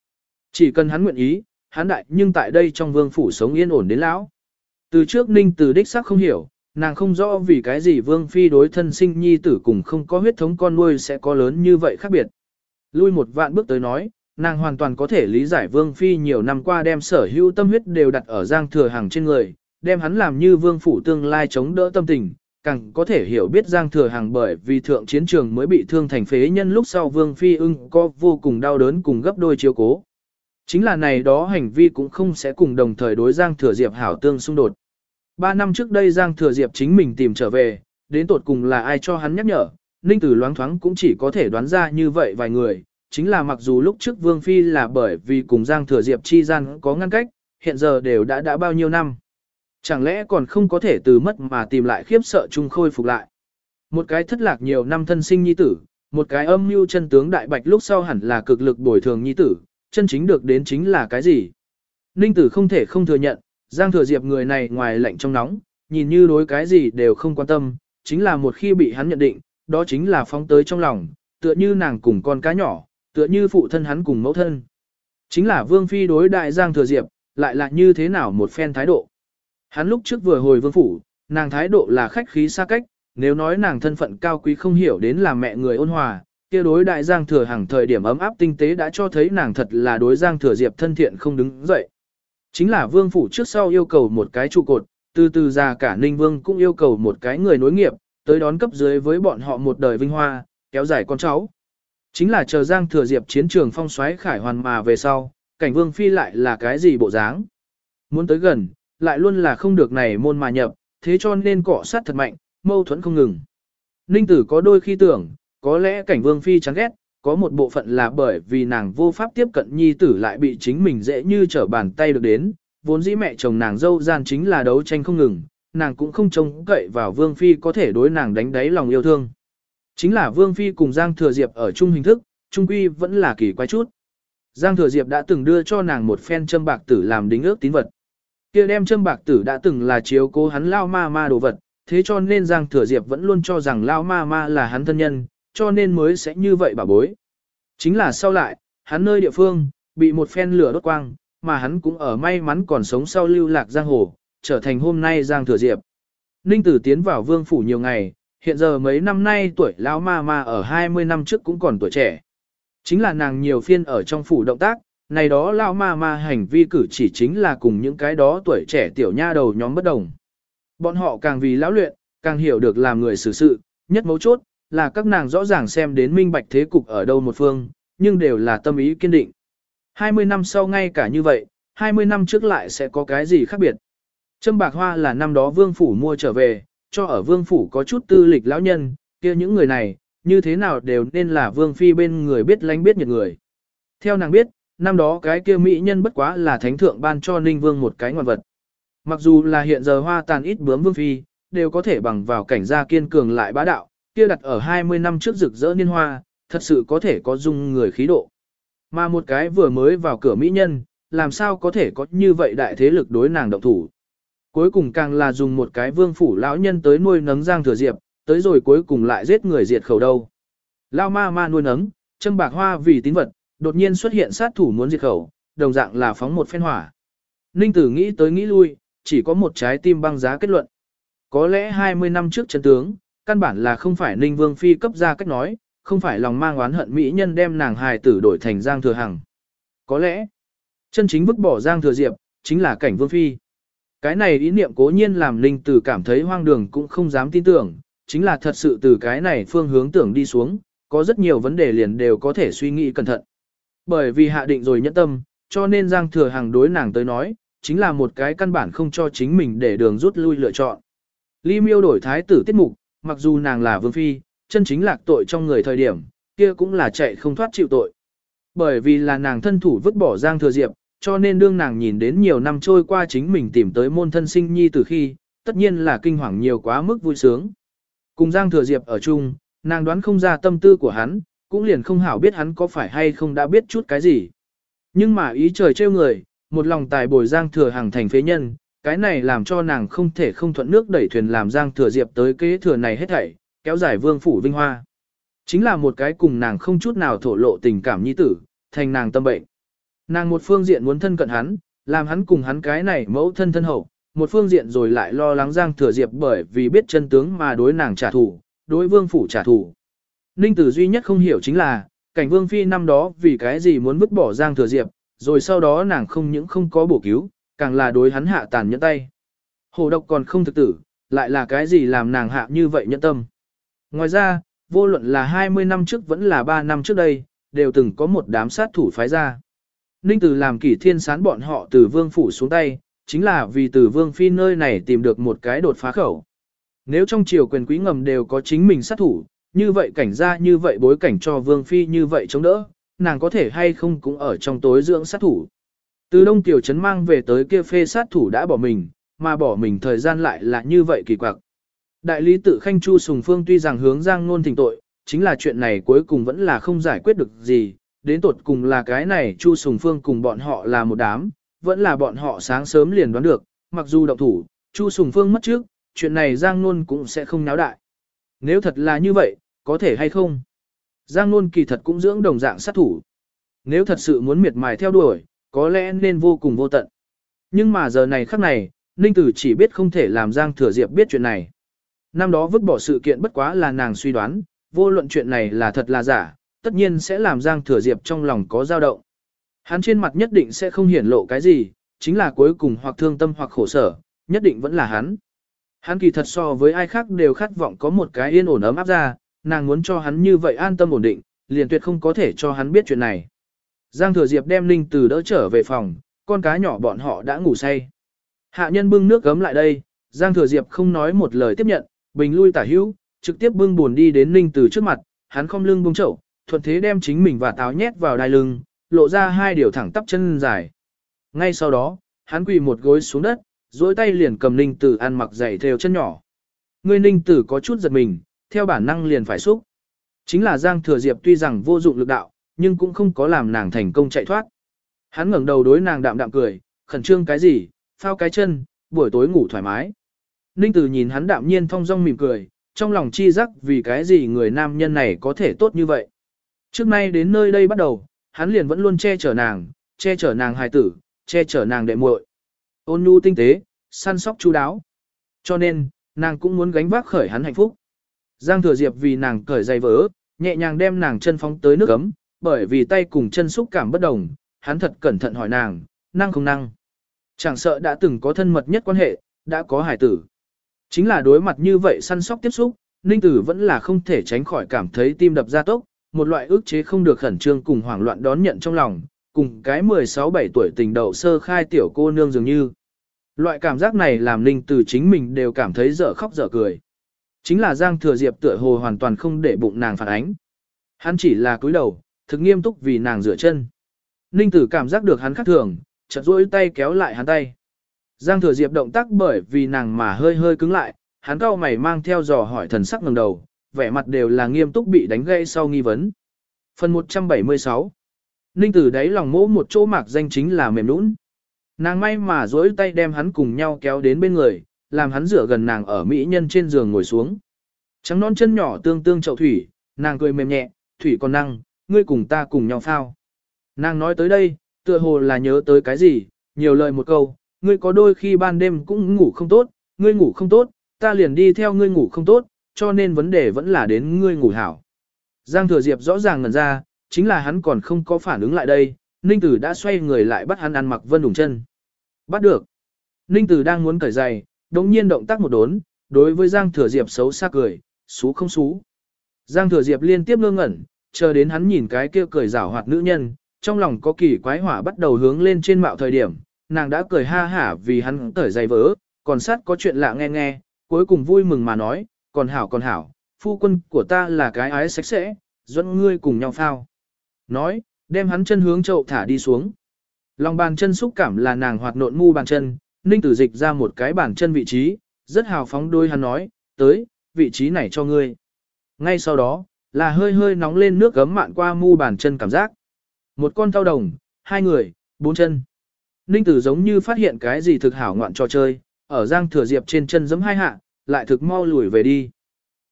Chỉ cần hắn nguyện ý, hắn đại nhưng tại đây trong vương phủ sống yên ổn đến lão. Từ trước ninh từ đích xác không hiểu, nàng không rõ vì cái gì vương phi đối thân sinh nhi tử cùng không có huyết thống con nuôi sẽ có lớn như vậy khác biệt. Lui một vạn bước tới nói, nàng hoàn toàn có thể lý giải vương phi nhiều năm qua đem sở hữu tâm huyết đều đặt ở giang thừa hàng trên người, đem hắn làm như vương phủ tương lai chống đỡ tâm tình, càng có thể hiểu biết giang thừa hàng bởi vì thượng chiến trường mới bị thương thành phế nhân lúc sau vương phi ưng có vô cùng đau đớn cùng gấp đôi chiếu cố. Chính là này đó hành vi cũng không sẽ cùng đồng thời đối Giang Thừa Diệp hảo tương xung đột. Ba năm trước đây Giang Thừa Diệp chính mình tìm trở về, đến tột cùng là ai cho hắn nhắc nhở, Ninh Tử loáng thoáng cũng chỉ có thể đoán ra như vậy vài người, chính là mặc dù lúc trước Vương Phi là bởi vì cùng Giang Thừa Diệp chi gian có ngăn cách, hiện giờ đều đã đã bao nhiêu năm. Chẳng lẽ còn không có thể từ mất mà tìm lại khiếp sợ chung khôi phục lại. Một cái thất lạc nhiều năm thân sinh nhi tử, một cái âm mưu chân tướng đại bạch lúc sau hẳn là cực lực bồi thường nhi tử, chân chính được đến chính là cái gì? Ninh tử không thể không thừa nhận, Giang Thừa Diệp người này ngoài lạnh trong nóng, nhìn như đối cái gì đều không quan tâm, chính là một khi bị hắn nhận định, đó chính là phóng tới trong lòng, tựa như nàng cùng con cá nhỏ, tựa như phụ thân hắn cùng mẫu thân. Chính là Vương Phi đối đại Giang Thừa Diệp, lại là như thế nào một phen thái độ. Hắn lúc trước vừa hồi vương phủ, nàng thái độ là khách khí xa cách, nếu nói nàng thân phận cao quý không hiểu đến là mẹ người ôn hòa, kia đối đại Giang Thừa hàng thời điểm ấm áp tinh tế đã cho thấy nàng thật là đối Giang Thừa Diệp thân thiện không đứng dậy. Chính là vương phủ trước sau yêu cầu một cái trụ cột, từ từ già cả Ninh Vương cũng yêu cầu một cái người nối nghiệp, tới đón cấp dưới với bọn họ một đời vinh hoa, kéo dài con cháu. Chính là chờ Giang Thừa Diệp chiến trường phong xoáy khải hoàn mà về sau, cảnh vương phi lại là cái gì bộ dáng. Muốn tới gần, lại luôn là không được này môn mà nhập, thế cho nên cọ sát thật mạnh, mâu thuẫn không ngừng. Ninh tử có đôi khi tưởng, có lẽ cảnh vương phi chán ghét, có một bộ phận là bởi vì nàng vô pháp tiếp cận nhi tử lại bị chính mình dễ như trở bàn tay được đến, vốn dĩ mẹ chồng nàng dâu gian chính là đấu tranh không ngừng, nàng cũng không trông cậy vào vương phi có thể đối nàng đánh đáy lòng yêu thương. Chính là vương phi cùng Giang Thừa Diệp ở chung hình thức, trung quy vẫn là kỳ quái chút. Giang Thừa Diệp đã từng đưa cho nàng một phen châm bạc tử làm đính ước tín vật. Kia đem châm bạc tử đã từng là chiếu cố hắn lao ma ma đồ vật, thế cho nên Giang Thừa Diệp vẫn luôn cho rằng lao ma ma là hắn thân nhân, cho nên mới sẽ như vậy bà bối. Chính là sau lại, hắn nơi địa phương, bị một phen lửa đốt quang, mà hắn cũng ở may mắn còn sống sau lưu lạc giang hồ, trở thành hôm nay Giang Thừa Diệp. Ninh Tử tiến vào vương phủ nhiều ngày, hiện giờ mấy năm nay tuổi lão ma ma ở 20 năm trước cũng còn tuổi trẻ. Chính là nàng nhiều phiên ở trong phủ động tác, này đó lão ma ma hành vi cử chỉ chính là cùng những cái đó tuổi trẻ tiểu nha đầu nhóm bất đồng. Bọn họ càng vì lão luyện, càng hiểu được làm người xử sự, nhất mấu chốt, là các nàng rõ ràng xem đến minh bạch thế cục ở đâu một phương, nhưng đều là tâm ý kiên định. 20 năm sau ngay cả như vậy, 20 năm trước lại sẽ có cái gì khác biệt. Trâm bạc hoa là năm đó vương phủ mua trở về, cho ở vương phủ có chút tư lịch lão nhân, kia những người này, như thế nào đều nên là vương phi bên người biết lánh biết nhiệt người. Theo nàng biết, năm đó cái kia mỹ nhân bất quá là thánh thượng ban cho ninh vương một cái ngoạn vật. Mặc dù là hiện giờ hoa tàn ít bướm vương phi, đều có thể bằng vào cảnh gia kiên cường lại bá đạo, kia đặt ở 20 năm trước rực rỡ niên hoa, thật sự có thể có dung người khí độ. Mà một cái vừa mới vào cửa mỹ nhân, làm sao có thể có như vậy đại thế lực đối nàng động thủ. Cuối cùng càng là dùng một cái vương phủ lão nhân tới nuôi nấng Giang Thừa Diệp, tới rồi cuối cùng lại giết người diệt khẩu đâu. Lao ma ma nuôi nấng, châm bạc hoa vì tín vật, đột nhiên xuất hiện sát thủ muốn diệt khẩu, đồng dạng là phóng một phen hỏa. Ninh tử nghĩ tới nghĩ lui, chỉ có một trái tim băng giá kết luận. Có lẽ 20 năm trước chân tướng, căn bản là không phải Ninh Vương Phi cấp ra cách nói, không phải lòng mang oán hận mỹ nhân đem nàng hài tử đổi thành Giang Thừa Hằng. Có lẽ, chân chính vứt bỏ Giang Thừa Diệp, chính là cảnh Vương Phi. Cái này ý niệm cố nhiên làm Ninh Tử cảm thấy hoang đường cũng không dám tin tưởng, chính là thật sự từ cái này phương hướng tưởng đi xuống, có rất nhiều vấn đề liền đều có thể suy nghĩ cẩn thận. Bởi vì hạ định rồi nhẫn tâm, cho nên Giang Thừa Hằng đối nàng tới nói, chính là một cái căn bản không cho chính mình để đường rút lui lựa chọn. Ly miêu đổi thái tử tiết mục, mặc dù nàng là vương phi, chân chính lạc tội trong người thời điểm, kia cũng là chạy không thoát chịu tội. Bởi vì là nàng thân thủ vứt bỏ Giang Thừa Diệp, cho nên đương nàng nhìn đến nhiều năm trôi qua chính mình tìm tới môn thân sinh nhi từ khi, tất nhiên là kinh hoàng nhiều quá mức vui sướng. Cùng Giang Thừa Diệp ở chung, nàng đoán không ra tâm tư của hắn, cũng liền không hảo biết hắn có phải hay không đã biết chút cái gì. Nhưng mà ý trời trêu người, một lòng tài bồi Giang Thừa hàng thành phế nhân, cái này làm cho nàng không thể không thuận nước đẩy thuyền làm Giang Thừa Diệp tới kế thừa này hết thảy, kéo dài vương phủ vinh hoa. Chính là một cái cùng nàng không chút nào thổ lộ tình cảm nhi tử, thành nàng tâm bệnh. Nàng một phương diện muốn thân cận hắn, làm hắn cùng hắn cái này mẫu thân thân hậu, một phương diện rồi lại lo lắng Giang Thừa Diệp bởi vì biết chân tướng mà đối nàng trả thù, đối vương phủ trả thù. Ninh tử duy nhất không hiểu chính là, cảnh vương phi năm đó vì cái gì muốn vứt bỏ Giang Thừa Diệp, rồi sau đó nàng không những không có bổ cứu, càng là đối hắn hạ tàn nhẫn tay. Hồ độc còn không thực tử, lại là cái gì làm nàng hạ như vậy nhẫn tâm. Ngoài ra, vô luận là 20 năm trước vẫn là 3 năm trước đây, đều từng có một đám sát thủ phái ra. Ninh Tử làm kỷ thiên sán bọn họ từ vương phủ xuống tay, chính là vì từ vương phi nơi này tìm được một cái đột phá khẩu. Nếu trong triều quyền quý ngầm đều có chính mình sát thủ, như vậy cảnh ra như vậy bối cảnh cho vương phi như vậy chống đỡ, nàng có thể hay không cũng ở trong tối dưỡng sát thủ. Từ đông tiểu trấn mang về tới kia phê sát thủ đã bỏ mình, mà bỏ mình thời gian lại là như vậy kỳ quặc. Đại lý tự khanh Chu Sùng Phương tuy rằng hướng Giang Nôn thỉnh tội, chính là chuyện này cuối cùng vẫn là không giải quyết được gì, đến tột cùng là cái này Chu Sùng Phương cùng bọn họ là một đám, vẫn là bọn họ sáng sớm liền đoán được, mặc dù động thủ, Chu Sùng Phương mất trước, chuyện này Giang Nôn cũng sẽ không náo đại. Nếu thật là như vậy, có thể hay không? Giang Nôn kỳ thật cũng dưỡng đồng dạng sát thủ. Nếu thật sự muốn miệt mài theo đuổi, có lẽ nên vô cùng vô tận. Nhưng mà giờ này khắc này, Ninh Tử chỉ biết không thể làm Giang Thừa Diệp biết chuyện này. Năm đó vứt bỏ sự kiện bất quá là nàng suy đoán, vô luận chuyện này là thật là giả, tất nhiên sẽ làm Giang Thừa Diệp trong lòng có dao động. Hắn trên mặt nhất định sẽ không hiển lộ cái gì, chính là cuối cùng hoặc thương tâm hoặc khổ sở, nhất định vẫn là hắn. Hắn kỳ thật so với ai khác đều khát vọng có một cái yên ổn ấm áp ra, nàng muốn cho hắn như vậy an tâm ổn định, liền tuyệt không có thể cho hắn biết chuyện này. Giang Thừa Diệp đem Ninh Từ đỡ trở về phòng, con cá nhỏ bọn họ đã ngủ say. Hạ nhân bưng nước gấm lại đây, Giang Thừa Diệp không nói một lời tiếp nhận, bình lui tả hữu, trực tiếp bưng buồn đi đến Ninh Từ trước mặt, hắn không lưng bưng chậu, thuận thế đem chính mình và táo nhét vào đai lưng, lộ ra hai điều thẳng tắp chân dài. Ngay sau đó, hắn quỳ một gối xuống đất, duỗi tay liền cầm Ninh Tử ăn mặc giày theo chân nhỏ. Người Ninh Tử có chút giật mình, theo bản năng liền phải xúc. Chính là Giang Thừa Diệp tuy rằng vô dụng lực đạo, nhưng cũng không có làm nàng thành công chạy thoát. Hắn ngẩng đầu đối nàng đạm đạm cười, khẩn trương cái gì, phao cái chân, buổi tối ngủ thoải mái. Ninh Tử nhìn hắn đạm nhiên thong dong mỉm cười, trong lòng chi rắc vì cái gì người nam nhân này có thể tốt như vậy. Trước nay đến nơi đây bắt đầu, hắn liền vẫn luôn che chở nàng, che chở nàng hài tử, che chở nàng đệ muội. Ôn nhu tinh tế, săn sóc chu đáo. Cho nên, nàng cũng muốn gánh vác khởi hắn hạnh phúc. Giang thừa diệp vì nàng cởi giày vỡ, nhẹ nhàng đem nàng chân phóng tới nước ấm, bởi vì tay cùng chân xúc cảm bất đồng, hắn thật cẩn thận hỏi nàng, năng không năng. Chẳng sợ đã từng có thân mật nhất quan hệ, đã có hải tử. Chính là đối mặt như vậy săn sóc tiếp xúc, Ninh Tử vẫn là không thể tránh khỏi cảm thấy tim đập ra tốc, một loại ước chế không được khẩn trương cùng hoảng loạn đón nhận trong lòng, cùng cái 16-17 tuổi tình đầu sơ khai tiểu cô nương dường như. Loại cảm giác này làm Ninh Tử chính mình đều cảm thấy dở khóc dở cười. Chính là Giang Thừa Diệp tựa hồ hoàn toàn không để bụng nàng phản ánh. Hắn chỉ là cúi đầu, thực nghiêm túc vì nàng rửa chân. Ninh tử cảm giác được hắn khác thường, chợt duỗi tay kéo lại hắn tay. Giang Thừa Diệp động tác bởi vì nàng mà hơi hơi cứng lại, hắn cau mày mang theo dò hỏi thần sắc ngẩng đầu, vẻ mặt đều là nghiêm túc bị đánh gây sau nghi vấn. Phần 176 Ninh tử đáy lòng mỗ một chỗ mạc danh chính là mềm nũng. Nàng may mà duỗi tay đem hắn cùng nhau kéo đến bên người, làm hắn rửa gần nàng ở mỹ nhân trên giường ngồi xuống. Trắng non chân nhỏ tương tương chậu thủy, nàng cười mềm nhẹ, thủy còn năng, ngươi cùng ta cùng nhau phao. Nàng nói tới đây, tựa hồ là nhớ tới cái gì, nhiều lời một câu, ngươi có đôi khi ban đêm cũng ngủ không tốt, ngươi ngủ không tốt, ta liền đi theo ngươi ngủ không tốt, cho nên vấn đề vẫn là đến ngươi ngủ hảo. Giang Thừa Diệp rõ ràng ngần ra, chính là hắn còn không có phản ứng lại đây, Ninh Tử đã xoay người lại bắt hắn ăn mặc vân đủng chân. Bắt được. Ninh Tử đang muốn cởi giày, đồng nhiên động tác một đốn, đối với Giang Thừa Diệp xấu xa cười, xú không xú. Giang Thừa Diệp liên tiếp ngơ ngẩn, chờ đến hắn nhìn cái kia cười rảo hoạt nữ nhân, trong lòng có kỳ quái hỏa bắt đầu hướng lên trên mạo thời điểm, nàng đã cười ha hả vì hắn tởi dày vỡ, còn sát có chuyện lạ nghe nghe, cuối cùng vui mừng mà nói, còn hảo còn hảo, phu quân của ta là cái ái sạch sẽ, dẫn ngươi cùng nhau phao. Nói, đem hắn chân hướng chậu thả đi xuống. Lòng bàn chân xúc cảm là nàng hoạt nộn mu bàn chân, ninh tử dịch ra một cái bàn chân vị trí, rất hào phóng đôi hắn nói, tới, vị trí này cho ngươi. Ngay sau đó, là hơi hơi nóng lên nước gấm mạn qua mu bàn chân cảm giác. Một con thao đồng, hai người, bốn chân. Ninh tử giống như phát hiện cái gì thực hảo ngoạn trò chơi, ở giang thừa diệp trên chân giấm hai hạ, lại thực mau lùi về đi.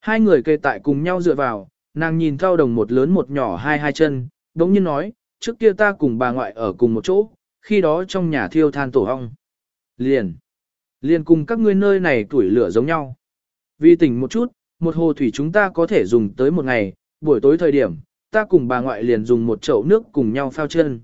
Hai người kề tại cùng nhau dựa vào, nàng nhìn thao đồng một lớn một nhỏ hai hai chân, đống nhiên nói, trước kia ta cùng bà ngoại ở cùng một chỗ, khi đó trong nhà thiêu than tổ ong Liền, liền cùng các ngươi nơi này tuổi lửa giống nhau. Vì tỉnh một chút, một hồ thủy chúng ta có thể dùng tới một ngày, buổi tối thời điểm, ta cùng bà ngoại liền dùng một chậu nước cùng nhau phao chân.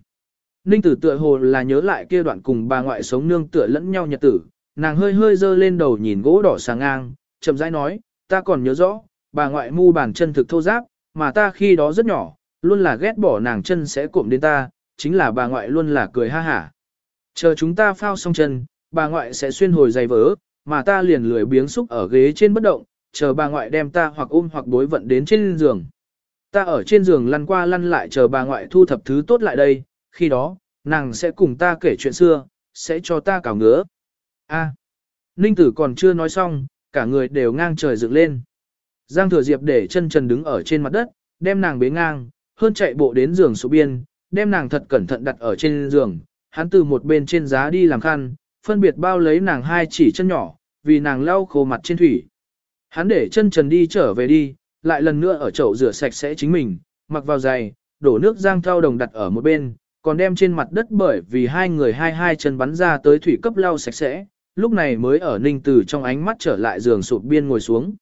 Ninh tử tựa hồ là nhớ lại kia đoạn cùng bà ngoại sống nương tựa lẫn nhau nhật tử, nàng hơi hơi dơ lên đầu nhìn gỗ đỏ sáng ngang, chậm rãi nói, ta còn nhớ rõ, bà ngoại mu bàn chân thực thô giáp, mà ta khi đó rất nhỏ, luôn là ghét bỏ nàng chân sẽ cụm đến ta, chính là bà ngoại luôn là cười ha hả. Chờ chúng ta phao xong chân, bà ngoại sẽ xuyên hồi giày vỡ, mà ta liền lười biếng xúc ở ghế trên bất động, chờ bà ngoại đem ta hoặc ôm hoặc bối vận đến trên giường. Ta ở trên giường lăn qua lăn lại chờ bà ngoại thu thập thứ tốt lại đây, khi đó, nàng sẽ cùng ta kể chuyện xưa, sẽ cho ta cào ngứa. A. Ninh tử còn chưa nói xong, cả người đều ngang trời dựng lên. Giang thừa diệp để chân trần đứng ở trên mặt đất, đem nàng bế ngang, hơn chạy bộ đến giường số biên, đem nàng thật cẩn thận đặt ở trên giường, hắn từ một bên trên giá đi làm khăn, phân biệt bao lấy nàng hai chỉ chân nhỏ, vì nàng lau khô mặt trên thủy. Hắn để chân trần đi trở về đi, lại lần nữa ở chậu rửa sạch sẽ chính mình, mặc vào giày, đổ nước giang thao đồng đặt ở một bên, còn đem trên mặt đất bởi vì hai người hai hai chân bắn ra tới thủy cấp lau sạch sẽ, lúc này mới ở ninh từ trong ánh mắt trở lại giường sụp biên ngồi xuống.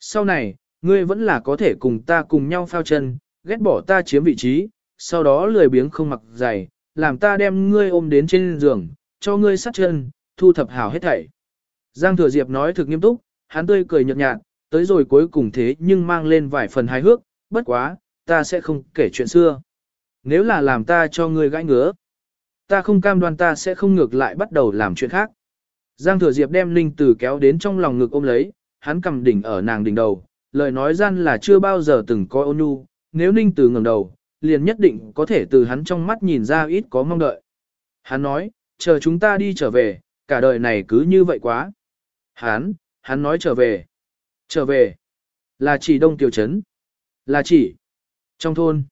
Sau này, ngươi vẫn là có thể cùng ta cùng nhau phao chân, ghét bỏ ta chiếm vị trí, sau đó lười biếng không mặc giày, làm ta đem ngươi ôm đến trên giường, cho ngươi sát chân, thu thập hảo hết thảy. Giang Thừa Diệp nói thực nghiêm túc, hắn tươi cười nhợt nhạt, tới rồi cuối cùng thế nhưng mang lên vài phần hài hước, bất quá, ta sẽ không kể chuyện xưa. Nếu là làm ta cho ngươi gãi ngứa, ta không cam đoan ta sẽ không ngược lại bắt đầu làm chuyện khác. Giang Thừa Diệp đem Linh Tử kéo đến trong lòng ngực ôm lấy, hắn cầm đỉnh ở nàng đỉnh đầu, lời nói gian là chưa bao giờ từng có ôn nhu, nếu Ninh Tử ngẩng đầu, liền nhất định có thể từ hắn trong mắt nhìn ra ít có mong đợi. Hắn nói, chờ chúng ta đi trở về, cả đời này cứ như vậy quá. Hắn, hắn nói trở về. Trở về. Là chỉ đông tiểu trấn. Là chỉ. Trong thôn.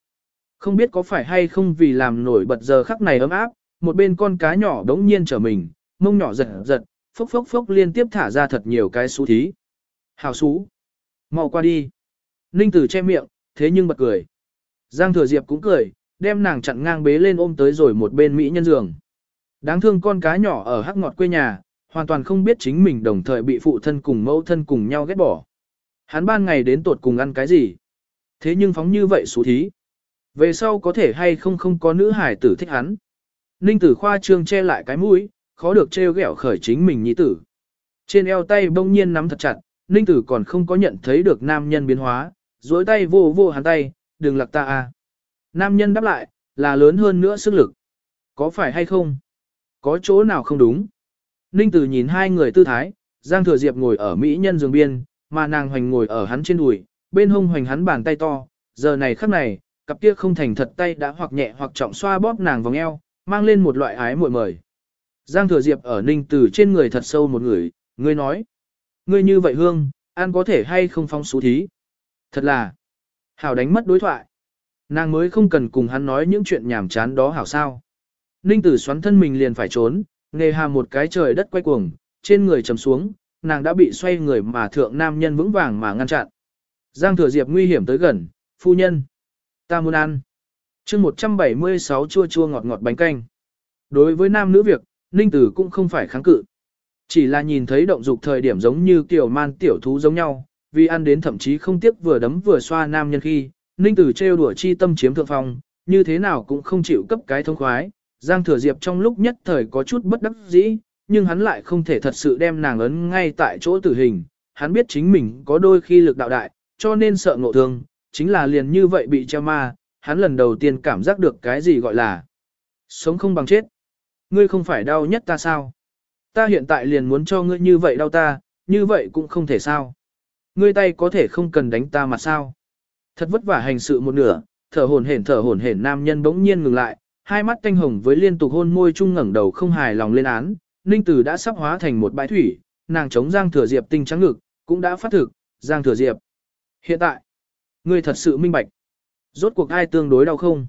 Không biết có phải hay không vì làm nổi bật giờ khắc này ấm áp, một bên con cá nhỏ đống nhiên trở mình, mông nhỏ giật giật, phốc phốc phốc liên tiếp thả ra thật nhiều cái xú thí. Hào xú. mau qua đi. Ninh tử che miệng, thế nhưng bật cười. Giang thừa diệp cũng cười, đem nàng chặn ngang bế lên ôm tới rồi một bên Mỹ nhân giường. Đáng thương con cá nhỏ ở hắc ngọt quê nhà, hoàn toàn không biết chính mình đồng thời bị phụ thân cùng mẫu thân cùng nhau ghét bỏ. Hắn ban ngày đến tuột cùng ăn cái gì? Thế nhưng phóng như vậy xú thí. Về sau có thể hay không không có nữ hải tử thích hắn. Ninh tử khoa trương che lại cái mũi, khó được trêu ghẹo khởi chính mình nhi tử. Trên eo tay bỗng nhiên nắm thật chặt, Ninh tử còn không có nhận thấy được nam nhân biến hóa, dối tay vô vô hắn tay, đừng lạc ta à. Nam nhân đáp lại, là lớn hơn nữa sức lực. Có phải hay không? Có chỗ nào không đúng? Ninh tử nhìn hai người tư thái, Giang Thừa Diệp ngồi ở Mỹ nhân giường biên, mà nàng hoành ngồi ở hắn trên đùi, bên hông hoành hắn bàn tay to, giờ này khắc này, cặp kia không thành thật tay đã hoặc nhẹ hoặc trọng xoa bóp nàng vòng eo, mang lên một loại ái muội mời. Giang Thừa Diệp ở Ninh Tử trên người thật sâu một người, ngươi nói, ngươi như vậy hương, ăn có thể hay không phong xú thí. Thật là, hảo đánh mất đối thoại. Nàng mới không cần cùng hắn nói những chuyện nhảm chán đó hảo sao. Ninh Tử xoắn thân mình liền phải trốn, nghề hà một cái trời đất quay cuồng, trên người chầm xuống, nàng đã bị xoay người mà thượng nam nhân vững vàng mà ngăn chặn. Giang Thừa Diệp nguy hiểm tới gần, phu nhân. Ta muốn ăn. chương 176 chua chua ngọt ngọt bánh canh. Đối với nam nữ việc, Ninh Tử cũng không phải kháng cự. Chỉ là nhìn thấy động dục thời điểm giống như tiểu man tiểu thú giống nhau, vì ăn đến thậm chí không tiếc vừa đấm vừa xoa nam nhân khi, Ninh Tử trêu đùa chi tâm chiếm thượng phong, như thế nào cũng không chịu cấp cái thông khoái. Giang Thừa Diệp trong lúc nhất thời có chút bất đắc dĩ, nhưng hắn lại không thể thật sự đem nàng ấn ngay tại chỗ tử hình. Hắn biết chính mình có đôi khi lực đạo đại, cho nên sợ ngộ thương, chính là liền như vậy bị treo ma, hắn lần đầu tiên cảm giác được cái gì gọi là sống không bằng chết. Ngươi không phải đau nhất ta sao? Ta hiện tại liền muốn cho ngươi như vậy đau ta, như vậy cũng không thể sao. Ngươi tay có thể không cần đánh ta mà sao. Thật vất vả hành sự một nửa, thở hổn hển thở hổn hển nam nhân bỗng nhiên ngừng lại, hai mắt tanh hồng với liên tục hôn môi chung ngẩng đầu không hài lòng lên án, Ninh Tử đã sắp hóa thành một bãi thủy, nàng chống Giang Thừa Diệp tinh trắng ngực, cũng đã phát thực, Giang Thừa Diệp. Hiện tại, ngươi thật sự minh bạch. Rốt cuộc ai tương đối đau không?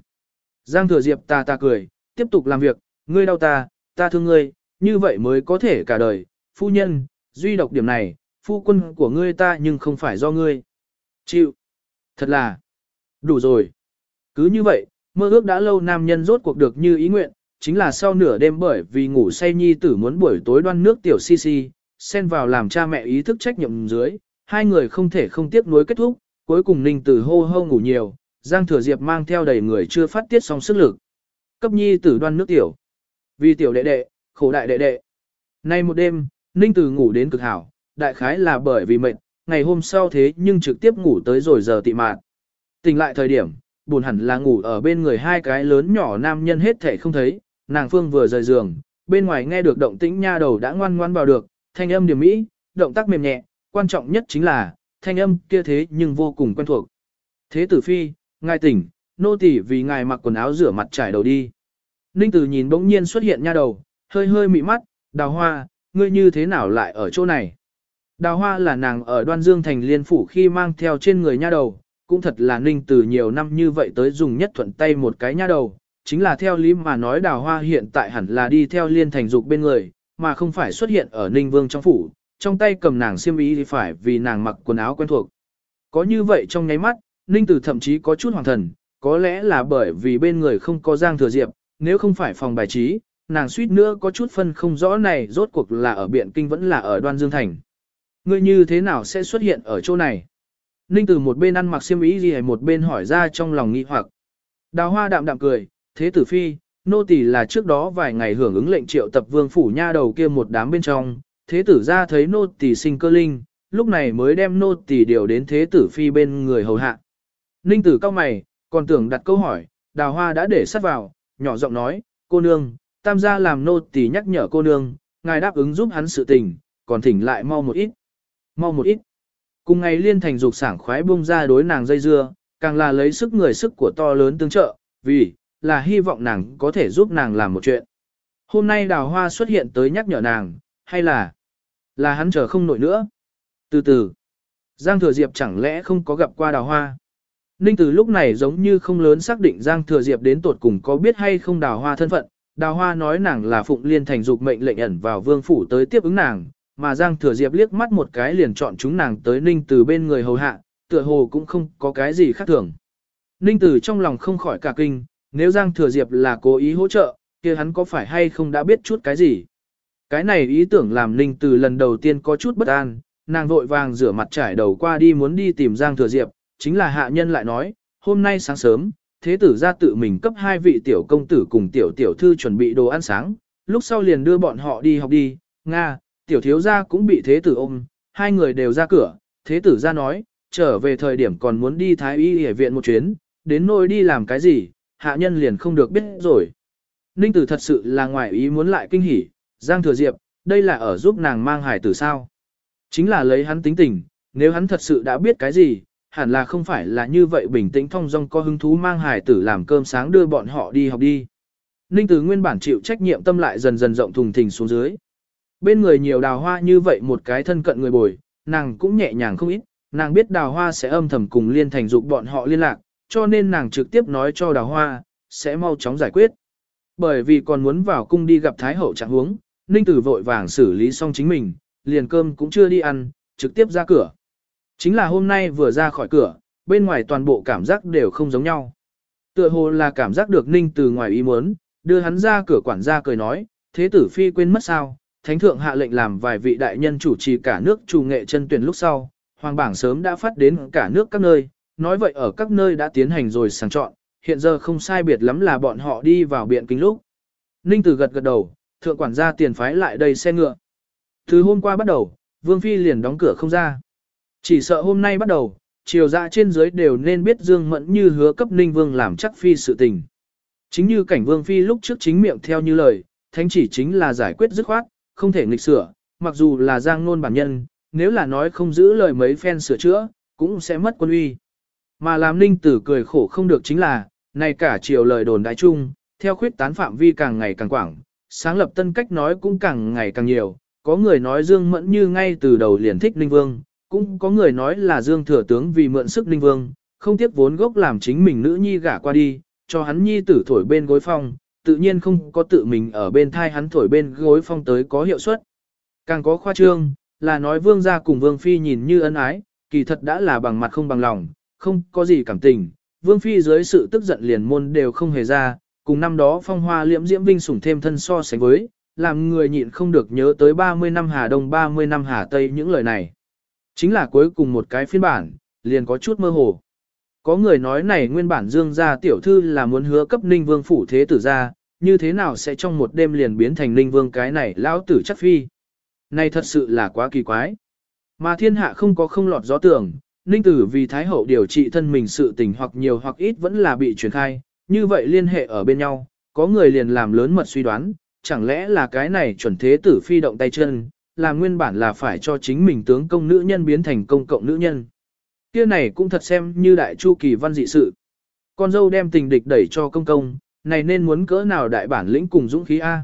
Giang Thừa Diệp ta ta cười, tiếp tục làm việc, ngươi đau ta, ta thương ngươi, như vậy mới có thể cả đời. Phu nhân, duy độc điểm này, phu quân của ngươi ta nhưng không phải do ngươi. Chịu. Thật là, đủ rồi. Cứ như vậy, mơ ước đã lâu nam nhân rốt cuộc được như ý nguyện, chính là sau nửa đêm bởi vì ngủ say nhi tử muốn buổi tối đoan nước tiểu si si, xen vào làm cha mẹ ý thức trách nhiệm dưới, hai người không thể không tiếc nuối kết thúc, cuối cùng Ninh Tử hô hô ngủ nhiều, Giang Thừa Diệp mang theo đầy người chưa phát tiết xong sức lực. Cấp nhi tử đoan nước tiểu. Vì tiểu đệ đệ, khổ đại đệ đệ. Nay một đêm, Ninh Tử ngủ đến cực hảo, đại khái là bởi vì mệt, ngày hôm sau thế nhưng trực tiếp ngủ tới rồi giờ tị mạn. Tỉnh lại thời điểm, buồn hẳn là ngủ ở bên người hai cái lớn nhỏ nam nhân hết thể không thấy, nàng phương vừa rời giường, bên ngoài nghe được động tĩnh nha đầu đã ngoan ngoan vào được, thanh âm điểm mỹ, động tác mềm nhẹ, quan trọng nhất chính là, thanh âm kia thế nhưng vô cùng quen thuộc. Thế tử phi, ngài tỉnh, nô tỳ vì ngài mặc quần áo rửa mặt trải đầu đi. Ninh tử nhìn bỗng nhiên xuất hiện nha đầu, hơi hơi mị mắt, đào hoa, ngươi như thế nào lại ở chỗ này? Đào hoa là nàng ở đoan dương thành liên phủ khi mang theo trên người nha đầu, cũng thật là ninh từ nhiều năm như vậy tới dùng nhất thuận tay một cái nha đầu, chính là theo lý mà nói đào hoa hiện tại hẳn là đi theo liên thành dục bên người, mà không phải xuất hiện ở ninh vương trong phủ, trong tay cầm nàng xiêm ý thì phải vì nàng mặc quần áo quen thuộc. Có như vậy trong nháy mắt, ninh từ thậm chí có chút hoàng thần, có lẽ là bởi vì bên người không có giang thừa diệp, nếu không phải phòng bài trí, nàng suýt nữa có chút phân không rõ này rốt cuộc là ở Biện Kinh vẫn là ở Đoan Dương Thành. Ngươi như thế nào sẽ xuất hiện ở chỗ này? Ninh từ một bên ăn mặc xiêm ý gì một bên hỏi ra trong lòng nghi hoặc. Đào hoa đạm đạm cười, thế tử phi, nô tỳ là trước đó vài ngày hưởng ứng lệnh triệu tập vương phủ nha đầu kia một đám bên trong, thế tử ra thấy nô tỳ sinh cơ linh, lúc này mới đem nô tỳ điều đến thế tử phi bên người hầu hạ. Ninh tử cao mày, còn tưởng đặt câu hỏi, đào hoa đã để sắt vào, nhỏ giọng nói, cô nương, tam gia làm nô tỳ nhắc nhở cô nương, ngài đáp ứng giúp hắn sự tình, còn thỉnh lại mau một ít. Mau một ít. Cùng ngày liên thành dục sảng khoái bung ra đối nàng dây dưa, càng là lấy sức người sức của to lớn tương trợ, vì, là hy vọng nàng có thể giúp nàng làm một chuyện. Hôm nay đào hoa xuất hiện tới nhắc nhở nàng, hay là, là hắn chờ không nổi nữa. Từ từ, Giang Thừa Diệp chẳng lẽ không có gặp qua đào hoa. Ninh từ lúc này giống như không lớn xác định Giang Thừa Diệp đến tột cùng có biết hay không đào hoa thân phận. Đào hoa nói nàng là Phụng Liên thành dục mệnh lệnh ẩn vào vương phủ tới tiếp ứng nàng, mà Giang Thừa Diệp liếc mắt một cái liền chọn chúng nàng tới Ninh từ bên người hầu hạ, tựa hồ cũng không có cái gì khác thường. Ninh từ trong lòng không khỏi cả kinh, nếu Giang Thừa Diệp là cố ý hỗ trợ, kia hắn có phải hay không đã biết chút cái gì. Cái này ý tưởng làm Ninh từ lần đầu tiên có chút bất an, nàng vội vàng rửa mặt trải đầu qua đi muốn đi tìm Giang Thừa Diệp, chính là hạ nhân lại nói, hôm nay sáng sớm, thế tử ra tự mình cấp hai vị tiểu công tử cùng tiểu tiểu thư chuẩn bị đồ ăn sáng, lúc sau liền đưa bọn họ đi học đi, Nga, tiểu thiếu gia cũng bị thế tử ôm, hai người đều ra cửa, thế tử ra nói, trở về thời điểm còn muốn đi thái y y viện một chuyến, đến nơi đi làm cái gì, hạ nhân liền không được biết rồi. Ninh tử thật sự là ngoài ý muốn lại kinh hỉ, Giang Thừa Diệp, đây là ở giúp nàng mang hải tử sao. Chính là lấy hắn tính tình, Nếu hắn thật sự đã biết cái gì, hẳn là không phải là như vậy bình tĩnh thong dong có hứng thú mang hải tử làm cơm sáng đưa bọn họ đi học đi. Ninh Tử nguyên bản chịu trách nhiệm tâm lại dần dần rộng thùng thình xuống dưới. Bên người nhiều đào hoa như vậy một cái thân cận người bồi, nàng cũng nhẹ nhàng không ít, nàng biết đào hoa sẽ âm thầm cùng liên thành dục bọn họ liên lạc, cho nên nàng trực tiếp nói cho đào hoa, sẽ mau chóng giải quyết. Bởi vì còn muốn vào cung đi gặp Thái Hậu trạng huống, Ninh Tử vội vàng xử lý xong chính mình, liền cơm cũng chưa đi ăn, trực tiếp ra cửa. Chính là hôm nay vừa ra khỏi cửa, bên ngoài toàn bộ cảm giác đều không giống nhau. Tựa hồ là cảm giác được Ninh Tử ngoài ý muốn, đưa hắn ra cửa quản gia cười nói, thế tử phi quên mất sao, thánh thượng hạ lệnh làm vài vị đại nhân chủ trì cả nước chủ nghệ chân tuyển lúc sau, hoàng bảng sớm đã phát đến cả nước các nơi, nói vậy ở các nơi đã tiến hành rồi sàng chọn, hiện giờ không sai biệt lắm là bọn họ đi vào biện kinh lúc. Ninh Tử gật gật đầu, thượng quản gia tiền phái lại đây xe ngựa. Từ hôm qua bắt đầu, Vương Phi liền đóng cửa không ra. Chỉ sợ hôm nay bắt đầu, triều dạ trên dưới đều nên biết Dương Mẫn như hứa cấp Ninh Vương làm chắc Phi sự tình. Chính như cảnh Vương Phi lúc trước chính miệng theo như lời, thánh chỉ chính là giải quyết dứt khoát, không thể nghịch sửa, mặc dù là giang nôn bản nhân, nếu là nói không giữ lời mấy phen sửa chữa, cũng sẽ mất quân uy. Mà làm ninh tử cười khổ không được chính là, này cả chiều lời đồn đại chung, theo khuyết tán phạm vi càng ngày càng quảng, sáng lập tân cách nói cũng càng ngày càng nhiều, có người nói Dương Mẫn như ngay từ đầu liền thích Ninh Vương, cũng có người nói là Dương Thừa Tướng vì mượn sức Ninh Vương, không tiếc vốn gốc làm chính mình nữ nhi gả qua đi, cho hắn nhi tử thổi bên gối phong, tự nhiên không có tự mình ở bên thai hắn thổi bên gối phong tới có hiệu suất. Càng có khoa trương, là nói vương gia cùng vương phi nhìn như ân ái, kỳ thật đã là bằng mặt không bằng lòng, không có gì cảm tình, vương phi dưới sự tức giận liền môn đều không hề ra, cùng năm đó phong hoa liễm diễm vinh sủng thêm thân so sánh với, làm người nhịn không được nhớ tới 30 năm Hà Đông 30 năm Hà Tây những lời này. Chính là cuối cùng một cái phiên bản, liền có chút mơ hồ. Có người nói này nguyên bản dương gia tiểu thư là muốn hứa cấp ninh vương phủ thế tử gia như thế nào sẽ trong một đêm liền biến thành ninh vương cái này lão tử chắc phi. Này thật sự là quá kỳ quái. Mà thiên hạ không có không lọt gió tưởng, ninh tử vì thái hậu điều trị thân mình sự tình hoặc nhiều hoặc ít vẫn là bị truyền khai, như vậy liên hệ ở bên nhau, có người liền làm lớn mật suy đoán, chẳng lẽ là cái này chuẩn thế tử phi động tay chân, là nguyên bản là phải cho chính mình tướng công nữ nhân biến thành công cộng nữ nhân kia này cũng thật xem như đại chu kỳ văn dị sự. Con dâu đem tình địch đẩy cho công công, này nên muốn cỡ nào đại bản lĩnh cùng dũng khí A.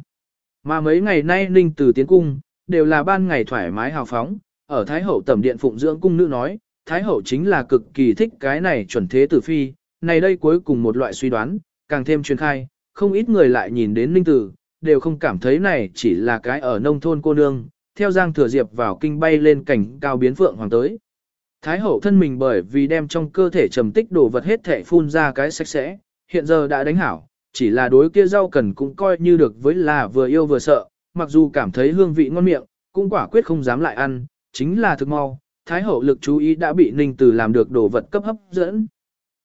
Mà mấy ngày nay Ninh từ tiến cung, đều là ban ngày thoải mái hào phóng, ở Thái Hậu tẩm điện phụng dưỡng cung nữ nói, Thái Hậu chính là cực kỳ thích cái này chuẩn thế tử phi, này đây cuối cùng một loại suy đoán, càng thêm truyền khai, không ít người lại nhìn đến Ninh Tử, đều không cảm thấy này chỉ là cái ở nông thôn cô nương, theo Giang Thừa Diệp vào kinh bay lên cảnh cao biến phượng hoàng tới. Thái hậu thân mình bởi vì đem trong cơ thể trầm tích đồ vật hết thể phun ra cái sạch sẽ, hiện giờ đã đánh hảo, chỉ là đối kia rau cần cũng coi như được với là vừa yêu vừa sợ, mặc dù cảm thấy hương vị ngon miệng, cũng quả quyết không dám lại ăn, chính là thực mau, Thái hậu lực chú ý đã bị Ninh Tử làm được đồ vật cấp hấp dẫn.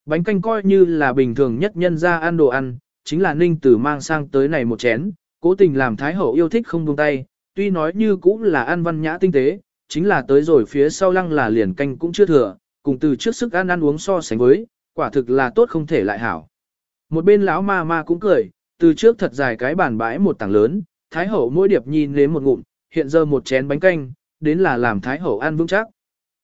Bánh canh coi như là bình thường nhất nhân ra ăn đồ ăn, chính là Ninh Tử mang sang tới này một chén, cố tình làm Thái hậu yêu thích không buông tay, tuy nói như cũng là ăn văn nhã tinh tế, chính là tới rồi phía sau lăng là liền canh cũng chưa thừa, cùng từ trước sức ăn ăn uống so sánh với, quả thực là tốt không thể lại hảo. Một bên lão ma ma cũng cười, từ trước thật dài cái bàn bãi một tảng lớn, Thái hậu mỗi điệp nhìn nếm một ngụm, hiện giờ một chén bánh canh, đến là làm Thái hậu ăn vững chắc.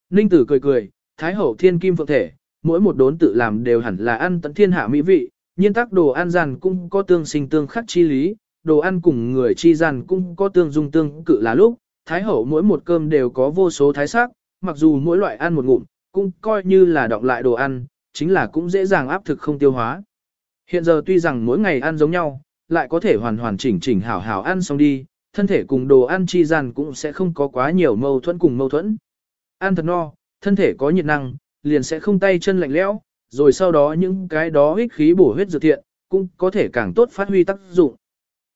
Ninh tử cười cười, Thái hậu thiên kim phượng thể, mỗi một đốn tự làm đều hẳn là ăn tận thiên hạ mỹ vị, nhiên tắc đồ ăn giàn cũng có tương sinh tương khắc chi lý, đồ ăn cùng người chi giàn cũng có tương dung tương cự là lúc, Thái hậu mỗi một cơm đều có vô số thái sắc, mặc dù mỗi loại ăn một ngụm, cũng coi như là đọng lại đồ ăn, chính là cũng dễ dàng áp thực không tiêu hóa. Hiện giờ tuy rằng mỗi ngày ăn giống nhau, lại có thể hoàn hoàn chỉnh chỉnh hảo hảo ăn xong đi, thân thể cùng đồ ăn chi gian cũng sẽ không có quá nhiều mâu thuẫn cùng mâu thuẫn. Ăn thật no, thân thể có nhiệt năng, liền sẽ không tay chân lạnh lẽo, rồi sau đó những cái đó ích khí bổ huyết dược thiện, cũng có thể càng tốt phát huy tác dụng.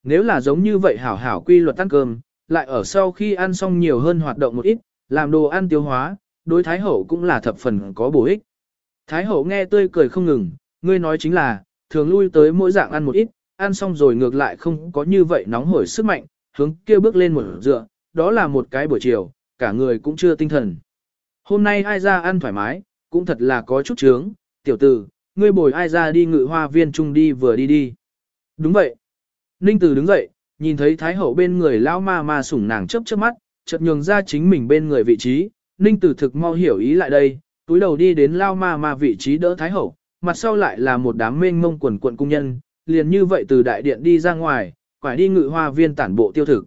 Nếu là giống như vậy hảo hảo quy luật ăn cơm, lại ở sau khi ăn xong nhiều hơn hoạt động một ít, làm đồ ăn tiêu hóa, đối Thái Hậu cũng là thập phần có bổ ích. Thái Hậu nghe tươi cười không ngừng, ngươi nói chính là, thường lui tới mỗi dạng ăn một ít, ăn xong rồi ngược lại không có như vậy nóng hổi sức mạnh, hướng kia bước lên một dựa, đó là một cái buổi chiều, cả người cũng chưa tinh thần. Hôm nay ai ra ăn thoải mái, cũng thật là có chút chướng, tiểu tử, ngươi bồi ai ra đi ngự hoa viên chung đi vừa đi đi. Đúng vậy. Ninh Tử đứng dậy, nhìn thấy Thái Hậu bên người lão ma ma sủng nàng chớp chớp mắt, chợt nhường ra chính mình bên người vị trí, Ninh Tử thực mau hiểu ý lại đây, túi đầu đi đến lao ma ma vị trí đỡ Thái Hậu, mặt sau lại là một đám mênh mông quần quần cung nhân, liền như vậy từ đại điện đi ra ngoài, quải đi ngự hoa viên tản bộ tiêu thực.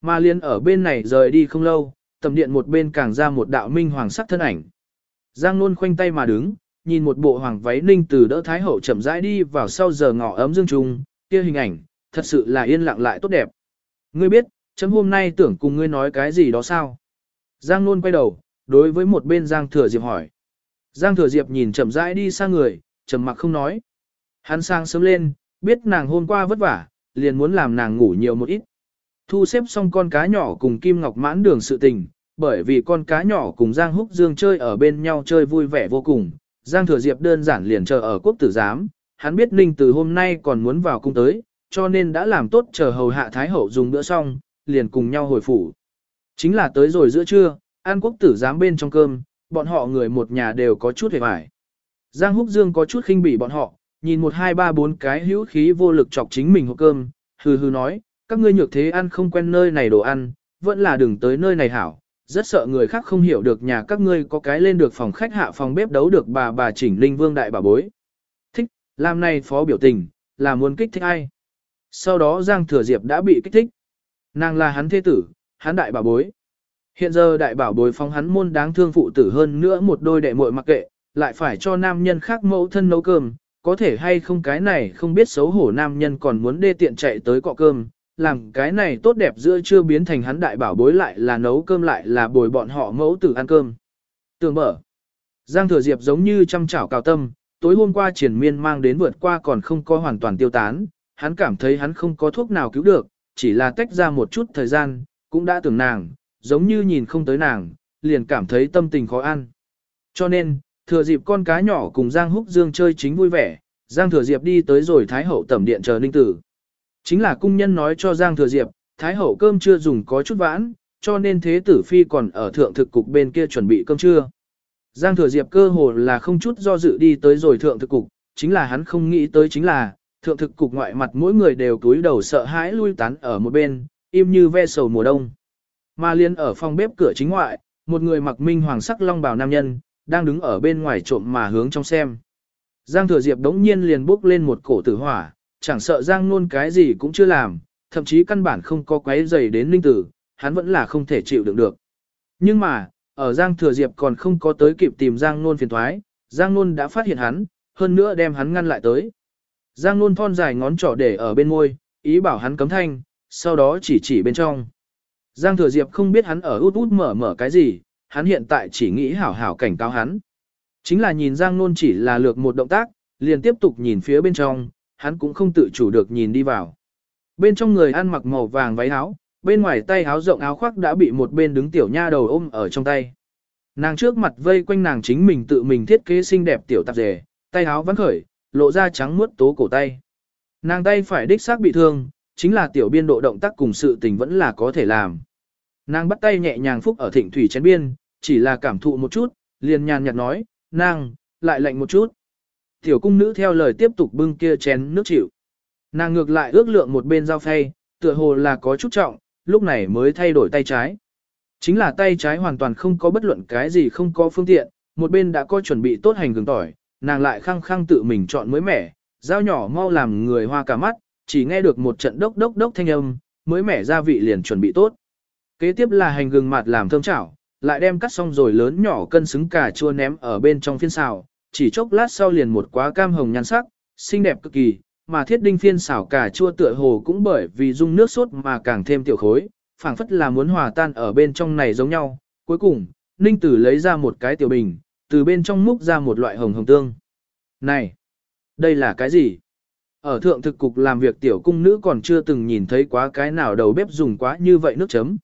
Mà liền ở bên này rời đi không lâu, tầm điện một bên càng ra một đạo minh hoàng sắc thân ảnh. Giang Nôn khoanh tay mà đứng, nhìn một bộ hoàng váy ninh tử đỡ Thái Hậu chậm rãi đi vào sau giờ ngọ ấm dương trung, kia hình ảnh, thật sự là yên lặng lại tốt đẹp. Ngươi biết, chấm hôm nay tưởng cùng ngươi nói cái gì đó sao? Giang Nôn quay đầu, đối với một bên Giang Thừa Diệp hỏi. Giang Thừa Diệp nhìn chậm rãi đi sang người, trầm mặc không nói. Hắn sang sớm lên, biết nàng hôm qua vất vả, liền muốn làm nàng ngủ nhiều một ít. Thu xếp xong con cá nhỏ cùng Kim Ngọc mãn đường sự tình, bởi vì con cá nhỏ cùng Giang Húc Dương chơi ở bên nhau chơi vui vẻ vô cùng. Giang Thừa Diệp đơn giản liền chờ ở quốc tử giám, hắn biết Ninh từ hôm nay còn muốn vào cung tới, cho nên đã làm tốt chờ hầu hạ Thái Hậu dùng bữa xong, liền cùng nhau hồi phủ. Chính là tới rồi giữa trưa, an quốc tử giám bên trong cơm, bọn họ người một nhà đều có chút hề vải Giang Húc Dương có chút khinh bỉ bọn họ, nhìn một hai ba bốn cái hữu khí vô lực chọc chính mình hộp cơm, hừ hừ nói, các ngươi nhược thế ăn không quen nơi này đồ ăn, vẫn là đừng tới nơi này hảo, rất sợ người khác không hiểu được nhà các ngươi có cái lên được phòng khách hạ phòng bếp đấu được bà bà chỉnh linh vương đại bà bối. Thích, làm này phó biểu tình, là muốn kích thích ai. Sau đó Giang Thừa Diệp đã bị kích thích. Nàng là hắn thế tử, hắn đại bảo bối. Hiện giờ đại bảo bối phóng hắn môn đáng thương phụ tử hơn nữa một đôi đệ muội mặc kệ, lại phải cho nam nhân khác mẫu thân nấu cơm, có thể hay không cái này không biết xấu hổ nam nhân còn muốn đê tiện chạy tới cọ cơm, làm cái này tốt đẹp giữa chưa biến thành hắn đại bảo bối lại là nấu cơm lại là bồi bọn họ mẫu tử ăn cơm. Tường mở. Giang thừa diệp giống như chăm chảo cào tâm, tối hôm qua triển miên mang đến vượt qua còn không có hoàn toàn tiêu tán, hắn cảm thấy hắn không có thuốc nào cứu được, chỉ là tách ra một chút thời gian, cũng đã tưởng nàng, giống như nhìn không tới nàng, liền cảm thấy tâm tình khó ăn. Cho nên, thừa dịp con cá nhỏ cùng Giang Húc Dương chơi chính vui vẻ, Giang Thừa Diệp đi tới rồi Thái Hậu tẩm điện chờ Ninh Tử. Chính là cung nhân nói cho Giang Thừa Diệp, Thái Hậu cơm chưa dùng có chút vãn, cho nên Thế Tử Phi còn ở thượng thực cục bên kia chuẩn bị cơm trưa. Giang Thừa Diệp cơ hồ là không chút do dự đi tới rồi thượng thực cục, chính là hắn không nghĩ tới chính là, thượng thực cục ngoại mặt mỗi người đều túi đầu sợ hãi lui tán ở một bên, im như ve sầu mùa đông. Mà liên ở phòng bếp cửa chính ngoại, một người mặc minh hoàng sắc long bào nam nhân, đang đứng ở bên ngoài trộm mà hướng trong xem. Giang thừa diệp đống nhiên liền bốc lên một cổ tử hỏa, chẳng sợ Giang nôn cái gì cũng chưa làm, thậm chí căn bản không có quấy giày đến linh tử, hắn vẫn là không thể chịu đựng được. Nhưng mà, ở Giang thừa diệp còn không có tới kịp tìm Giang nôn phiền thoái, Giang nôn đã phát hiện hắn, hơn nữa đem hắn ngăn lại tới. Giang nôn thon dài ngón trỏ để ở bên môi, ý bảo hắn cấm thanh, sau đó chỉ chỉ bên trong. Giang Thừa Diệp không biết hắn ở út út mở mở cái gì, hắn hiện tại chỉ nghĩ hảo hảo cảnh cáo hắn. Chính là nhìn Giang Nôn chỉ là lược một động tác, liền tiếp tục nhìn phía bên trong, hắn cũng không tự chủ được nhìn đi vào. Bên trong người ăn mặc màu vàng váy áo, bên ngoài tay áo rộng áo khoác đã bị một bên đứng tiểu nha đầu ôm ở trong tay. Nàng trước mặt vây quanh nàng chính mình tự mình thiết kế xinh đẹp tiểu tạp dề, tay áo vắng khởi, lộ ra trắng muốt tố cổ tay. Nàng tay phải đích xác bị thương, chính là tiểu biên độ động tác cùng sự tình vẫn là có thể làm. Nàng bắt tay nhẹ nhàng phúc ở thịnh thủy chén biên, chỉ là cảm thụ một chút, liền nhàn nhạt nói, nàng, lại lạnh một chút. Tiểu cung nữ theo lời tiếp tục bưng kia chén nước chịu. Nàng ngược lại ước lượng một bên dao phay, tựa hồ là có chút trọng, lúc này mới thay đổi tay trái. Chính là tay trái hoàn toàn không có bất luận cái gì không có phương tiện, một bên đã có chuẩn bị tốt hành gừng tỏi, nàng lại khăng khăng tự mình chọn mới mẻ, dao nhỏ mau làm người hoa cả mắt, chỉ nghe được một trận đốc đốc đốc thanh âm, mới mẻ gia vị liền chuẩn bị tốt. Kế tiếp là hành gừng mạt làm thơm chảo, lại đem cắt xong rồi lớn nhỏ cân xứng cà chua ném ở bên trong phiên xào, chỉ chốc lát sau liền một quá cam hồng nhan sắc, xinh đẹp cực kỳ, mà thiết đinh phiên xào cà chua tựa hồ cũng bởi vì dung nước sốt mà càng thêm tiểu khối, phảng phất là muốn hòa tan ở bên trong này giống nhau. Cuối cùng, Ninh Tử lấy ra một cái tiểu bình, từ bên trong múc ra một loại hồng hồng tương. Này, đây là cái gì? Ở thượng thực cục làm việc tiểu cung nữ còn chưa từng nhìn thấy quá cái nào đầu bếp dùng quá như vậy nước chấm.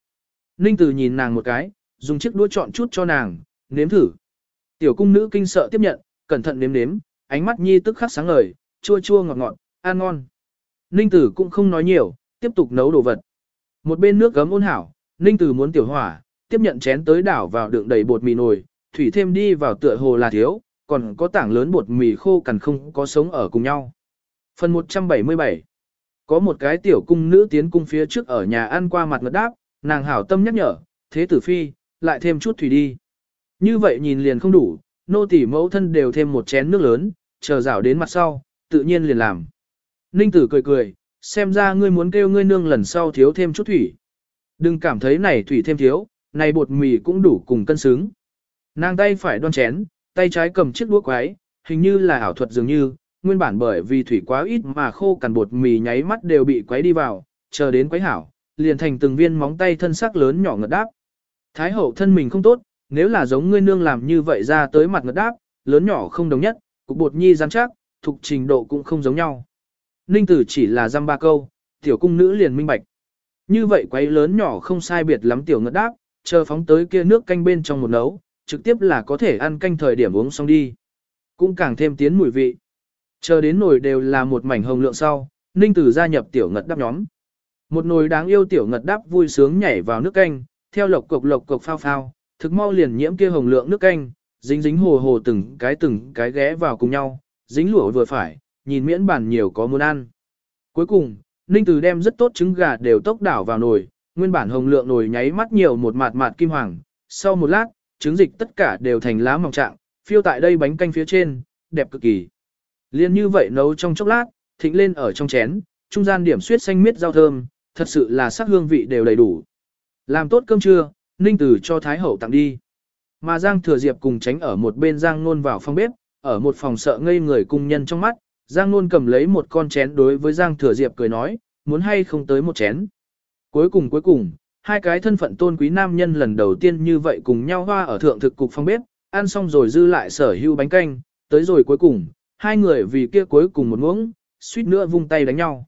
Ninh Tử nhìn nàng một cái, dùng chiếc đũa chọn chút cho nàng, nếm thử. Tiểu cung nữ kinh sợ tiếp nhận, cẩn thận nếm nếm, ánh mắt nhi tức khắc sáng ngời, chua chua ngọt ngọt, ăn ngon. Ninh Tử cũng không nói nhiều, tiếp tục nấu đồ vật. Một bên nước gấm ôn hảo, Ninh Tử muốn tiểu hỏa, tiếp nhận chén tới đảo vào đựng đầy bột mì nồi, thủy thêm đi vào tựa hồ là thiếu, còn có tảng lớn bột mì khô cằn không có sống ở cùng nhau. Phần 177 Có một cái tiểu cung nữ tiến cung phía trước ở nhà ăn qua mặt ngật đáp, nàng hảo tâm nhắc nhở, thế tử phi, lại thêm chút thủy đi. Như vậy nhìn liền không đủ, nô tỉ mẫu thân đều thêm một chén nước lớn, chờ rảo đến mặt sau, tự nhiên liền làm. Ninh tử cười cười, xem ra ngươi muốn kêu ngươi nương lần sau thiếu thêm chút thủy. Đừng cảm thấy này thủy thêm thiếu, này bột mì cũng đủ cùng cân xứng. Nàng tay phải đoan chén, tay trái cầm chiếc đũa quái, hình như là ảo thuật dường như, nguyên bản bởi vì thủy quá ít mà khô cằn bột mì nháy mắt đều bị quấy đi vào, chờ đến quấy hảo, liền thành từng viên móng tay thân sắc lớn nhỏ ngật đáp. Thái hậu thân mình không tốt, nếu là giống ngươi nương làm như vậy ra tới mặt ngật đáp, lớn nhỏ không đồng nhất, cục bột nhi rắn chắc, thuộc trình độ cũng không giống nhau. Ninh tử chỉ là dăm ba câu, tiểu cung nữ liền minh bạch. Như vậy quấy lớn nhỏ không sai biệt lắm tiểu ngật đáp, chờ phóng tới kia nước canh bên trong một nấu, trực tiếp là có thể ăn canh thời điểm uống xong đi. Cũng càng thêm tiến mùi vị. Chờ đến nồi đều là một mảnh hồng lượng sau, Ninh Tử gia nhập tiểu ngật đáp nhóm. Một nồi đáng yêu tiểu ngật đáp vui sướng nhảy vào nước canh, theo lộc cục lộc cục phao phao, thực mau liền nhiễm kia hồng lượng nước canh, dính dính hồ hồ từng cái từng cái ghé vào cùng nhau, dính lụa vừa phải, nhìn miễn bản nhiều có muốn ăn. Cuối cùng, Ninh Tử đem rất tốt trứng gà đều tốc đảo vào nồi, nguyên bản hồng lượng nồi nháy mắt nhiều một mạt mạt kim hoàng, sau một lát, trứng dịch tất cả đều thành lá mỏng trạng, phiêu tại đây bánh canh phía trên, đẹp cực kỳ. Liên như vậy nấu trong chốc lát, thịnh lên ở trong chén, trung gian điểm suyết xanh miết rau thơm, thật sự là sắc hương vị đều đầy đủ. Làm tốt cơm trưa, Ninh Tử cho Thái Hậu tặng đi. Mà Giang Thừa Diệp cùng tránh ở một bên Giang Nôn vào phòng bếp, ở một phòng sợ ngây người cung nhân trong mắt, Giang Nôn cầm lấy một con chén đối với Giang Thừa Diệp cười nói, muốn hay không tới một chén. Cuối cùng cuối cùng, hai cái thân phận tôn quý nam nhân lần đầu tiên như vậy cùng nhau hoa ở thượng thực cục phong bếp, ăn xong rồi dư lại sở hưu bánh canh, tới rồi cuối cùng, hai người vì kia cuối cùng một muỗng, suýt nữa vung tay đánh nhau.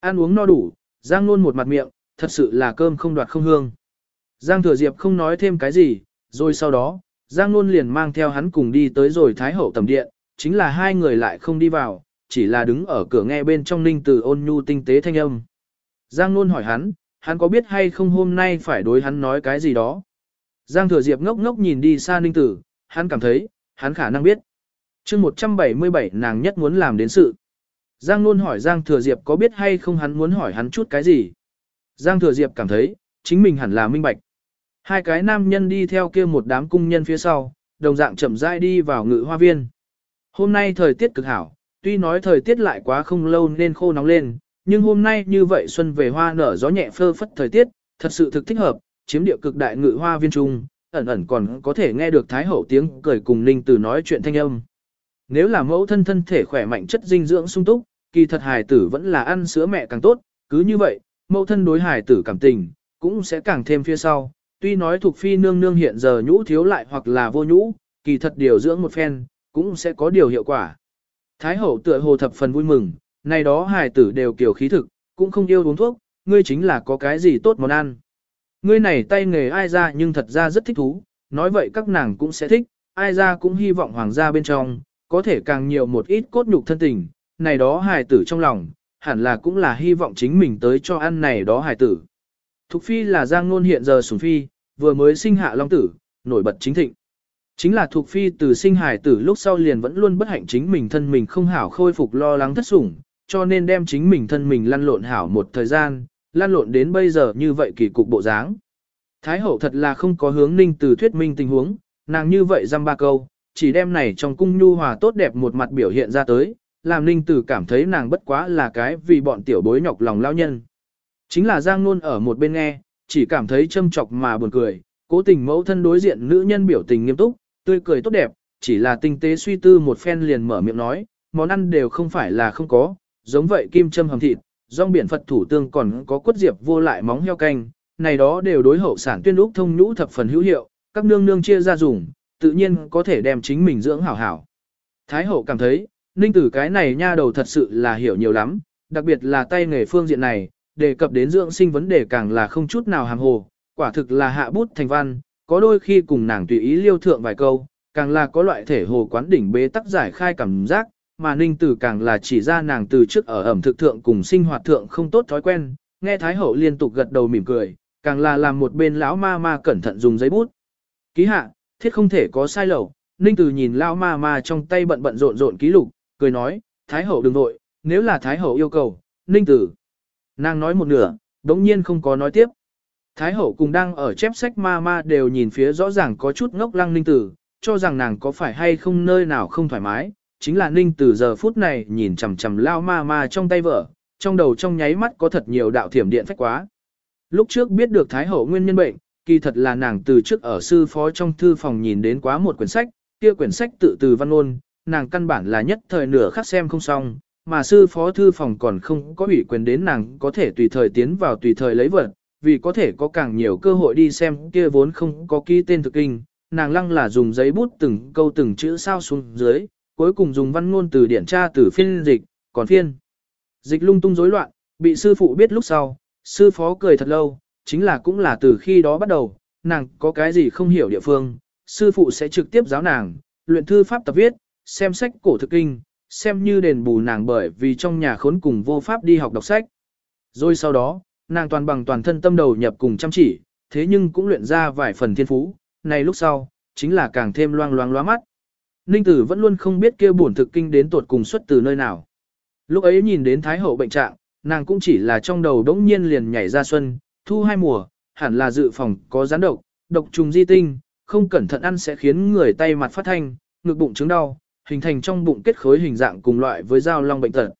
Ăn uống no đủ, Giang luôn một mặt miệng, thật sự là cơm không đoạt không hương. Giang Thừa Diệp không nói thêm cái gì, rồi sau đó, Giang luôn liền mang theo hắn cùng đi tới rồi Thái Hậu tầm điện, chính là hai người lại không đi vào, chỉ là đứng ở cửa nghe bên trong ninh từ ôn nhu tinh tế thanh âm. Giang luôn hỏi hắn, hắn có biết hay không hôm nay phải đối hắn nói cái gì đó. Giang Thừa Diệp ngốc ngốc nhìn đi xa ninh tử, hắn cảm thấy, hắn khả năng biết. chương 177 nàng nhất muốn làm đến sự. Giang luôn hỏi Giang Thừa Diệp có biết hay không hắn muốn hỏi hắn chút cái gì. Giang Thừa Diệp cảm thấy, chính mình hẳn là minh bạch. Hai cái nam nhân đi theo kia một đám cung nhân phía sau, đồng dạng chậm rãi đi vào ngự hoa viên. Hôm nay thời tiết cực hảo, tuy nói thời tiết lại quá không lâu nên khô nóng lên, nhưng hôm nay như vậy xuân về hoa nở gió nhẹ phơ phất thời tiết, thật sự thực thích hợp, chiếm địa cực đại ngự hoa viên trung, ẩn ẩn còn có thể nghe được Thái Hậu tiếng cười cùng Ninh Tử nói chuyện thanh âm. Nếu là mẫu thân thân thể khỏe mạnh chất dinh dưỡng sung túc, kỳ thật hài tử vẫn là ăn sữa mẹ càng tốt, cứ như vậy, mẫu thân đối hài tử cảm tình, cũng sẽ càng thêm phía sau. Tuy nói thuộc phi nương nương hiện giờ nhũ thiếu lại hoặc là vô nhũ, kỳ thật điều dưỡng một phen, cũng sẽ có điều hiệu quả. Thái hậu tựa hồ thập phần vui mừng, này đó hài tử đều kiểu khí thực, cũng không yêu uống thuốc, ngươi chính là có cái gì tốt món ăn. Ngươi này tay nghề ai ra nhưng thật ra rất thích thú, nói vậy các nàng cũng sẽ thích, ai ra cũng hy vọng hoàng gia bên trong, có thể càng nhiều một ít cốt nhục thân tình, này đó hài tử trong lòng, hẳn là cũng là hy vọng chính mình tới cho ăn này đó hài tử. Thục phi là giang nôn hiện giờ sủng phi, vừa mới sinh hạ long tử, nổi bật chính thịnh. Chính là thuộc phi từ sinh hài tử lúc sau liền vẫn luôn bất hạnh chính mình thân mình không hảo khôi phục lo lắng thất sủng, cho nên đem chính mình thân mình lăn lộn hảo một thời gian, lăn lộn đến bây giờ như vậy kỳ cục bộ dáng. Thái hậu thật là không có hướng ninh từ thuyết minh tình huống, nàng như vậy dăm ba câu, chỉ đem này trong cung nhu hòa tốt đẹp một mặt biểu hiện ra tới, làm ninh từ cảm thấy nàng bất quá là cái vì bọn tiểu bối nhọc lòng lao nhân. Chính là Giang Nôn ở một bên nghe, chỉ cảm thấy châm chọc mà buồn cười, cố tình mẫu thân đối diện nữ nhân biểu tình nghiêm túc, tươi cười tốt đẹp, chỉ là tinh tế suy tư một phen liền mở miệng nói, món ăn đều không phải là không có, giống vậy kim châm hầm thịt, rong biển Phật thủ tương còn có quất diệp vô lại móng heo canh, này đó đều đối hậu sản tuyên úc thông nhũ thập phần hữu hiệu, các nương nương chia ra dùng, tự nhiên có thể đem chính mình dưỡng hảo hảo. Thái hậu cảm thấy, ninh tử cái này nha đầu thật sự là hiểu nhiều lắm, đặc biệt là tay nghề phương diện này, đề cập đến dưỡng sinh vấn đề càng là không chút nào hàng hồ, quả thực là hạ bút thành văn, có đôi khi cùng nàng tùy ý liêu thượng vài câu, càng là có loại thể hồ quán đỉnh bế tắc giải khai cảm giác, mà ninh tử càng là chỉ ra nàng từ trước ở ẩm thực thượng cùng sinh hoạt thượng không tốt thói quen, nghe Thái Hậu liên tục gật đầu mỉm cười, càng là làm một bên lão ma ma cẩn thận dùng giấy bút. Ký hạ, thiết không thể có sai lầu, ninh tử nhìn lão ma ma trong tay bận bận rộn rộn ký lục, cười nói, Thái Hậu đừng vội, nếu là Thái Hậu yêu cầu, ninh tử. Nàng nói một nửa, đống nhiên không có nói tiếp. Thái hậu cùng đang ở chép sách ma ma đều nhìn phía rõ ràng có chút ngốc lăng ninh tử, cho rằng nàng có phải hay không nơi nào không thoải mái, chính là ninh từ giờ phút này nhìn chằm chằm lao ma ma trong tay vợ, trong đầu trong nháy mắt có thật nhiều đạo thiểm điện phách quá. Lúc trước biết được Thái hậu nguyên nhân bệnh, kỳ thật là nàng từ trước ở sư phó trong thư phòng nhìn đến quá một quyển sách, kia quyển sách tự từ văn ôn, nàng căn bản là nhất thời nửa khắc xem không xong, mà sư phó thư phòng còn không có ủy quyền đến nàng có thể tùy thời tiến vào tùy thời lấy vật, vì có thể có càng nhiều cơ hội đi xem kia vốn không có ký tên thực kinh, nàng lăng là dùng giấy bút từng câu từng chữ sao xuống dưới, cuối cùng dùng văn ngôn từ điển tra từ phiên dịch, còn phiên dịch lung tung rối loạn, bị sư phụ biết lúc sau, sư phó cười thật lâu, chính là cũng là từ khi đó bắt đầu, nàng có cái gì không hiểu địa phương, sư phụ sẽ trực tiếp giáo nàng, luyện thư pháp tập viết, xem sách cổ thực kinh, xem như đền bù nàng bởi vì trong nhà khốn cùng vô pháp đi học đọc sách. Rồi sau đó, nàng toàn bằng toàn thân tâm đầu nhập cùng chăm chỉ, thế nhưng cũng luyện ra vài phần thiên phú, này lúc sau, chính là càng thêm loang loang loa mắt. Ninh tử vẫn luôn không biết kia bổn thực kinh đến tột cùng xuất từ nơi nào. Lúc ấy nhìn đến Thái Hậu bệnh trạng, nàng cũng chỉ là trong đầu đống nhiên liền nhảy ra xuân, thu hai mùa, hẳn là dự phòng có gián độc, độc trùng di tinh, không cẩn thận ăn sẽ khiến người tay mặt phát thanh, ngực bụng chứng đau, hình thành trong bụng kết khối hình dạng cùng loại với dao long bệnh tật.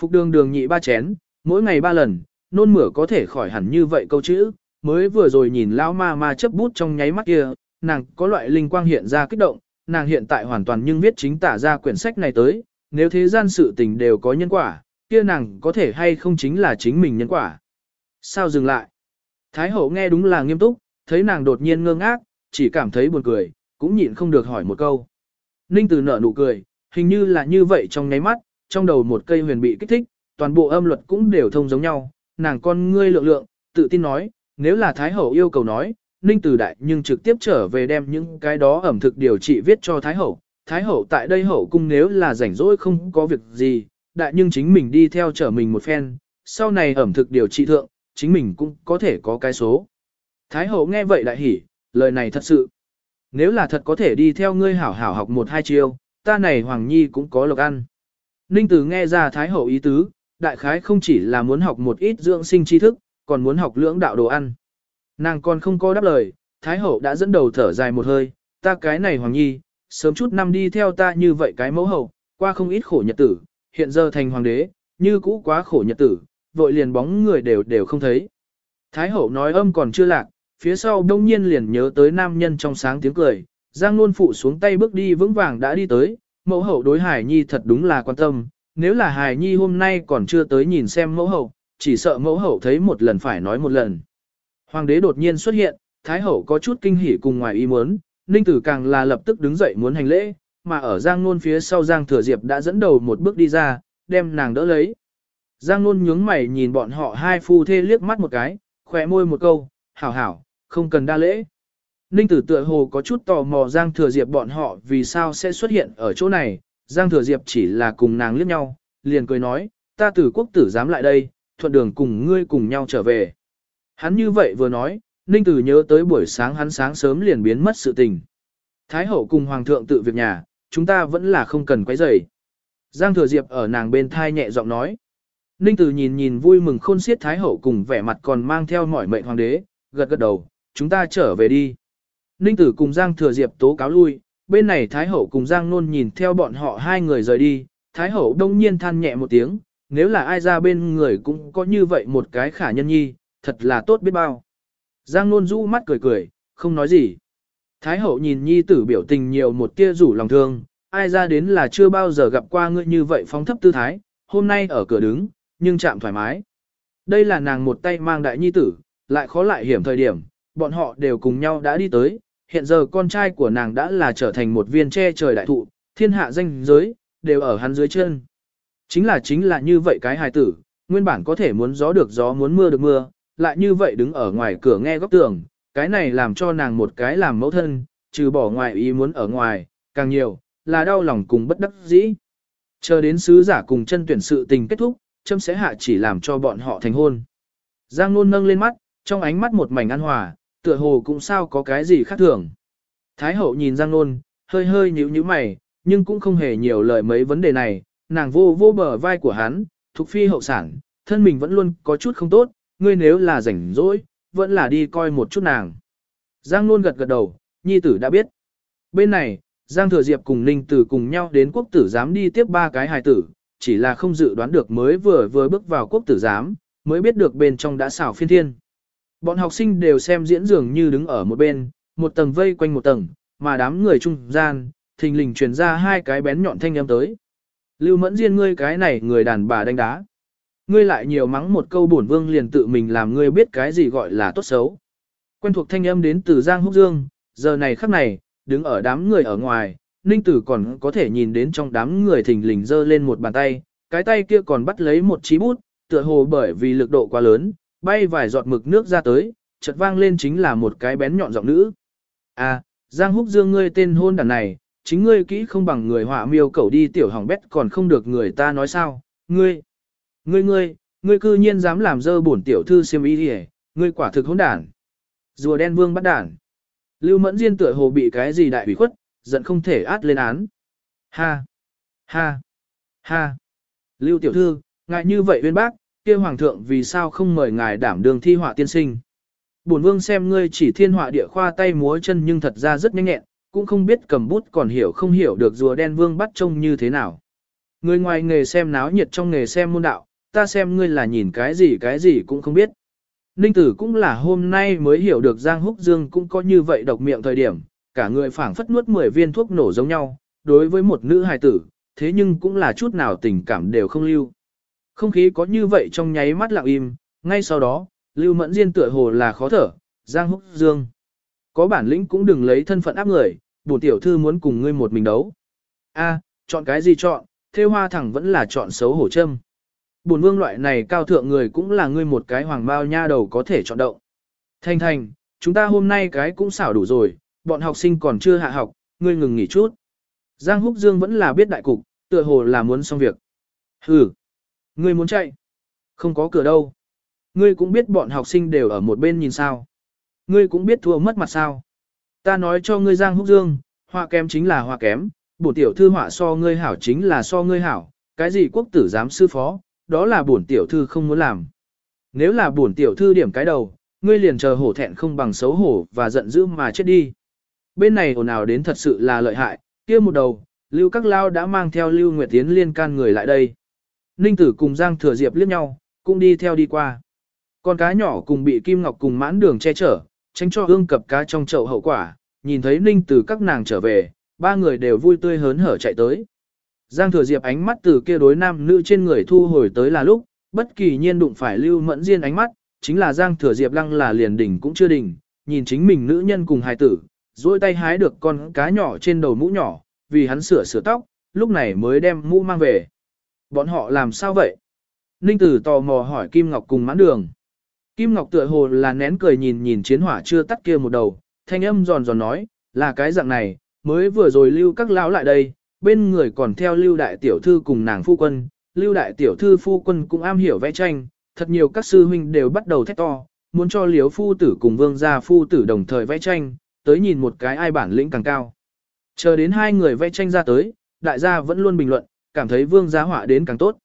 Phục đường đường nhị ba chén, mỗi ngày ba lần, nôn mửa có thể khỏi hẳn như vậy câu chữ, mới vừa rồi nhìn lão ma ma chấp bút trong nháy mắt kia, nàng có loại linh quang hiện ra kích động, nàng hiện tại hoàn toàn nhưng viết chính tả ra quyển sách này tới, nếu thế gian sự tình đều có nhân quả, kia nàng có thể hay không chính là chính mình nhân quả. Sao dừng lại? Thái hậu nghe đúng là nghiêm túc, thấy nàng đột nhiên ngơ ngác, chỉ cảm thấy buồn cười, cũng nhịn không được hỏi một câu. Ninh Từ nở nụ cười, hình như là như vậy trong nháy mắt, trong đầu một cây huyền bị kích thích, toàn bộ âm luật cũng đều thông giống nhau, nàng con ngươi lượng lượng, tự tin nói, nếu là Thái Hậu yêu cầu nói, Ninh Từ đại nhưng trực tiếp trở về đem những cái đó ẩm thực điều trị viết cho Thái Hậu. Thái Hậu tại đây Hậu cung nếu là rảnh rỗi không có việc gì, đại nhưng chính mình đi theo trở mình một phen, sau này ẩm thực điều trị thượng, chính mình cũng có thể có cái số. Thái Hậu nghe vậy đại hỉ, lời này thật sự. Nếu là thật có thể đi theo ngươi hảo hảo học một hai chiêu, ta này Hoàng Nhi cũng có lộc ăn. Ninh Tử nghe ra Thái Hậu ý tứ, đại khái không chỉ là muốn học một ít dưỡng sinh tri thức, còn muốn học lưỡng đạo đồ ăn. Nàng còn không có đáp lời, Thái Hậu đã dẫn đầu thở dài một hơi, ta cái này Hoàng Nhi, sớm chút năm đi theo ta như vậy cái mẫu hậu, qua không ít khổ nhật tử, hiện giờ thành Hoàng đế, như cũ quá khổ nhật tử, vội liền bóng người đều đều không thấy. Thái Hậu nói âm còn chưa lạc, phía sau đông nhiên liền nhớ tới nam nhân trong sáng tiếng cười, Giang Nôn phụ xuống tay bước đi vững vàng đã đi tới, mẫu hậu đối Hải Nhi thật đúng là quan tâm, nếu là Hải Nhi hôm nay còn chưa tới nhìn xem mẫu hậu, chỉ sợ mẫu hậu thấy một lần phải nói một lần. Hoàng đế đột nhiên xuất hiện, Thái hậu có chút kinh hỉ cùng ngoài ý muốn, Ninh Tử càng là lập tức đứng dậy muốn hành lễ, mà ở Giang Nôn phía sau Giang Thừa Diệp đã dẫn đầu một bước đi ra, đem nàng đỡ lấy. Giang Nôn nhướng mày nhìn bọn họ hai phu thê liếc mắt một cái, khỏe môi một câu, hảo hảo, không cần đa lễ. Ninh tử tựa hồ có chút tò mò Giang Thừa Diệp bọn họ vì sao sẽ xuất hiện ở chỗ này, Giang Thừa Diệp chỉ là cùng nàng liếc nhau, liền cười nói, ta tử quốc tử dám lại đây, thuận đường cùng ngươi cùng nhau trở về. Hắn như vậy vừa nói, Ninh tử nhớ tới buổi sáng hắn sáng sớm liền biến mất sự tình. Thái hậu cùng Hoàng thượng tự việc nhà, chúng ta vẫn là không cần quấy rầy. Giang Thừa Diệp ở nàng bên thai nhẹ giọng nói. Ninh tử nhìn nhìn vui mừng khôn xiết Thái hậu cùng vẻ mặt còn mang theo mỏi mệnh hoàng đế, gật gật đầu, chúng ta trở về đi. Ninh tử cùng Giang thừa diệp tố cáo lui, bên này Thái hậu cùng Giang nôn nhìn theo bọn họ hai người rời đi, Thái hậu đông nhiên than nhẹ một tiếng, nếu là ai ra bên người cũng có như vậy một cái khả nhân nhi, thật là tốt biết bao. Giang nôn rũ mắt cười cười, không nói gì. Thái hậu nhìn nhi tử biểu tình nhiều một tia rủ lòng thương, ai ra đến là chưa bao giờ gặp qua ngươi như vậy phóng thấp tư thái, hôm nay ở cửa đứng, nhưng chạm thoải mái. Đây là nàng một tay mang đại nhi tử, lại khó lại hiểm thời điểm, bọn họ đều cùng nhau đã đi tới, hiện giờ con trai của nàng đã là trở thành một viên tre trời đại thụ, thiên hạ danh giới, đều ở hắn dưới chân. Chính là chính là như vậy cái hài tử, nguyên bản có thể muốn gió được gió muốn mưa được mưa, lại như vậy đứng ở ngoài cửa nghe góc tường, cái này làm cho nàng một cái làm mẫu thân, trừ bỏ ngoài ý muốn ở ngoài, càng nhiều, là đau lòng cùng bất đắc dĩ. Chờ đến sứ giả cùng chân tuyển sự tình kết thúc, châm sẽ hạ chỉ làm cho bọn họ thành hôn. Giang Nôn nâng lên mắt, trong ánh mắt một mảnh an hòa, tựa hồ cũng sao có cái gì khác thường. Thái hậu nhìn Giang Nôn, hơi hơi nhíu nhíu mày, nhưng cũng không hề nhiều lời mấy vấn đề này, nàng vô vô bờ vai của hắn, thuộc phi hậu sản, thân mình vẫn luôn có chút không tốt, ngươi nếu là rảnh rỗi, vẫn là đi coi một chút nàng. Giang Nôn gật gật đầu, nhi tử đã biết. Bên này, Giang Thừa Diệp cùng Ninh Tử cùng nhau đến quốc tử giám đi tiếp ba cái hài tử, chỉ là không dự đoán được mới vừa vừa bước vào quốc tử giám, mới biết được bên trong đã xảo phiên thiên. Bọn học sinh đều xem diễn dường như đứng ở một bên, một tầng vây quanh một tầng, mà đám người trung gian, thình lình truyền ra hai cái bén nhọn thanh âm tới. Lưu mẫn diên ngươi cái này người đàn bà đánh đá. Ngươi lại nhiều mắng một câu bổn vương liền tự mình làm ngươi biết cái gì gọi là tốt xấu. Quen thuộc thanh âm đến từ Giang Húc Dương, giờ này khắc này, đứng ở đám người ở ngoài, Ninh Tử còn có thể nhìn đến trong đám người thình lình giơ lên một bàn tay, cái tay kia còn bắt lấy một chí bút, tựa hồ bởi vì lực độ quá lớn, bay vài giọt mực nước ra tới, chợt vang lên chính là một cái bén nhọn giọng nữ. À, Giang Húc Dương ngươi tên hôn đàn này, chính ngươi kỹ không bằng người họa miêu cầu đi tiểu hỏng bét còn không được người ta nói sao, ngươi, ngươi ngươi, ngươi cư nhiên dám làm dơ bổn tiểu thư xiêm y đi ngươi quả thực hỗn đản. Rùa đen vương bắt đản. Lưu Mẫn Diên tựa hồ bị cái gì đại ủy khuất, giận không thể át lên án. Ha! Ha! Ha! Lưu tiểu thư, ngại như vậy uyên bác, kia hoàng thượng vì sao không mời ngài đảm đường thi họa tiên sinh. Bổn vương xem ngươi chỉ thiên họa địa khoa tay múa chân nhưng thật ra rất nhanh nhẹn, cũng không biết cầm bút còn hiểu không hiểu được rùa đen vương bắt trông như thế nào. Người ngoài nghề xem náo nhiệt trong nghề xem môn đạo, ta xem ngươi là nhìn cái gì cái gì cũng không biết. Ninh tử cũng là hôm nay mới hiểu được Giang Húc Dương cũng có như vậy độc miệng thời điểm, cả người phảng phất nuốt 10 viên thuốc nổ giống nhau, đối với một nữ hài tử, thế nhưng cũng là chút nào tình cảm đều không lưu. Không khí có như vậy trong nháy mắt lặng im, ngay sau đó, Lưu Mẫn Diên tựa hồ là khó thở, Giang Húc Dương. Có bản lĩnh cũng đừng lấy thân phận áp người, bổn tiểu thư muốn cùng ngươi một mình đấu. A, chọn cái gì chọn, Thê hoa thẳng vẫn là chọn xấu hổ châm. Bổn vương loại này cao thượng người cũng là ngươi một cái hoàng bao nha đầu có thể chọn động. Thành thành, chúng ta hôm nay cái cũng xảo đủ rồi, bọn học sinh còn chưa hạ học, ngươi ngừng nghỉ chút. Giang Húc Dương vẫn là biết đại cục, tựa hồ là muốn xong việc. Hừ, ngươi muốn chạy. Không có cửa đâu. Ngươi cũng biết bọn học sinh đều ở một bên nhìn sao. Ngươi cũng biết thua mất mặt sao. Ta nói cho ngươi Giang Húc Dương, họa kém chính là họa kém, bổ tiểu thư họa so ngươi hảo chính là so ngươi hảo, cái gì quốc tử giám sư phó, đó là bổn tiểu thư không muốn làm. Nếu là bổn tiểu thư điểm cái đầu, ngươi liền chờ hổ thẹn không bằng xấu hổ và giận dữ mà chết đi. Bên này ồn ào đến thật sự là lợi hại, kia một đầu, Lưu Các Lao đã mang theo Lưu Nguyệt Tiến liên can người lại đây. Ninh Tử cùng Giang Thừa Diệp liếc nhau, cũng đi theo đi qua. Con cá nhỏ cùng bị Kim Ngọc cùng mãn đường che chở, tránh cho ương cập cá trong chậu hậu quả, nhìn thấy Ninh Tử các nàng trở về, ba người đều vui tươi hớn hở chạy tới. Giang Thừa Diệp ánh mắt từ kia đối nam nữ trên người thu hồi tới là lúc, bất kỳ nhiên đụng phải Lưu Mẫn Diên ánh mắt, chính là Giang Thừa Diệp lăng là liền đỉnh cũng chưa đỉnh, nhìn chính mình nữ nhân cùng hài tử, duỗi tay hái được con cá nhỏ trên đầu mũ nhỏ, vì hắn sửa sửa tóc, lúc này mới đem mũ mang về. Bọn họ làm sao vậy? Ninh Tử tò mò hỏi Kim Ngọc cùng mãn đường. Kim Ngọc tựa hồ là nén cười nhìn nhìn chiến hỏa chưa tắt kia một đầu, thanh âm giòn giòn nói, là cái dạng này, mới vừa rồi lưu các lão lại đây, bên người còn theo lưu đại tiểu thư cùng nàng phu quân, lưu đại tiểu thư phu quân cũng am hiểu vẽ tranh, thật nhiều các sư huynh đều bắt đầu thét to, muốn cho liếu phu tử cùng vương gia phu tử đồng thời vẽ tranh, tới nhìn một cái ai bản lĩnh càng cao. Chờ đến hai người vẽ tranh ra tới, đại gia vẫn luôn bình luận, cảm thấy vương gia họa đến càng tốt.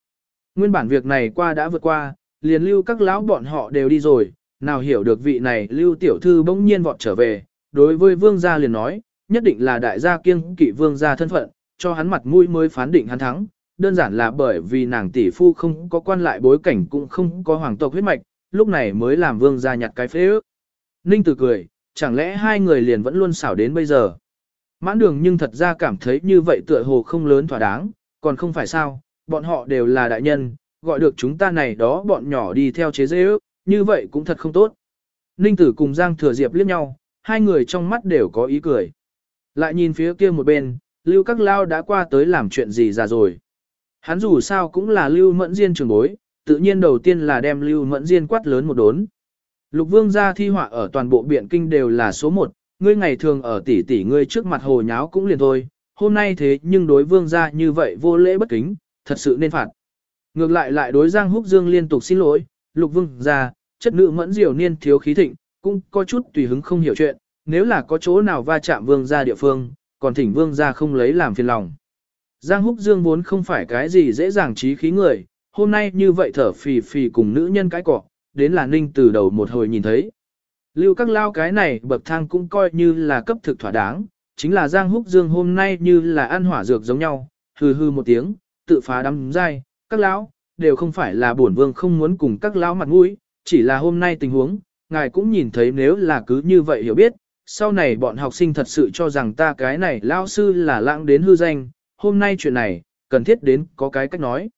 Nguyên bản việc này qua đã vượt qua, liền lưu các lão bọn họ đều đi rồi, nào hiểu được vị này lưu tiểu thư bỗng nhiên vọt trở về, đối với vương gia liền nói, nhất định là đại gia kiêng kỵ vương gia thân phận, cho hắn mặt mũi mới phán định hắn thắng, đơn giản là bởi vì nàng tỷ phu không có quan lại bối cảnh cũng không có hoàng tộc huyết mạch, lúc này mới làm vương gia nhặt cái phế ước. Ninh Tử cười, chẳng lẽ hai người liền vẫn luôn xảo đến bây giờ. Mãn đường nhưng thật ra cảm thấy như vậy tựa hồ không lớn thỏa đáng, còn không phải sao, bọn họ đều là đại nhân, gọi được chúng ta này đó bọn nhỏ đi theo chế dễ ước, như vậy cũng thật không tốt. Ninh Tử cùng Giang Thừa Diệp liếc nhau, hai người trong mắt đều có ý cười. Lại nhìn phía kia một bên, Lưu Các Lao đã qua tới làm chuyện gì ra rồi. Hắn dù sao cũng là Lưu Mẫn Diên trường bối, tự nhiên đầu tiên là đem Lưu Mẫn Diên quát lớn một đốn. Lục Vương gia thi họa ở toàn bộ biện kinh đều là số một, ngươi ngày thường ở tỷ tỷ ngươi trước mặt hồ nháo cũng liền thôi, hôm nay thế nhưng đối Vương gia như vậy vô lễ bất kính, thật sự nên phạt. Ngược lại lại đối Giang Húc Dương liên tục xin lỗi, Lục Vương gia, chất nữ mẫn diều niên thiếu khí thịnh, cũng có chút tùy hứng không hiểu chuyện, nếu là có chỗ nào va chạm Vương gia địa phương, còn thỉnh Vương gia không lấy làm phiền lòng. Giang Húc Dương vốn không phải cái gì dễ dàng trí khí người, hôm nay như vậy thở phì phì cùng nữ nhân cái cọ, đến là ninh từ đầu một hồi nhìn thấy, Lưu các lao cái này bậc thang cũng coi như là cấp thực thỏa đáng, chính là Giang Húc Dương hôm nay như là ăn hỏa dược giống nhau, hừ hừ một tiếng, tự phá đắm dai, các lão đều không phải là bổn vương không muốn cùng các lão mặt mũi, chỉ là hôm nay tình huống, ngài cũng nhìn thấy nếu là cứ như vậy hiểu biết, sau này bọn học sinh thật sự cho rằng ta cái này lão sư là lãng đến hư danh, hôm nay chuyện này, cần thiết đến có cái cách nói.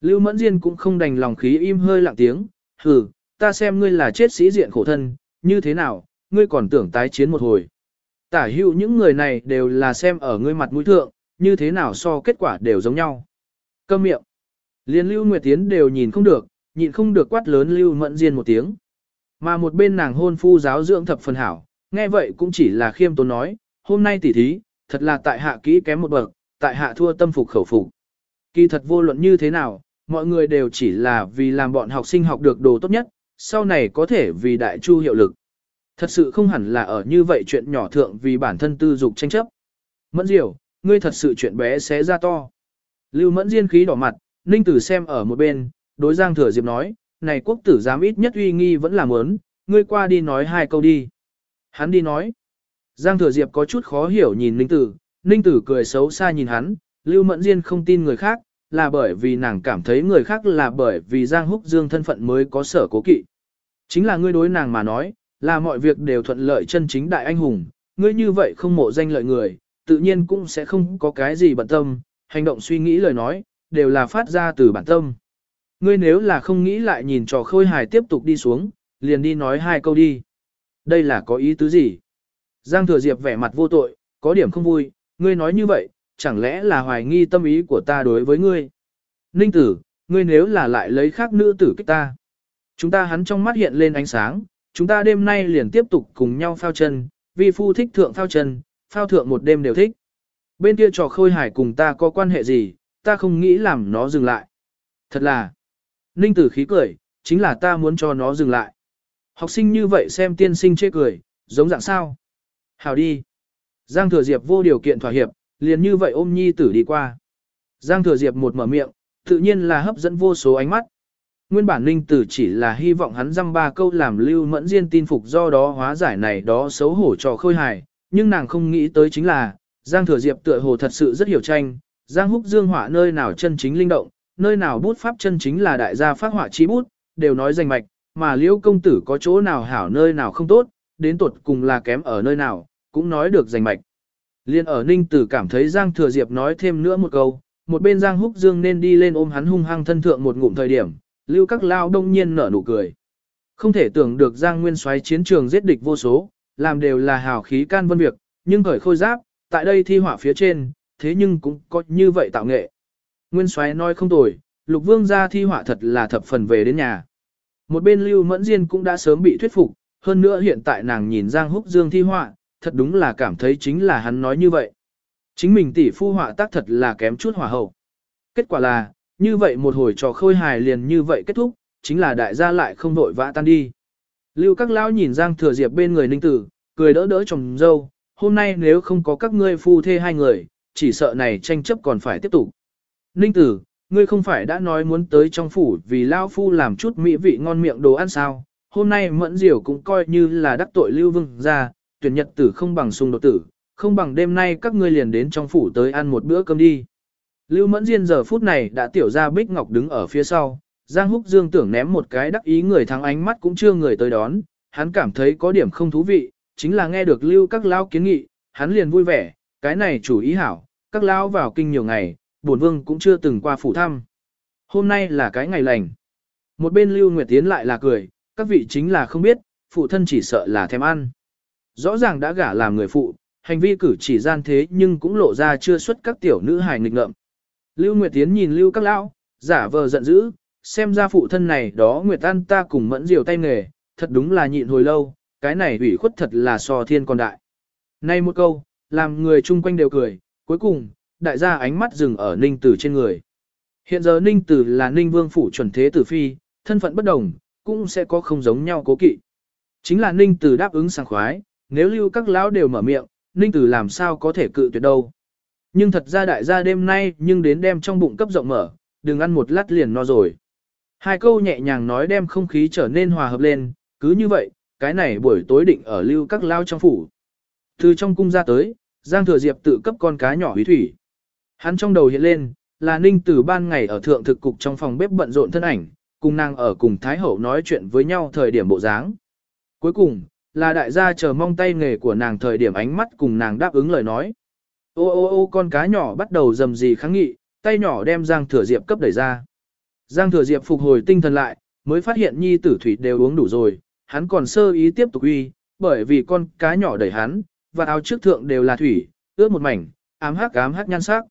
Lưu Mẫn Diên cũng không đành lòng khí im hơi lặng tiếng, hừ, ta xem ngươi là chết sĩ diện khổ thân, như thế nào, ngươi còn tưởng tái chiến một hồi. Tả hữu những người này đều là xem ở ngươi mặt mũi thượng, như thế nào so kết quả đều giống nhau. Câm miệng. Liên Lưu Nguyệt Tiến đều nhìn không được, nhịn không được quát lớn Lưu Mẫn Diên một tiếng. Mà một bên nàng hôn phu giáo dưỡng thập phần hảo, nghe vậy cũng chỉ là khiêm tốn nói, hôm nay tỉ thí, thật là tại hạ kỹ kém một bậc, tại hạ thua tâm phục khẩu phục. Kỳ thật vô luận như thế nào, mọi người đều chỉ là vì làm bọn học sinh học được đồ tốt nhất, sau này có thể vì đại chu hiệu lực. Thật sự không hẳn là ở như vậy chuyện nhỏ thượng vì bản thân tư dục tranh chấp. Mẫn diệu, ngươi thật sự chuyện bé xé ra to. Lưu mẫn diên khí đỏ mặt, ninh tử xem ở một bên, đối giang thừa diệp nói, này quốc tử giám ít nhất uy nghi vẫn là muốn, ngươi qua đi nói hai câu đi. Hắn đi nói. Giang thừa diệp có chút khó hiểu nhìn ninh tử, ninh tử cười xấu xa nhìn hắn, lưu mẫn diên không tin người khác, là bởi vì nàng cảm thấy người khác là bởi vì Giang Húc Dương thân phận mới có sở cố kỵ. Chính là ngươi đối nàng mà nói, là mọi việc đều thuận lợi chân chính đại anh hùng, ngươi như vậy không mộ danh lợi người, tự nhiên cũng sẽ không có cái gì bận tâm, hành động suy nghĩ lời nói, đều là phát ra từ bản tâm. Ngươi nếu là không nghĩ lại nhìn trò khôi hài tiếp tục đi xuống, liền đi nói hai câu đi. Đây là có ý tứ gì? Giang Thừa Diệp vẻ mặt vô tội, có điểm không vui, ngươi nói như vậy, chẳng lẽ là hoài nghi tâm ý của ta đối với ngươi? Ninh tử, ngươi nếu là lại lấy khác nữ tử kích ta. Chúng ta hắn trong mắt hiện lên ánh sáng, chúng ta đêm nay liền tiếp tục cùng nhau phao chân, vi phu thích thượng phao chân, phao thượng một đêm đều thích. Bên kia trò khôi hải cùng ta có quan hệ gì, ta không nghĩ làm nó dừng lại. Thật là, ninh tử khí cười, chính là ta muốn cho nó dừng lại. Học sinh như vậy xem tiên sinh chê cười, giống dạng sao. Hào đi. Giang thừa diệp vô điều kiện thỏa hiệp, liền như vậy ôm nhi tử đi qua. Giang thừa diệp một mở miệng, tự nhiên là hấp dẫn vô số ánh mắt. Nguyên bản ninh tử chỉ là hy vọng hắn dăm ba câu làm lưu mẫn diên tin phục do đó hóa giải này đó xấu hổ cho khôi hài, nhưng nàng không nghĩ tới chính là, Giang thừa diệp tựa hồ thật sự rất hiểu tranh, Giang húc dương họa nơi nào chân chính linh động, nơi nào bút pháp chân chính là đại gia phát họa chi bút, đều nói danh mạch, mà liễu công tử có chỗ nào hảo nơi nào không tốt, đến tuột cùng là kém ở nơi nào, cũng nói được rành mạch. Liên ở Ninh Tử cảm thấy Giang Thừa Diệp nói thêm nữa một câu, một bên Giang Húc Dương nên đi lên ôm hắn hung hăng thân thượng một ngụm thời điểm, lưu các lao đông nhiên nở nụ cười. Không thể tưởng được Giang Nguyên xoáy chiến trường giết địch vô số, làm đều là hào khí can vân việc, nhưng khởi khôi giáp, tại đây thi họa phía trên, thế nhưng cũng có như vậy tạo nghệ. Nguyên xoáy nói không tồi, lục vương gia thi họa thật là thập phần về đến nhà. Một bên lưu mẫn diên cũng đã sớm bị thuyết phục, hơn nữa hiện tại nàng nhìn Giang Húc Dương thi họa, thật đúng là cảm thấy chính là hắn nói như vậy. Chính mình tỷ phu họa tác thật là kém chút hỏa hậu. Kết quả là, như vậy một hồi trò khôi hài liền như vậy kết thúc, chính là đại gia lại không vội vã tan đi. Lưu các lão nhìn Giang Thừa Diệp bên người Ninh Tử, cười đỡ đỡ chồng dâu, hôm nay nếu không có các ngươi phu thê hai người, chỉ sợ này tranh chấp còn phải tiếp tục. Ninh Tử, ngươi không phải đã nói muốn tới trong phủ vì lão phu làm chút mỹ vị ngon miệng đồ ăn sao, hôm nay mẫn diều cũng coi như là đắc tội Lưu Vương ra, tuyển nhật tử không bằng xung đột tử, không bằng đêm nay các ngươi liền đến trong phủ tới ăn một bữa cơm đi. Lưu Mẫn Diên giờ phút này đã tiểu ra Bích Ngọc đứng ở phía sau, Giang Húc Dương tưởng ném một cái đắc ý người thắng ánh mắt cũng chưa người tới đón, hắn cảm thấy có điểm không thú vị, chính là nghe được Lưu các lão kiến nghị, hắn liền vui vẻ, cái này chủ ý hảo, các lão vào kinh nhiều ngày, bổn vương cũng chưa từng qua phủ thăm. Hôm nay là cái ngày lành. Một bên Lưu Nguyệt Tiến lại là cười, các vị chính là không biết, phụ thân chỉ sợ là thèm ăn. Rõ ràng đã gả làm người phụ, hành vi cử chỉ gian thế nhưng cũng lộ ra chưa xuất các tiểu nữ hài nghịch ngợm. Lưu Nguyệt Tiến nhìn Lưu các lão, giả vờ giận dữ, xem ra phụ thân này đó Nguyệt An ta cùng mẫn diều tay nghề, thật đúng là nhịn hồi lâu, cái này ủy khuất thật là so thiên còn đại. Nay một câu, làm người chung quanh đều cười, cuối cùng, đại gia ánh mắt dừng ở Ninh Tử trên người. Hiện giờ Ninh Tử là Ninh Vương phủ chuẩn thế tử phi, thân phận bất đồng, cũng sẽ có không giống nhau cố kỵ. Chính là Ninh Tử đáp ứng sảng khoái, nếu lưu các lão đều mở miệng, Ninh Tử làm sao có thể cự tuyệt đâu. Nhưng thật ra đại gia đêm nay nhưng đến đem trong bụng cấp rộng mở, đừng ăn một lát liền no rồi. Hai câu nhẹ nhàng nói đem không khí trở nên hòa hợp lên, cứ như vậy, cái này buổi tối định ở lưu các lao trong phủ. Từ trong cung ra tới, Giang Thừa Diệp tự cấp con cá nhỏ hủy thủy. Hắn trong đầu hiện lên, là Ninh Tử ban ngày ở thượng thực cục trong phòng bếp bận rộn thân ảnh, cùng nàng ở cùng Thái Hậu nói chuyện với nhau thời điểm bộ dáng. Cuối cùng, là đại gia chờ mong tay nghề của nàng thời điểm ánh mắt cùng nàng đáp ứng lời nói. Ô ô ô con cá nhỏ bắt đầu dầm gì kháng nghị, tay nhỏ đem Giang Thừa Diệp cấp đẩy ra. Giang Thừa Diệp phục hồi tinh thần lại, mới phát hiện nhi tử thủy đều uống đủ rồi, hắn còn sơ ý tiếp tục uy, bởi vì con cá nhỏ đẩy hắn, và áo trước thượng đều là thủy, ướt một mảnh, ám hắc ám hắc nhan sắc.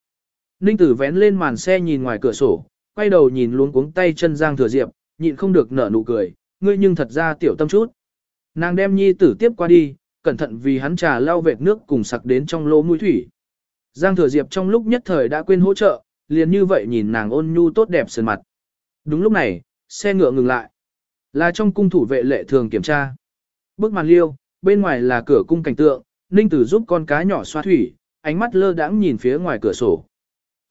Ninh tử vén lên màn xe nhìn ngoài cửa sổ, quay đầu nhìn luống cuống tay chân Giang Thừa Diệp, nhịn không được nở nụ cười, ngươi nhưng thật ra tiểu tâm chút. Nàng đem nhi tử tiếp qua đi, cẩn thận vì hắn trà lau vệt nước cùng sặc đến trong lỗ mũi thủy. Giang Thừa Diệp trong lúc nhất thời đã quên hỗ trợ, liền như vậy nhìn nàng ôn nhu tốt đẹp sườn mặt. Đúng lúc này, xe ngựa ngừng lại. Là trong cung thủ vệ lệ thường kiểm tra. Bước màn liêu, bên ngoài là cửa cung cảnh tượng, Ninh Tử giúp con cá nhỏ xoa thủy, ánh mắt lơ đãng nhìn phía ngoài cửa sổ.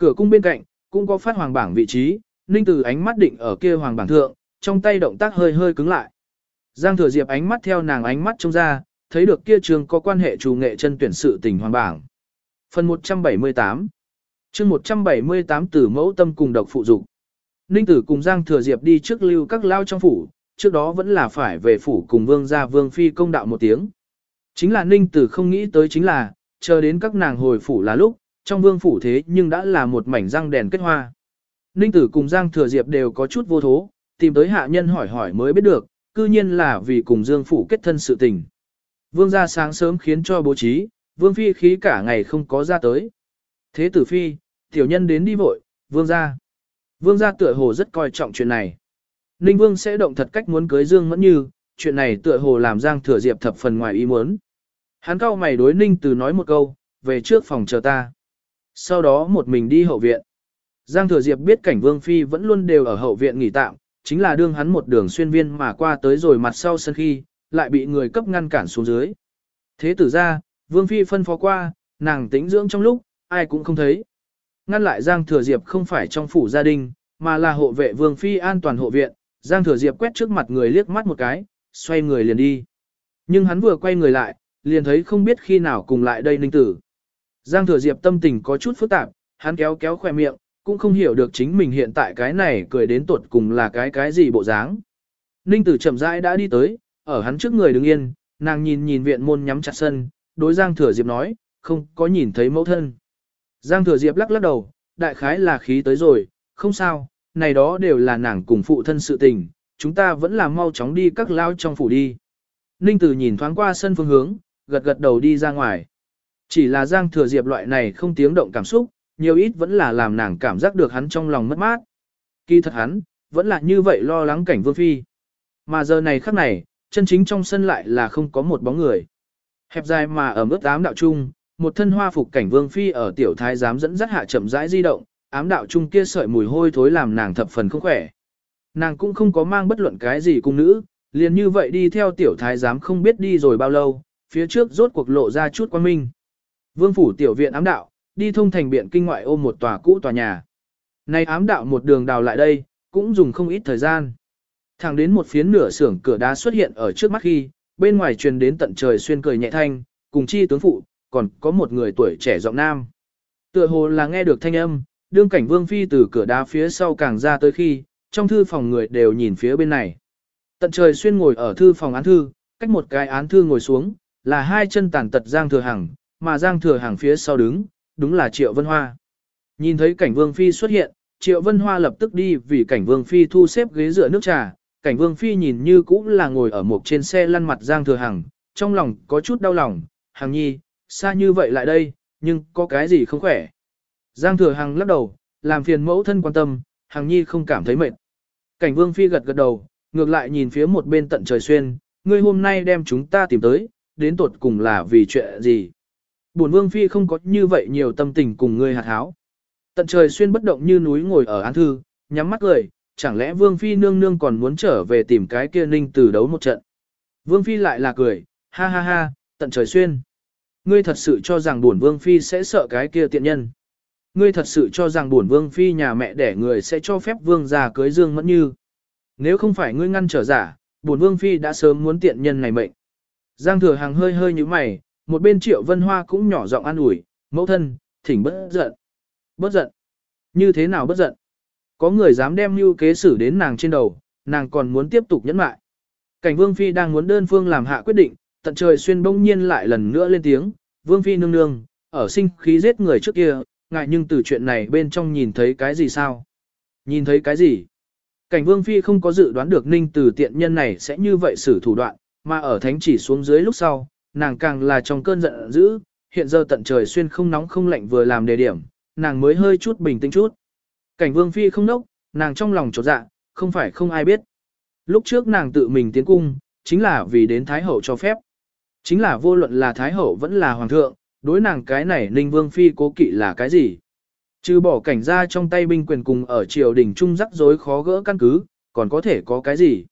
Cửa cung bên cạnh, cũng có phát hoàng bảng vị trí, Ninh Tử ánh mắt định ở kia hoàng bảng thượng, trong tay động tác hơi hơi cứng lại. Giang Thừa Diệp ánh mắt theo nàng ánh mắt trông ra, thấy được kia trường có quan hệ chủ nghệ chân tuyển sự tình hoàng bảng. Phần 178 chương 178 tử mẫu tâm cùng độc phụ dục Ninh Tử cùng Giang Thừa Diệp đi trước lưu các lao trong phủ, trước đó vẫn là phải về phủ cùng vương gia vương phi công đạo một tiếng. Chính là Ninh Tử không nghĩ tới chính là, chờ đến các nàng hồi phủ là lúc, trong vương phủ thế nhưng đã là một mảnh răng đèn kết hoa. Ninh Tử cùng Giang Thừa Diệp đều có chút vô thố, tìm tới hạ nhân hỏi hỏi mới biết được, cư nhiên là vì cùng Dương phủ kết thân sự tình. Vương gia sáng sớm khiến cho bố trí, vương phi khí cả ngày không có ra tới. Thế tử phi, tiểu nhân đến đi vội, vương gia. Vương gia tựa hồ rất coi trọng chuyện này. Ninh vương sẽ động thật cách muốn cưới Dương Mẫn Như, chuyện này tựa hồ làm Giang Thừa Diệp thập phần ngoài ý muốn. Hắn cao mày đối Ninh từ nói một câu, về trước phòng chờ ta. Sau đó một mình đi hậu viện. Giang Thừa Diệp biết cảnh Vương Phi vẫn luôn đều ở hậu viện nghỉ tạm, chính là đương hắn một đường xuyên viên mà qua tới rồi mặt sau sân khi, lại bị người cấp ngăn cản xuống dưới. Thế tử ra, Vương Phi phân phó qua, nàng tĩnh dưỡng trong lúc, ai cũng không thấy. Ngăn lại Giang Thừa Diệp không phải trong phủ gia đình, mà là hộ vệ Vương Phi an toàn hộ viện, Giang Thừa Diệp quét trước mặt người liếc mắt một cái, xoay người liền đi. Nhưng hắn vừa quay người lại, liền thấy không biết khi nào cùng lại đây ninh tử. Giang Thừa Diệp tâm tình có chút phức tạp, hắn kéo kéo khoe miệng, cũng không hiểu được chính mình hiện tại cái này cười đến tuột cùng là cái cái gì bộ dáng. Ninh tử chậm rãi đã đi tới, ở hắn trước người đứng yên, nàng nhìn nhìn viện môn nhắm chặt sân, đối Giang Thừa Diệp nói, không có nhìn thấy mẫu thân. Giang Thừa Diệp lắc lắc đầu, đại khái là khí tới rồi, không sao, này đó đều là nàng cùng phụ thân sự tình, chúng ta vẫn là mau chóng đi các lao trong phủ đi. Ninh Tử nhìn thoáng qua sân phương hướng, gật gật đầu đi ra ngoài. Chỉ là Giang Thừa Diệp loại này không tiếng động cảm xúc, nhiều ít vẫn là làm nàng cảm giác được hắn trong lòng mất mát. Kỳ thật hắn, vẫn là như vậy lo lắng cảnh Vương Phi. Mà giờ này khắc này, chân chính trong sân lại là không có một bóng người. Hẹp dài mà ở mức ám đạo trung, một thân hoa phục cảnh Vương Phi ở tiểu thái giám dẫn dắt hạ chậm rãi di động, ám đạo trung kia sợi mùi hôi thối làm nàng thập phần không khỏe. Nàng cũng không có mang bất luận cái gì cung nữ, liền như vậy đi theo tiểu thái giám không biết đi rồi bao lâu, phía trước rốt cuộc lộ ra chút quan minh. Vương phủ tiểu viện ám đạo, đi thông thành biện kinh ngoại ôm một tòa cũ tòa nhà. Nay ám đạo một đường đào lại đây, cũng dùng không ít thời gian. Thẳng đến một phiến nửa xưởng cửa đá xuất hiện ở trước mắt khi, bên ngoài truyền đến tận trời xuyên cười nhẹ thanh, cùng chi tướng phụ, còn có một người tuổi trẻ giọng nam. Tựa hồ là nghe được thanh âm, đương cảnh vương phi từ cửa đá phía sau càng ra tới khi, trong thư phòng người đều nhìn phía bên này. Tận trời xuyên ngồi ở thư phòng án thư, cách một cái án thư ngồi xuống, là hai chân tàn tật Giang Thừa Hằng, mà Giang Thừa Hằng phía sau đứng, đúng là Triệu Vân Hoa. Nhìn thấy cảnh Vương Phi xuất hiện, Triệu Vân Hoa lập tức đi vì cảnh Vương Phi thu xếp ghế dựa nước trà, cảnh Vương Phi nhìn như cũng là ngồi ở một trên xe lăn mặt Giang Thừa Hằng, trong lòng có chút đau lòng, Hằng nhi, xa như vậy lại đây, nhưng có cái gì không khỏe. Giang Thừa Hằng lắc đầu, làm phiền mẫu thân quan tâm, Hằng nhi không cảm thấy mệt. Cảnh Vương Phi gật gật đầu, ngược lại nhìn phía một bên tận trời xuyên, ngươi hôm nay đem chúng ta tìm tới, đến tột cùng là vì chuyện gì. Bổn Vương Phi không có như vậy nhiều tâm tình cùng ngươi hạt háo. Tận trời xuyên bất động như núi ngồi ở án thư, nhắm mắt cười, chẳng lẽ Vương Phi nương nương còn muốn trở về tìm cái kia ninh từ đấu một trận. Vương Phi lại là cười, ha ha ha, tận trời xuyên. Ngươi thật sự cho rằng bổn Vương Phi sẽ sợ cái kia tiện nhân. Ngươi thật sự cho rằng bổn Vương Phi nhà mẹ đẻ người sẽ cho phép Vương già cưới Dương Mẫn Như. Nếu không phải ngươi ngăn trở giả, bổn vương phi đã sớm muốn tiện nhân này mệnh. Giang thừa hàng hơi hơi như mày, một bên triệu vân hoa cũng nhỏ giọng an ủi, mẫu thân, thỉnh bất giận. Bất giận. Như thế nào bất giận? Có người dám đem mưu kế xử đến nàng trên đầu, nàng còn muốn tiếp tục nhẫn mại. Cảnh vương phi đang muốn đơn phương làm hạ quyết định, tận trời xuyên bỗng nhiên lại lần nữa lên tiếng, vương phi nương nương, ở sinh khí giết người trước kia, ngại nhưng từ chuyện này bên trong nhìn thấy cái gì sao? Nhìn thấy cái gì? Cảnh vương phi không có dự đoán được ninh từ tiện nhân này sẽ như vậy xử thủ đoạn, mà ở thánh chỉ xuống dưới lúc sau, nàng càng là trong cơn giận dữ, hiện giờ tận trời xuyên không nóng không lạnh vừa làm đề điểm, nàng mới hơi chút bình tĩnh chút. Cảnh vương phi không nốc, nàng trong lòng trột dạ, không phải không ai biết. Lúc trước nàng tự mình tiến cung, chính là vì đến Thái Hậu cho phép. Chính là vô luận là Thái Hậu vẫn là Hoàng thượng, đối nàng cái này Ninh Vương Phi cố kỵ là cái gì? Trừ bỏ cảnh ra trong tay binh quyền cùng ở triều đình trung rắc rối khó gỡ căn cứ, còn có thể có cái gì?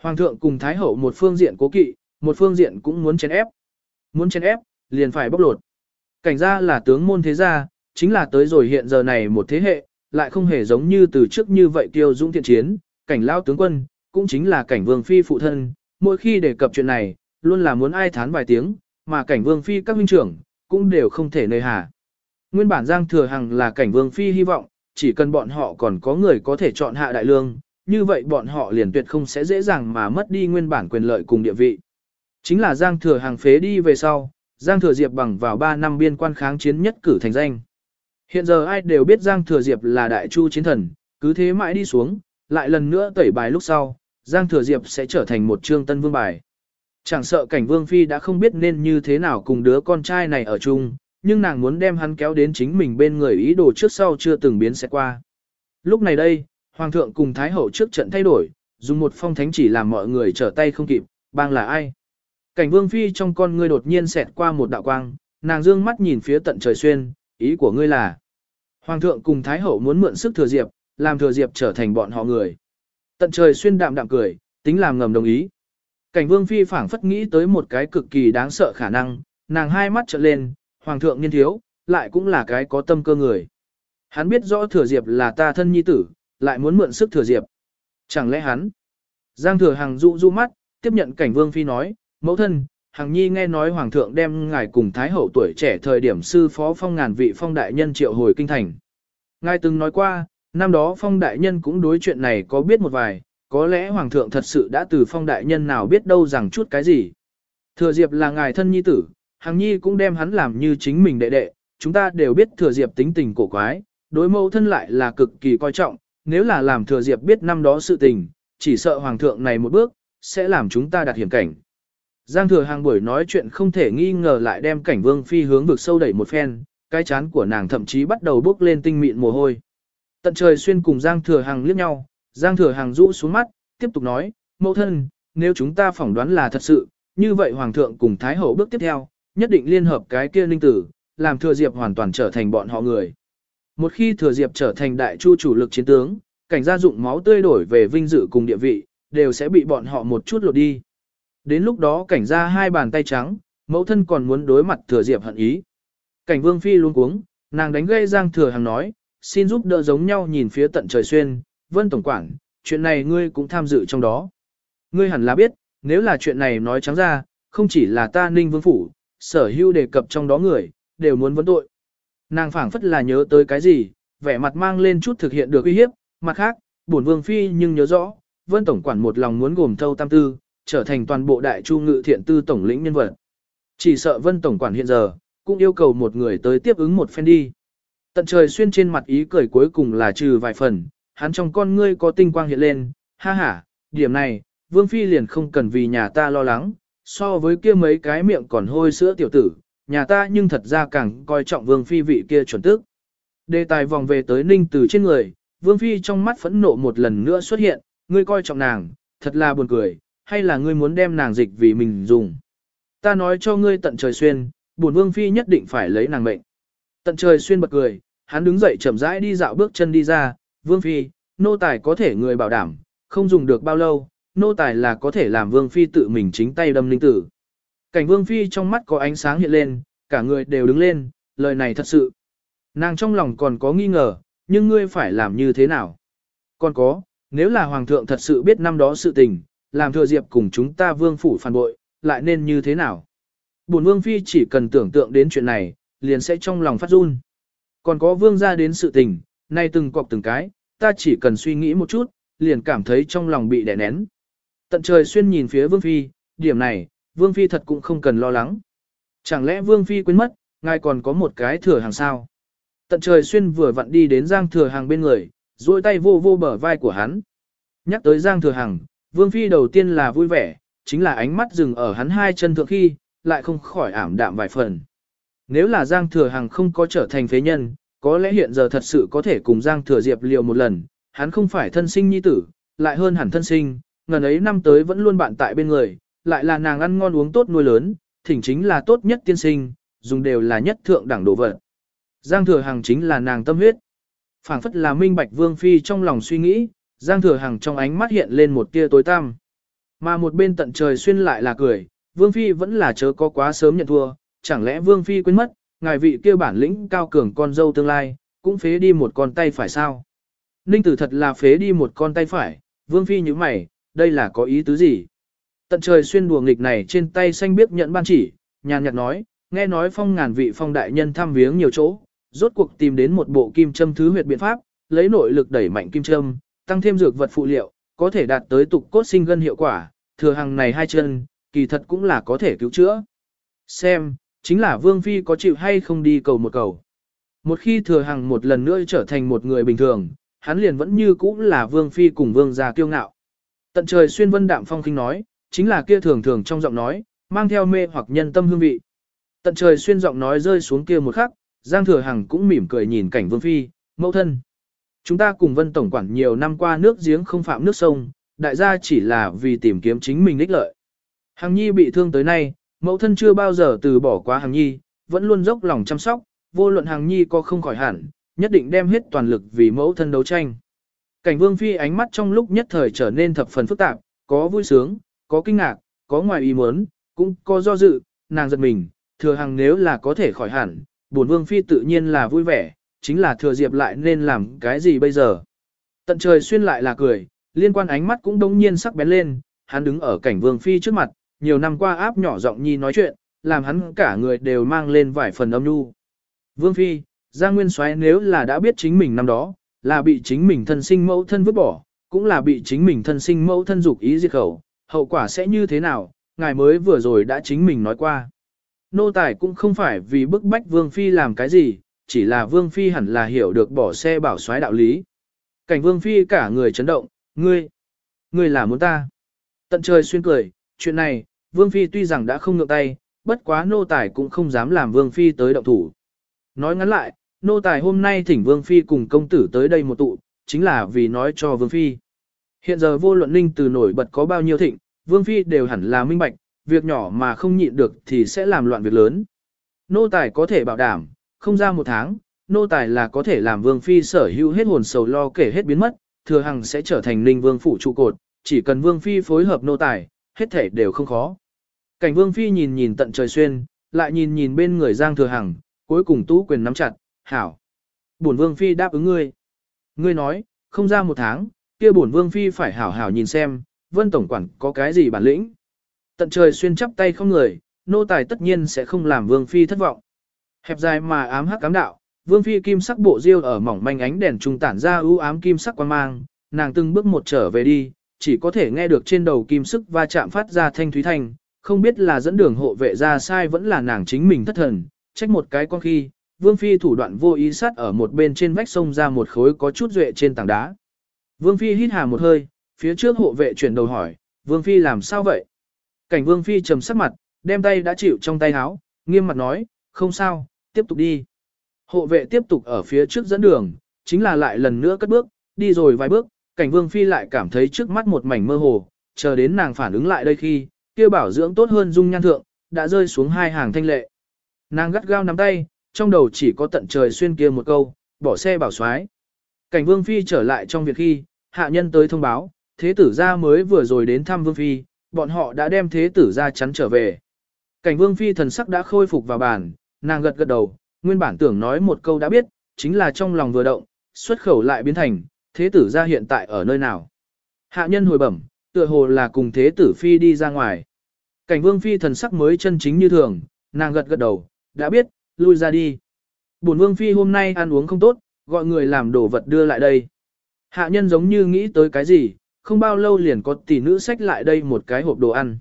Hoàng thượng cùng Thái Hậu một phương diện cố kỵ, một phương diện cũng muốn chèn ép. Muốn chèn ép, liền phải bóc lột. Cảnh gia là tướng môn thế gia, chính là tới rồi hiện giờ này một thế hệ, lại không hề giống như từ trước như vậy tiêu dũng thiện chiến, cảnh lao tướng quân, cũng chính là cảnh vương phi phụ thân, mỗi khi đề cập chuyện này, luôn là muốn ai thán vài tiếng, mà cảnh vương phi các huynh trưởng, cũng đều không thể nơi hà. Nguyên bản Giang Thừa Hằng là cảnh vương phi hy vọng, chỉ cần bọn họ còn có người có thể chọn hạ đại lương, như vậy bọn họ liền tuyệt không sẽ dễ dàng mà mất đi nguyên bản quyền lợi cùng địa vị. Chính là Giang Thừa Hằng phế đi về sau, Giang Thừa Diệp bằng vào 3 năm biên quan kháng chiến nhất cử thành danh. Hiện giờ ai đều biết Giang Thừa Diệp là đại chu chiến thần, cứ thế mãi đi xuống, lại lần nữa tẩy bài lúc sau, Giang Thừa Diệp sẽ trở thành một trương tân vương bài. Chẳng sợ cảnh vương phi đã không biết nên như thế nào cùng đứa con trai này ở chung, nhưng nàng muốn đem hắn kéo đến chính mình bên người ý đồ trước sau chưa từng biến sẽ qua. Lúc này đây, Hoàng thượng cùng Thái hậu trước trận thay đổi, dùng một phong thánh chỉ làm mọi người trở tay không kịp, bang là ai? Cảnh vương phi trong con ngươi đột nhiên xẹt qua một đạo quang, nàng dương mắt nhìn phía tận trời xuyên, ý của ngươi là. Hoàng thượng cùng Thái hậu muốn mượn sức thừa diệp, làm thừa diệp trở thành bọn họ người. Tận trời xuyên đạm đạm cười, tính làm ngầm đồng ý. Cảnh vương phi phảng phất nghĩ tới một cái cực kỳ đáng sợ khả năng, nàng hai mắt trợn lên, hoàng thượng niên thiếu, lại cũng là cái có tâm cơ người. Hắn biết rõ thừa diệp là ta thân nhi tử, lại muốn mượn sức thừa diệp. Chẳng lẽ hắn? Giang thừa hàng dụ du mắt, tiếp nhận cảnh vương phi nói, mẫu thân, Hằng Nhi nghe nói Hoàng thượng đem ngài cùng Thái hậu tuổi trẻ thời điểm sư phó phong ngàn vị phong đại nhân triệu hồi kinh thành. Ngài từng nói qua, năm đó phong đại nhân cũng đối chuyện này có biết một vài, có lẽ Hoàng thượng thật sự đã từ phong đại nhân nào biết đâu rằng chút cái gì. Thừa Diệp là ngài thân nhi tử, Hằng Nhi cũng đem hắn làm như chính mình đệ đệ, chúng ta đều biết Thừa Diệp tính tình cổ quái, đối mẫu thân lại là cực kỳ coi trọng, nếu là làm Thừa Diệp biết năm đó sự tình, chỉ sợ Hoàng thượng này một bước, sẽ làm chúng ta đạt hiểm cảnh. Giang thừa hàng buổi nói chuyện không thể nghi ngờ lại đem cảnh vương phi hướng vực sâu đẩy một phen, cái chán của nàng thậm chí bắt đầu bốc lên tinh mịn mồ hôi. Tận trời xuyên cùng Giang thừa hàng liếc nhau, Giang thừa hàng rũ xuống mắt, tiếp tục nói, mẫu thân, nếu chúng ta phỏng đoán là thật sự, như vậy hoàng thượng cùng thái hậu bước tiếp theo, nhất định liên hợp cái kia linh tử, làm thừa diệp hoàn toàn trở thành bọn họ người. Một khi thừa diệp trở thành đại chu chủ lực chiến tướng, cảnh gia dụng máu tươi đổi về vinh dự cùng địa vị, đều sẽ bị bọn họ một chút lột đi. Đến lúc đó cảnh ra hai bàn tay trắng, mẫu thân còn muốn đối mặt thừa diệp hận ý. Cảnh vương phi luôn cuống, nàng đánh gây giang thừa hàng nói, xin giúp đỡ giống nhau nhìn phía tận trời xuyên, vân tổng quản, chuyện này ngươi cũng tham dự trong đó. Ngươi hẳn là biết, nếu là chuyện này nói trắng ra, không chỉ là ta ninh vương phủ, sở hữu đề cập trong đó người, đều muốn vấn tội. Nàng phảng phất là nhớ tới cái gì, vẻ mặt mang lên chút thực hiện được uy hiếp, mặt khác, bổn vương phi nhưng nhớ rõ, vân tổng quản một lòng muốn gồm thâu tam tư, trở thành toàn bộ đại chu ngự thiện tư tổng lĩnh nhân vật. Chỉ sợ vân tổng quản hiện giờ, cũng yêu cầu một người tới tiếp ứng một phen đi. Tận trời xuyên trên mặt ý cười cuối cùng là trừ vài phần, hắn trong con ngươi có tinh quang hiện lên, ha ha, điểm này, vương phi liền không cần vì nhà ta lo lắng, so với kia mấy cái miệng còn hôi sữa tiểu tử, nhà ta nhưng thật ra càng coi trọng vương phi vị kia chuẩn tức. Đề tài vòng về tới ninh từ trên người, vương phi trong mắt phẫn nộ một lần nữa xuất hiện, ngươi coi trọng nàng, thật là buồn cười, hay là ngươi muốn đem nàng dịch vì mình dùng. Ta nói cho ngươi tận trời xuyên, bổn vương phi nhất định phải lấy nàng mệnh. Tận trời xuyên bật cười, hắn đứng dậy chậm rãi đi dạo bước chân đi ra, vương phi, nô tài có thể người bảo đảm, không dùng được bao lâu, nô tài là có thể làm vương phi tự mình chính tay đâm linh tử. Cảnh vương phi trong mắt có ánh sáng hiện lên, cả người đều đứng lên, lời này thật sự. Nàng trong lòng còn có nghi ngờ, nhưng ngươi phải làm như thế nào? Còn có, nếu là hoàng thượng thật sự biết năm đó sự tình, làm thừa diệp cùng chúng ta vương phủ phản bội, lại nên như thế nào? Bổn vương phi chỉ cần tưởng tượng đến chuyện này, liền sẽ trong lòng phát run. Còn có vương gia đến sự tình, nay từng cọc từng cái, ta chỉ cần suy nghĩ một chút, liền cảm thấy trong lòng bị đè nén. Tận trời xuyên nhìn phía vương phi, điểm này, vương phi thật cũng không cần lo lắng. Chẳng lẽ vương phi quên mất, ngài còn có một cái thừa hàng sao? Tận trời xuyên vừa vặn đi đến giang thừa hàng bên người, duỗi tay vô vô bờ vai của hắn. Nhắc tới giang thừa hàng, vương phi đầu tiên là vui vẻ, chính là ánh mắt dừng ở hắn hai chân thượng khi, lại không khỏi ảm đạm vài phần. Nếu là Giang Thừa Hằng không có trở thành phế nhân, có lẽ hiện giờ thật sự có thể cùng Giang Thừa Diệp liều một lần, hắn không phải thân sinh nhi tử, lại hơn hẳn thân sinh, ngần ấy năm tới vẫn luôn bạn tại bên người, lại là nàng ăn ngon uống tốt nuôi lớn, thỉnh chính là tốt nhất tiên sinh, dùng đều là nhất thượng đẳng đồ vật. Giang Thừa Hằng chính là nàng tâm huyết. phảng phất là minh bạch vương phi trong lòng suy nghĩ, Giang Thừa Hằng trong ánh mắt hiện lên một tia tối tăm. Mà một bên tận trời xuyên lại là cười, Vương Phi vẫn là chớ có quá sớm nhận thua, chẳng lẽ Vương Phi quên mất, ngài vị kia bản lĩnh cao cường con dâu tương lai, cũng phế đi một con tay phải sao? Ninh tử thật là phế đi một con tay phải, Vương Phi như mày, đây là có ý tứ gì? Tận trời xuyên đùa nghịch này trên tay xanh biết nhận ban chỉ, nhàn nhạt nói, nghe nói phong ngàn vị phong đại nhân thăm viếng nhiều chỗ, rốt cuộc tìm đến một bộ kim châm thứ huyệt biện pháp, lấy nội lực đẩy mạnh kim châm, tăng thêm dược vật phụ liệu, có thể đạt tới tục cốt sinh gân hiệu quả, thừa hàng này hai chân, kỳ thật cũng là có thể cứu chữa. Xem, chính là Vương Phi có chịu hay không đi cầu một cầu. Một khi thừa hàng một lần nữa trở thành một người bình thường, hắn liền vẫn như cũ là Vương Phi cùng Vương gia kiêu ngạo. Tận trời xuyên vân đạm phong khinh nói, chính là kia thường thường trong giọng nói, mang theo mê hoặc nhân tâm hương vị. Tận trời xuyên giọng nói rơi xuống kia một khắc, Giang Thừa Hằng cũng mỉm cười nhìn cảnh Vương Phi, mẫu thân. Chúng ta cùng Vân Tổng quản nhiều năm qua nước giếng không phạm nước sông, đại gia chỉ là vì tìm kiếm chính mình ích lợi. Hằng Nhi bị thương tới nay, mẫu thân chưa bao giờ từ bỏ quá Hằng Nhi, vẫn luôn dốc lòng chăm sóc, vô luận Hằng Nhi có không khỏi hẳn, nhất định đem hết toàn lực vì mẫu thân đấu tranh. Cảnh Vương Phi ánh mắt trong lúc nhất thời trở nên thập phần phức tạp, có vui sướng, có kinh ngạc, có ngoài ý muốn, cũng có do dự, nàng giật mình, thừa Hằng nếu là có thể khỏi hẳn, bổn Vương Phi tự nhiên là vui vẻ, chính là thừa Diệp lại nên làm cái gì bây giờ. Tận trời xuyên lại là cười, liên quan ánh mắt cũng đống nhiên sắc bén lên, hắn đứng ở cảnh Vương Phi trước mặt, nhiều năm qua áp nhỏ giọng nhi nói chuyện, làm hắn cả người đều mang lên vài phần âm nhu. Vương Phi, Giang Nguyên Soái nếu là đã biết chính mình năm đó, là bị chính mình thân sinh mẫu thân vứt bỏ, cũng là bị chính mình thân sinh mẫu thân dục ý diệt khẩu, hậu quả sẽ như thế nào, ngài mới vừa rồi đã chính mình nói qua. Nô tài cũng không phải vì bức bách Vương Phi làm cái gì, chỉ là Vương Phi hẳn là hiểu được bỏ xe bảo soái đạo lý. Cảnh Vương Phi cả người chấn động, ngươi, ngươi là muốn ta. Tận trời xuyên cười, chuyện này, Vương Phi tuy rằng đã không ngượng tay, bất quá nô tài cũng không dám làm Vương Phi tới động thủ. Nói ngắn lại, nô tài hôm nay thỉnh Vương Phi cùng công tử tới đây một tụ, chính là vì nói cho Vương Phi. Hiện giờ vô luận ninh từ nổi bật có bao nhiêu thịnh, Vương Phi đều hẳn là minh bạch, việc nhỏ mà không nhịn được thì sẽ làm loạn việc lớn. Nô tài có thể bảo đảm, không ra một tháng, nô tài là có thể làm Vương Phi sở hữu hết hồn sầu lo kể hết biến mất, thừa hằng sẽ trở thành ninh vương phủ trụ cột, chỉ cần Vương Phi phối hợp nô tài, hết thể đều không khó. Cảnh vương phi nhìn nhìn tận trời xuyên, lại nhìn nhìn bên người Giang Thừa Hằng, cuối cùng tú quyền nắm chặt, hảo. Bổn vương phi đáp ứng ngươi. Ngươi nói, không ra một tháng, kia bổn vương phi phải hảo hảo nhìn xem, vân tổng quản có cái gì bản lĩnh. Tận trời xuyên chắp tay không người, nô tài tất nhiên sẽ không làm vương phi thất vọng. Hẹp dài mà ám hắc cám đạo, vương phi kim sắc bộ diêu ở mỏng manh ánh đèn trung tản ra ưu ám kim sắc quan mang, nàng từng bước một trở về đi, chỉ có thể nghe được trên đầu kim sức va chạm phát ra thanh thúy thanh, không biết là dẫn đường hộ vệ ra sai vẫn là nàng chính mình thất thần, trách một cái con khi, Vương Phi thủ đoạn vô ý sát ở một bên trên vách sông ra một khối có chút duệ trên tảng đá. Vương Phi hít hà một hơi, phía trước hộ vệ chuyển đầu hỏi, Vương Phi làm sao vậy? Cảnh Vương Phi trầm sắc mặt, đem tay đã chịu trong tay áo, nghiêm mặt nói, không sao, tiếp tục đi. Hộ vệ tiếp tục ở phía trước dẫn đường, chính là lại lần nữa cất bước, đi rồi vài bước, cảnh Vương Phi lại cảm thấy trước mắt một mảnh mơ hồ, chờ đến nàng phản ứng lại đây khi, kia bảo dưỡng tốt hơn dung nhan thượng, đã rơi xuống hai hàng thanh lệ. Nàng gắt gao nắm tay, trong đầu chỉ có tận trời xuyên kia một câu, bỏ xe bảo xoái. Cảnh vương phi trở lại trong việc khi, hạ nhân tới thông báo, thế tử gia mới vừa rồi đến thăm vương phi, bọn họ đã đem thế tử gia chắn trở về. Cảnh vương phi thần sắc đã khôi phục vào bàn, nàng gật gật đầu, nguyên bản tưởng nói một câu đã biết, chính là trong lòng vừa động, xuất khẩu lại biến thành, thế tử gia hiện tại ở nơi nào. Hạ nhân hồi bẩm, tựa hồ là cùng thế tử phi đi ra ngoài. Cảnh vương phi thần sắc mới chân chính như thường, nàng gật gật đầu, đã biết, lui ra đi. Bổn vương phi hôm nay ăn uống không tốt, gọi người làm đồ vật đưa lại đây. Hạ nhân giống như nghĩ tới cái gì, không bao lâu liền có tỷ nữ xách lại đây một cái hộp đồ ăn.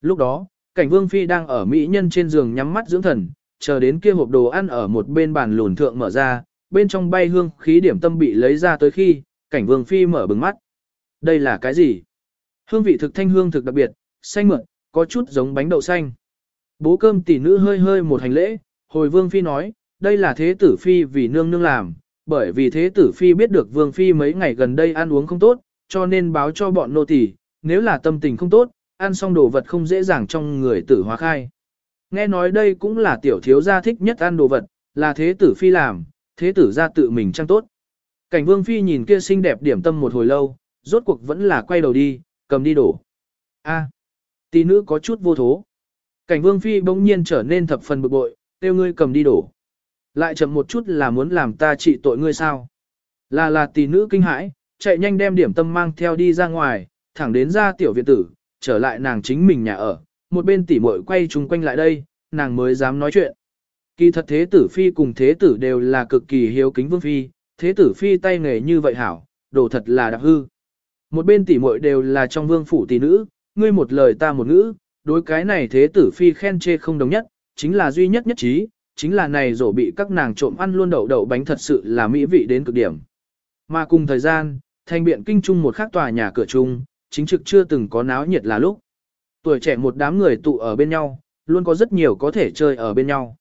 Lúc đó, cảnh vương phi đang ở mỹ nhân trên giường nhắm mắt dưỡng thần, chờ đến kia hộp đồ ăn ở một bên bàn lùn thượng mở ra, bên trong bay hương khí điểm tâm bị lấy ra tới khi, cảnh vương phi mở bừng mắt. Đây là cái gì? Hương vị thực thanh hương thực đặc biệt, xanh mượn, có chút giống bánh đậu xanh. Bố cơm tỷ nữ hơi hơi một hành lễ, hồi vương phi nói, đây là thế tử phi vì nương nương làm, bởi vì thế tử phi biết được vương phi mấy ngày gần đây ăn uống không tốt, cho nên báo cho bọn nô tỳ, nếu là tâm tình không tốt, ăn xong đồ vật không dễ dàng trong người tử hóa khai. Nghe nói đây cũng là tiểu thiếu gia thích nhất ăn đồ vật, là thế tử phi làm, thế tử gia tự mình trang tốt. Cảnh vương phi nhìn kia xinh đẹp điểm tâm một hồi lâu, rốt cuộc vẫn là quay đầu đi, cầm đi đổ. A, tỷ nữ có chút vô thố. Cảnh vương phi bỗng nhiên trở nên thập phần bực bội, tiêu ngươi cầm đi đổ. Lại chậm một chút là muốn làm ta trị tội ngươi sao. Là là tỷ nữ kinh hãi, chạy nhanh đem điểm tâm mang theo đi ra ngoài, thẳng đến ra tiểu viện tử, trở lại nàng chính mình nhà ở, một bên tỷ muội quay chung quanh lại đây, nàng mới dám nói chuyện. Kỳ thật thế tử phi cùng thế tử đều là cực kỳ hiếu kính vương phi, thế tử phi tay nghề như vậy hảo, đồ thật là đặc hư. Một bên tỷ muội đều là trong vương phủ tỷ nữ, ngươi một lời ta một ngữ, đối cái này thế tử phi khen chê không đồng nhất, chính là duy nhất nhất trí, chính là này rổ bị các nàng trộm ăn luôn đậu đậu bánh thật sự là mỹ vị đến cực điểm. Mà cùng thời gian, thành biện kinh trung một khác tòa nhà cửa chung, chính trực chưa từng có náo nhiệt là lúc. Tuổi trẻ một đám người tụ ở bên nhau, luôn có rất nhiều có thể chơi ở bên nhau.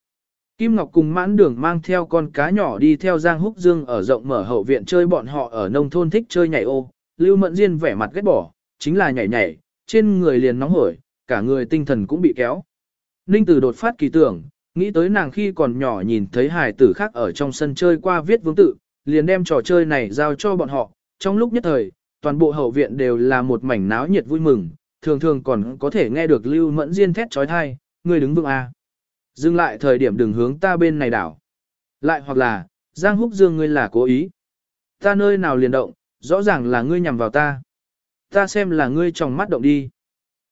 Kim Ngọc cùng mãn đường mang theo con cá nhỏ đi theo Giang Húc Dương ở rộng mở hậu viện chơi bọn họ ở nông thôn thích chơi nhảy ô, Lưu Mẫn Diên vẻ mặt ghét bỏ, chính là nhảy nhảy, trên người liền nóng hổi, cả người tinh thần cũng bị kéo. Ninh Tử đột phát kỳ tưởng, nghĩ tới nàng khi còn nhỏ nhìn thấy hài tử khác ở trong sân chơi qua viết vương tự, liền đem trò chơi này giao cho bọn họ, trong lúc nhất thời, toàn bộ hậu viện đều là một mảnh náo nhiệt vui mừng, thường thường còn có thể nghe được Lưu Mẫn Diên thét trói thai, người đứng vững A. Dừng lại thời điểm đừng hướng ta bên này đảo. Lại hoặc là, Giang Húc Dương ngươi là cố ý. Ta nơi nào liền động, rõ ràng là ngươi nhằm vào ta. Ta xem là ngươi trong mắt động đi.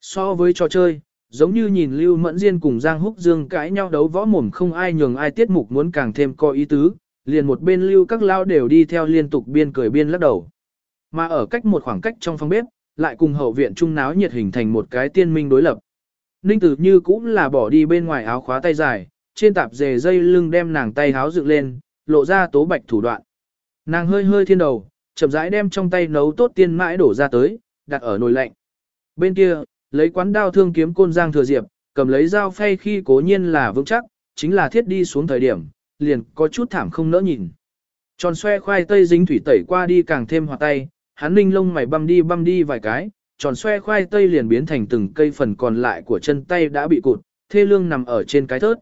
So với trò chơi, giống như nhìn Lưu Mẫn Diên cùng Giang Húc Dương cãi nhau đấu võ mồm không ai nhường ai tiết mục muốn càng thêm có ý tứ, liền một bên Lưu các lao đều đi theo liên tục biên cười biên lắc đầu. Mà ở cách một khoảng cách trong phòng bếp, lại cùng hậu viện trung náo nhiệt hình thành một cái tiên minh đối lập. Ninh Tử Như cũng là bỏ đi bên ngoài áo khóa tay dài, trên tạp dề dây lưng đem nàng tay háo dựng lên, lộ ra tố bạch thủ đoạn. Nàng hơi hơi thiên đầu, chậm rãi đem trong tay nấu tốt tiên mãi đổ ra tới, đặt ở nồi lạnh. Bên kia, lấy quán đao thương kiếm côn giang thừa diệp, cầm lấy dao phay khi cố nhiên là vững chắc, chính là thiết đi xuống thời điểm, liền có chút thảm không nỡ nhìn. Tròn xoe khoai tây dính thủy tẩy qua đi càng thêm hoạt tay, hắn ninh lông mày băm đi băm đi vài cái, tròn xoe khoai tây liền biến thành từng cây phần còn lại của chân tay đã bị cụt, thê lương nằm ở trên cái thớt.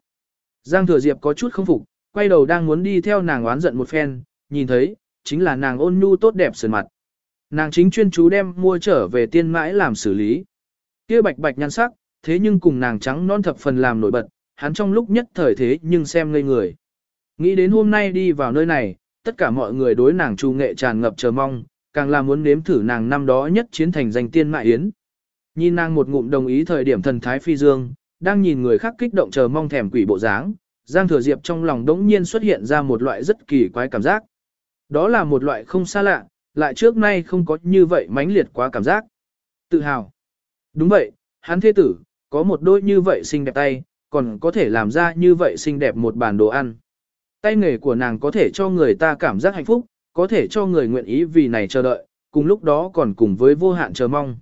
Giang thừa diệp có chút không phục, quay đầu đang muốn đi theo nàng oán giận một phen, nhìn thấy, chính là nàng ôn nhu tốt đẹp sườn mặt. Nàng chính chuyên chú đem mua trở về tiên mãi làm xử lý. kia bạch bạch nhan sắc, thế nhưng cùng nàng trắng non thập phần làm nổi bật, hắn trong lúc nhất thời thế nhưng xem ngây người. Nghĩ đến hôm nay đi vào nơi này, tất cả mọi người đối nàng trù nghệ tràn ngập chờ mong, càng là muốn nếm thử nàng năm đó nhất chiến thành danh tiên mại yến. Nhìn nàng một ngụm đồng ý thời điểm thần thái phi dương, đang nhìn người khác kích động chờ mong thèm quỷ bộ dáng, Giang Thừa Diệp trong lòng đống nhiên xuất hiện ra một loại rất kỳ quái cảm giác. Đó là một loại không xa lạ, lại trước nay không có như vậy mãnh liệt quá cảm giác. Tự hào. Đúng vậy, hắn thế tử, có một đôi như vậy xinh đẹp tay, còn có thể làm ra như vậy xinh đẹp một bàn đồ ăn. Tay nghề của nàng có thể cho người ta cảm giác hạnh phúc, có thể cho người nguyện ý vì này chờ đợi, cùng lúc đó còn cùng với vô hạn chờ mong.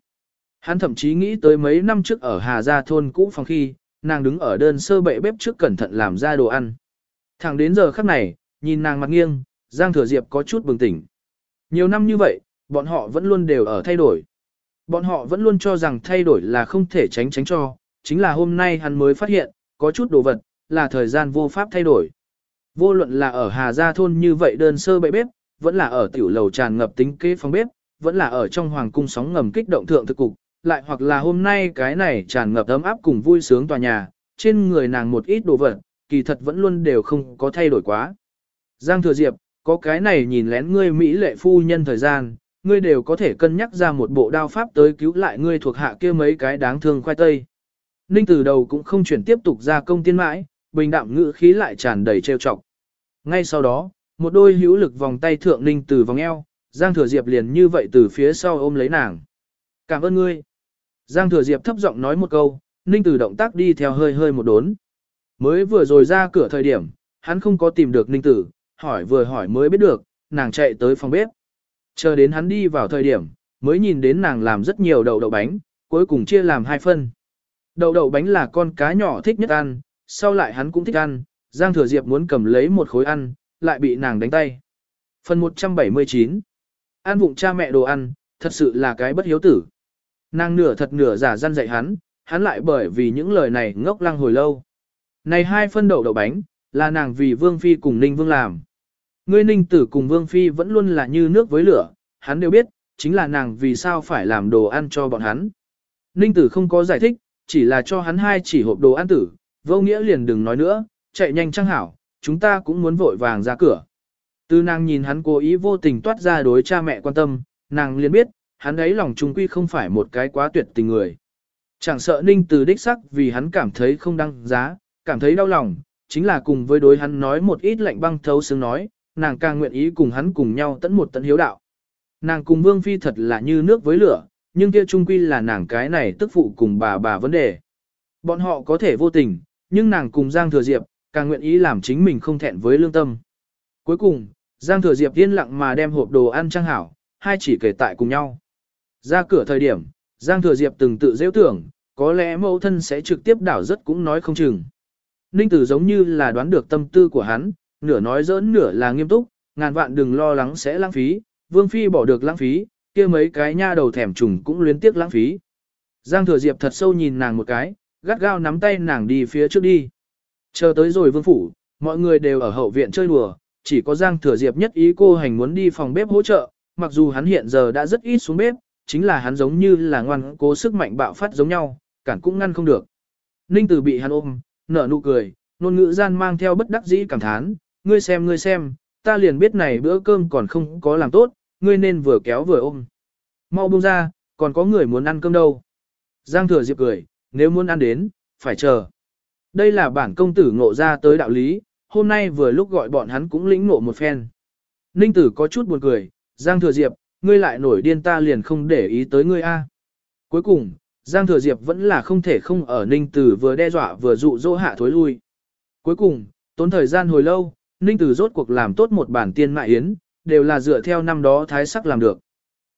Hắn thậm chí nghĩ tới mấy năm trước ở Hà Gia thôn cũ phòng khi, nàng đứng ở đơn sơ bệ bếp trước cẩn thận làm ra đồ ăn. Thẳng đến giờ khắc này, nhìn nàng mặt nghiêng, Giang Thừa Diệp có chút bừng tỉnh. Nhiều năm như vậy, bọn họ vẫn luôn đều ở thay đổi. Bọn họ vẫn luôn cho rằng thay đổi là không thể tránh tránh cho, chính là hôm nay hắn mới phát hiện, có chút đồ vật, là thời gian vô pháp thay đổi. Vô luận là ở Hà Gia thôn như vậy đơn sơ bệ bếp, vẫn là ở tiểu lầu tràn ngập tính kế phòng bếp, vẫn là ở trong hoàng cung sóng ngầm kích động thượng thực cục, lại hoặc là hôm nay cái này tràn ngập ấm áp cùng vui sướng tòa nhà, trên người nàng một ít đồ vật, kỳ thật vẫn luôn đều không có thay đổi quá. Giang Thừa Diệp, có cái này nhìn lén ngươi Mỹ lệ phu nhân thời gian, ngươi đều có thể cân nhắc ra một bộ đao pháp tới cứu lại ngươi thuộc hạ kia mấy cái đáng thương khoai tây. Ninh từ đầu cũng không chuyển tiếp tục ra công tiên mãi, bình đạm ngữ khí lại tràn đầy trêu chọc. Ngay sau đó, một đôi hữu lực vòng tay thượng Ninh từ vòng eo, Giang Thừa Diệp liền như vậy từ phía sau ôm lấy nàng. Cảm ơn ngươi. Giang Thừa Diệp thấp giọng nói một câu, Ninh từ động tác đi theo hơi hơi một đốn. Mới vừa rồi ra cửa thời điểm, hắn không có tìm được Ninh tử, hỏi vừa hỏi mới biết được, nàng chạy tới phòng bếp. Chờ đến hắn đi vào thời điểm, mới nhìn đến nàng làm rất nhiều đậu đậu bánh, cuối cùng chia làm hai phân. Đậu đậu bánh là con cá nhỏ thích nhất ăn, sau lại hắn cũng thích ăn, Giang Thừa Diệp muốn cầm lấy một khối ăn, lại bị nàng đánh tay. Phần 179 an vụng cha mẹ đồ ăn, thật sự là cái bất hiếu tử. Nàng nửa thật nửa giả gian dạy hắn, hắn lại bởi vì những lời này ngốc lăng hồi lâu. Này hai phân đậu đậu bánh, là nàng vì Vương Phi cùng Ninh Vương làm. Ngươi Ninh Tử cùng Vương Phi vẫn luôn là như nước với lửa, hắn đều biết, chính là nàng vì sao phải làm đồ ăn cho bọn hắn. Ninh Tử không có giải thích, chỉ là cho hắn hai chỉ hộp đồ ăn tử, vô nghĩa liền đừng nói nữa, chạy nhanh trăng hảo, chúng ta cũng muốn vội vàng ra cửa. Từ nàng nhìn hắn cố ý vô tình toát ra đối cha mẹ quan tâm, nàng liền biết, hắn ấy lòng trung quy không phải một cái quá tuyệt tình người. Chẳng sợ ninh từ đích sắc vì hắn cảm thấy không đăng giá, cảm thấy đau lòng, chính là cùng với đối hắn nói một ít lạnh băng thấu xương nói, nàng càng nguyện ý cùng hắn cùng nhau tận một tận hiếu đạo. Nàng cùng Vương Phi thật là như nước với lửa, nhưng kia trung quy là nàng cái này tức phụ cùng bà bà vấn đề. Bọn họ có thể vô tình, nhưng nàng cùng Giang Thừa Diệp, càng nguyện ý làm chính mình không thẹn với lương tâm. Cuối cùng, Giang Thừa Diệp yên lặng mà đem hộp đồ ăn trang hảo, hai chỉ kể tại cùng nhau. Ra cửa thời điểm, Giang Thừa Diệp từng tự dễ tưởng, có lẽ mẫu thân sẽ trực tiếp đảo rất cũng nói không chừng. Ninh Tử giống như là đoán được tâm tư của hắn, nửa nói giỡn nửa là nghiêm túc, ngàn vạn đừng lo lắng sẽ lãng phí, Vương Phi bỏ được lãng phí, kia mấy cái nha đầu thèm trùng cũng luyến tiếc lãng phí. Giang Thừa Diệp thật sâu nhìn nàng một cái, gắt gao nắm tay nàng đi phía trước đi. Chờ tới rồi Vương Phủ, mọi người đều ở hậu viện chơi đùa, chỉ có Giang Thừa Diệp nhất ý cô hành muốn đi phòng bếp hỗ trợ, mặc dù hắn hiện giờ đã rất ít xuống bếp, chính là hắn giống như là ngoan cố sức mạnh bạo phát giống nhau, cản cũng ngăn không được. Ninh Tử bị hắn ôm, nở nụ cười, nôn ngữ gian mang theo bất đắc dĩ cảm thán, ngươi xem ngươi xem, ta liền biết này bữa cơm còn không có làm tốt, ngươi nên vừa kéo vừa ôm. Mau buông ra, còn có người muốn ăn cơm đâu. Giang thừa diệp cười, nếu muốn ăn đến, phải chờ. Đây là bản công tử ngộ ra tới đạo lý, hôm nay vừa lúc gọi bọn hắn cũng lĩnh ngộ một phen. Ninh tử có chút buồn cười, Giang thừa diệp, ngươi lại nổi điên ta liền không để ý tới ngươi a. Cuối cùng, Giang thừa diệp vẫn là không thể không ở Ninh tử vừa đe dọa vừa dụ dỗ hạ thối lui. Cuối cùng, tốn thời gian hồi lâu, Ninh tử rốt cuộc làm tốt một bản tiên mại yến, đều là dựa theo năm đó thái sắc làm được.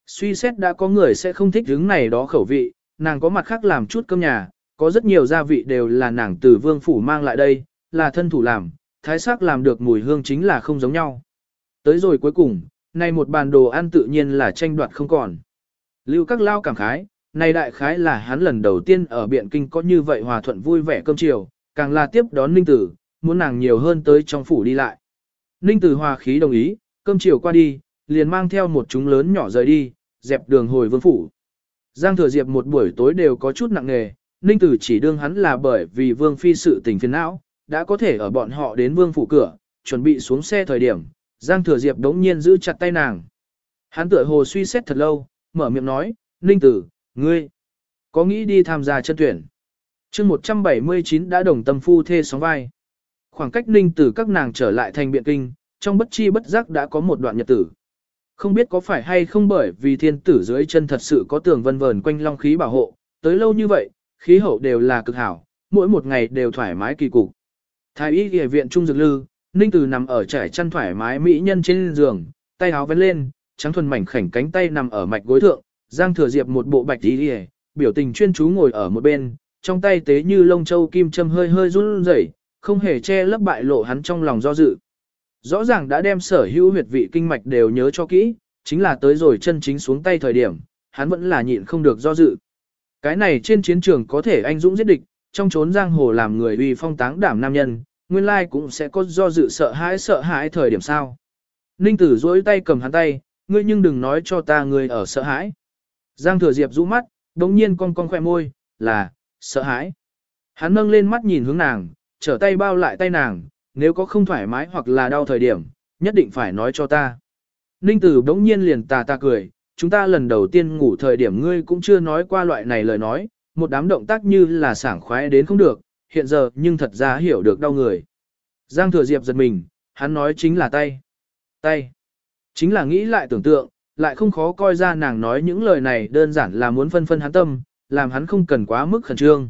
Suy xét đã có người sẽ không thích hứng này đó khẩu vị, nàng có mặt khác làm chút cơm nhà, có rất nhiều gia vị đều là nàng từ vương phủ mang lại đây, là thân thủ làm, thái sắc làm được mùi hương chính là không giống nhau. Tới rồi cuối cùng, này một bàn đồ ăn tự nhiên là tranh đoạt không còn. Lưu các lao cảm khái, này đại khái là hắn lần đầu tiên ở Biện Kinh có như vậy hòa thuận vui vẻ cơm chiều, càng là tiếp đón Ninh Tử, muốn nàng nhiều hơn tới trong phủ đi lại. Ninh Tử hòa khí đồng ý, cơm chiều qua đi, liền mang theo một chúng lớn nhỏ rời đi, dẹp đường hồi vương phủ. Giang Thừa Diệp một buổi tối đều có chút nặng nề, Ninh Tử chỉ đương hắn là bởi vì vương phi sự tình phiền não, đã có thể ở bọn họ đến vương phủ cửa, chuẩn bị xuống xe thời điểm, Giang Thừa Diệp đống nhiên giữ chặt tay nàng. Hắn tựa hồ suy xét thật lâu, mở miệng nói, Ninh Tử, ngươi, có nghĩ đi tham gia chân tuyển. chương 179 đã đồng tâm phu thê sóng vai. Khoảng cách Ninh Tử các nàng trở lại thành biện kinh, trong bất chi bất giác đã có một đoạn nhật tử. Không biết có phải hay không bởi vì thiên tử dưới chân thật sự có tường vân vờn quanh long khí bảo hộ, tới lâu như vậy, khí hậu đều là cực hảo, mỗi một ngày đều thoải mái kỳ cục. Thái y y viện trung dược lư, Ninh Từ nằm ở trải chăn thoải mái mỹ nhân trên giường, tay áo vén lên, trắng thuần mảnh khảnh cánh tay nằm ở mạch gối thượng, Giang Thừa Diệp một bộ bạch y y, biểu tình chuyên chú ngồi ở một bên, trong tay tế như lông châu kim châm hơi hơi run rẩy, không hề che lấp bại lộ hắn trong lòng do dự. Rõ ràng đã đem sở hữu huyệt vị kinh mạch đều nhớ cho kỹ, chính là tới rồi chân chính xuống tay thời điểm, hắn vẫn là nhịn không được do dự. Cái này trên chiến trường có thể anh dũng giết địch, trong chốn giang hồ làm người uy phong táng đảm nam nhân, nguyên lai cũng sẽ có do dự sợ hãi sợ hãi thời điểm sao. Ninh tử duỗi tay cầm hắn tay, ngươi nhưng đừng nói cho ta ngươi ở sợ hãi. Giang thừa diệp rũ mắt, đống nhiên con con khoe môi, là, sợ hãi. Hắn nâng lên mắt nhìn hướng nàng, trở tay bao lại tay nàng, nếu có không thoải mái hoặc là đau thời điểm, nhất định phải nói cho ta. Ninh tử đống nhiên liền tà ta cười, chúng ta lần đầu tiên ngủ thời điểm ngươi cũng chưa nói qua loại này lời nói, một đám động tác như là sảng khoái đến không được, hiện giờ nhưng thật ra hiểu được đau người. Giang Thừa Diệp giật mình, hắn nói chính là tay. Tay. Chính là nghĩ lại tưởng tượng, lại không khó coi ra nàng nói những lời này đơn giản là muốn phân phân hắn tâm, làm hắn không cần quá mức khẩn trương.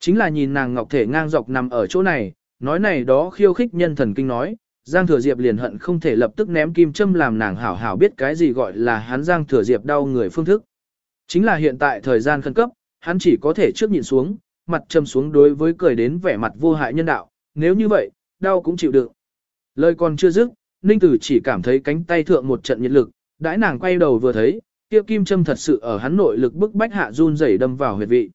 Chính là nhìn nàng ngọc thể ngang dọc nằm ở chỗ này, nói này đó khiêu khích nhân thần kinh nói, Giang Thừa Diệp liền hận không thể lập tức ném kim châm làm nàng hảo hảo biết cái gì gọi là hắn Giang Thừa Diệp đau người phương thức. Chính là hiện tại thời gian khẩn cấp, hắn chỉ có thể trước nhìn xuống, mặt châm xuống đối với cười đến vẻ mặt vô hại nhân đạo, nếu như vậy, đau cũng chịu được. Lời còn chưa dứt, Ninh Tử chỉ cảm thấy cánh tay thượng một trận nhiệt lực, đãi nàng quay đầu vừa thấy, kia kim châm thật sự ở hắn nội lực bức bách hạ run rẩy đâm vào huyệt vị.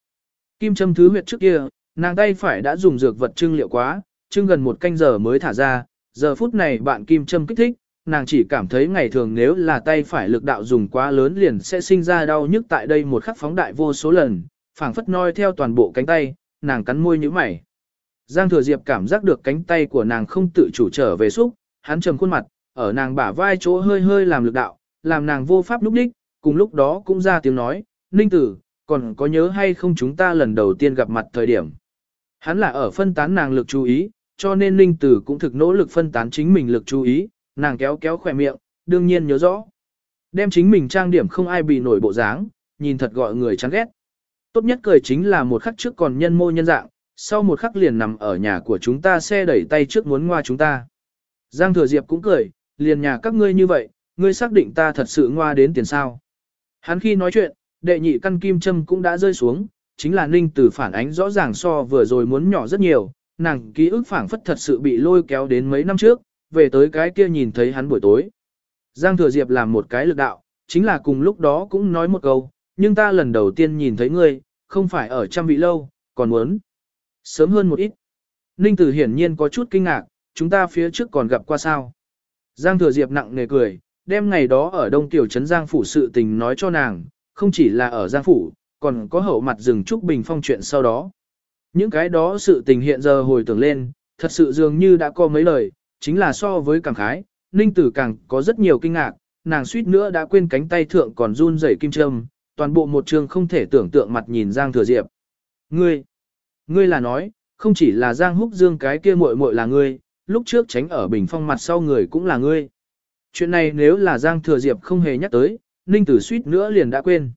Kim châm thứ huyệt trước kia, nàng tay phải đã dùng dược vật trưng liệu quá, trưng gần một canh giờ mới thả ra, giờ phút này bạn kim châm kích thích, nàng chỉ cảm thấy ngày thường nếu là tay phải lực đạo dùng quá lớn liền sẽ sinh ra đau nhức tại đây một khắc phóng đại vô số lần, phảng phất noi theo toàn bộ cánh tay, nàng cắn môi như mày. Giang Thừa Diệp cảm giác được cánh tay của nàng không tự chủ trở về xúc, hắn trầm khuôn mặt, ở nàng bả vai chỗ hơi hơi làm lực đạo, làm nàng vô pháp lúc đích, cùng lúc đó cũng ra tiếng nói, Ninh Tử, còn có nhớ hay không chúng ta lần đầu tiên gặp mặt thời điểm. Hắn là ở phân tán nàng lực chú ý, cho nên Ninh Tử cũng thực nỗ lực phân tán chính mình lực chú ý, nàng kéo kéo khỏe miệng, đương nhiên nhớ rõ. Đem chính mình trang điểm không ai bị nổi bộ dáng, nhìn thật gọi người chán ghét. Tốt nhất cười chính là một khắc trước còn nhân mô nhân dạng, sau một khắc liền nằm ở nhà của chúng ta xe đẩy tay trước muốn ngoa chúng ta. Giang Thừa Diệp cũng cười, liền nhà các ngươi như vậy, ngươi xác định ta thật sự ngoa đến tiền sao. Hắn khi nói chuyện, đệ nhị căn kim châm cũng đã rơi xuống, chính là ninh tử phản ánh rõ ràng so vừa rồi muốn nhỏ rất nhiều, nàng ký ức phảng phất thật sự bị lôi kéo đến mấy năm trước, về tới cái kia nhìn thấy hắn buổi tối. Giang Thừa Diệp làm một cái lực đạo, chính là cùng lúc đó cũng nói một câu, nhưng ta lần đầu tiên nhìn thấy ngươi, không phải ở trăm vị lâu, còn muốn sớm hơn một ít. Ninh Tử hiển nhiên có chút kinh ngạc, chúng ta phía trước còn gặp qua sao. Giang Thừa Diệp nặng nề cười, đem ngày đó ở Đông Tiểu Trấn Giang Phủ sự tình nói cho nàng, không chỉ là ở Giang Phủ, còn có hậu mặt rừng Trúc Bình Phong chuyện sau đó. Những cái đó sự tình hiện giờ hồi tưởng lên, thật sự dường như đã có mấy lời, chính là so với cảm khái, Ninh Tử càng có rất nhiều kinh ngạc, nàng suýt nữa đã quên cánh tay thượng còn run rẩy kim châm, toàn bộ một trường không thể tưởng tượng mặt nhìn Giang Thừa Diệp. Ngươi, ngươi là nói, không chỉ là Giang Húc Dương cái kia muội muội là ngươi, lúc trước tránh ở bình phong mặt sau người cũng là ngươi. Chuyện này nếu là Giang Thừa Diệp không hề nhắc tới, Ninh Tử suýt nữa liền đã quên.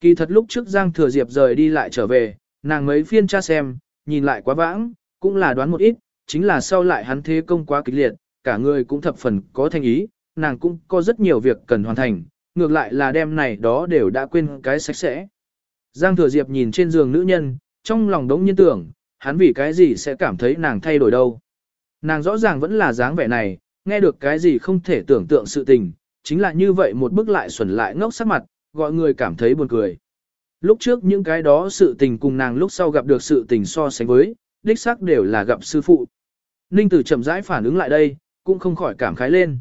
Kỳ thật lúc trước Giang Thừa Diệp rời đi lại trở về, nàng mấy phiên tra xem, nhìn lại quá vãng, cũng là đoán một ít, chính là sau lại hắn thế công quá kịch liệt, cả người cũng thập phần có thành ý, nàng cũng có rất nhiều việc cần hoàn thành, ngược lại là đêm này đó đều đã quên cái sạch sẽ. Giang Thừa Diệp nhìn trên giường nữ nhân, trong lòng đống nhiên tưởng, hắn vì cái gì sẽ cảm thấy nàng thay đổi đâu. Nàng rõ ràng vẫn là dáng vẻ này, nghe được cái gì không thể tưởng tượng sự tình, chính là như vậy một bức lại xuẩn lại ngốc sắc mặt, gọi người cảm thấy buồn cười. Lúc trước những cái đó sự tình cùng nàng lúc sau gặp được sự tình so sánh với, đích xác đều là gặp sư phụ. Ninh Tử chậm rãi phản ứng lại đây, cũng không khỏi cảm khái lên.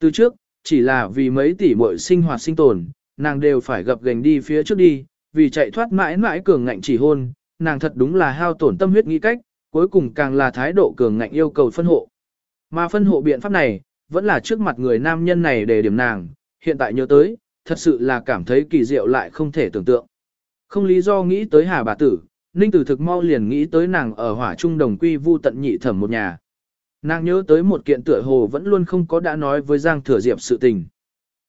Từ trước, chỉ là vì mấy tỷ muội sinh hoạt sinh tồn, nàng đều phải gặp gành đi phía trước đi, vì chạy thoát mãi mãi cường ngạnh chỉ hôn, nàng thật đúng là hao tổn tâm huyết nghĩ cách, cuối cùng càng là thái độ cường ngạnh yêu cầu phân hộ. Mà phân hộ biện pháp này, vẫn là trước mặt người nam nhân này để điểm nàng, hiện tại nhớ tới, thật sự là cảm thấy kỳ diệu lại không thể tưởng tượng. Không lý do nghĩ tới hà bà tử, Ninh Tử thực mau liền nghĩ tới nàng ở hỏa trung đồng quy vu tận nhị thẩm một nhà. Nàng nhớ tới một kiện tựa hồ vẫn luôn không có đã nói với Giang Thừa Diệp sự tình.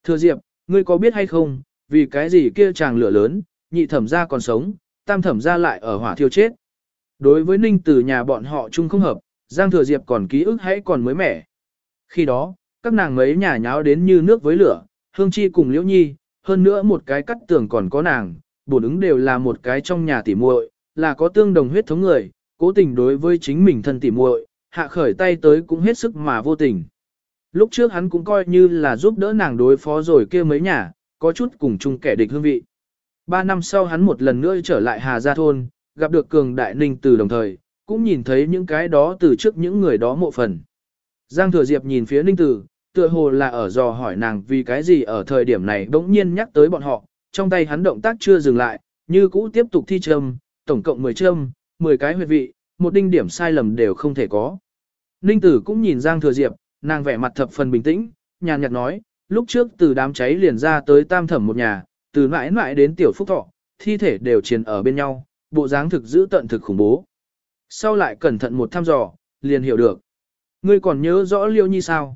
Thừa Diệp, ngươi có biết hay không, vì cái gì kia chàng lửa lớn, nhị thẩm ra còn sống, tam thẩm ra lại ở hỏa thiêu chết. Đối với Ninh Tử nhà bọn họ chung không hợp, Giang Thừa Diệp còn ký ức hãy còn mới mẻ. Khi đó, các nàng mấy nhà nháo đến như nước với lửa, Hương Chi cùng Liễu Nhi, hơn nữa một cái cắt tường còn có nàng, bổn ứng đều là một cái trong nhà tỉ muội, là có tương đồng huyết thống người, cố tình đối với chính mình thân tỉ muội, hạ khởi tay tới cũng hết sức mà vô tình. Lúc trước hắn cũng coi như là giúp đỡ nàng đối phó rồi kia mấy nhà, có chút cùng chung kẻ địch hương vị. Ba năm sau hắn một lần nữa trở lại Hà Gia Thôn, gặp được cường đại ninh từ đồng thời, cũng nhìn thấy những cái đó từ trước những người đó mộ phần. Giang Thừa Diệp nhìn phía ninh tử, tựa hồ là ở dò hỏi nàng vì cái gì ở thời điểm này bỗng nhiên nhắc tới bọn họ, trong tay hắn động tác chưa dừng lại, như cũ tiếp tục thi châm, tổng cộng 10 châm, 10 cái huyệt vị, một đinh điểm sai lầm đều không thể có. Ninh tử cũng nhìn Giang Thừa Diệp, nàng vẻ mặt thập phần bình tĩnh, nhàn nhạt nói, lúc trước từ đám cháy liền ra tới tam thẩm một nhà, từ mãi mãi đến tiểu phúc thọ, thi thể đều chiến ở bên nhau, bộ dáng thực giữ tận thực khủng bố. Sau lại cẩn thận một thăm dò, liền hiểu được. Ngươi còn nhớ rõ Liêu Nhi sao?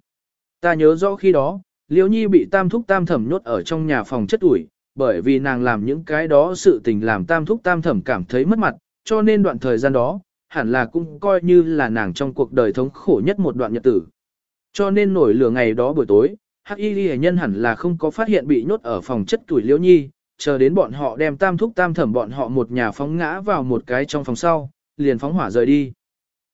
Ta nhớ rõ khi đó, Liêu Nhi bị tam thúc tam thẩm nhốt ở trong nhà phòng chất ủi, bởi vì nàng làm những cái đó sự tình làm tam thúc tam thẩm cảm thấy mất mặt, cho nên đoạn thời gian đó, hẳn là cũng coi như là nàng trong cuộc đời thống khổ nhất một đoạn nhật tử. Cho nên nổi lửa ngày đó buổi tối, Hắc Y Ghi nhân hẳn là không có phát hiện bị nhốt ở phòng chất tuổi Liễu Nhi, chờ đến bọn họ đem tam thúc tam thẩm bọn họ một nhà phóng ngã vào một cái trong phòng sau, liền phóng hỏa rời đi.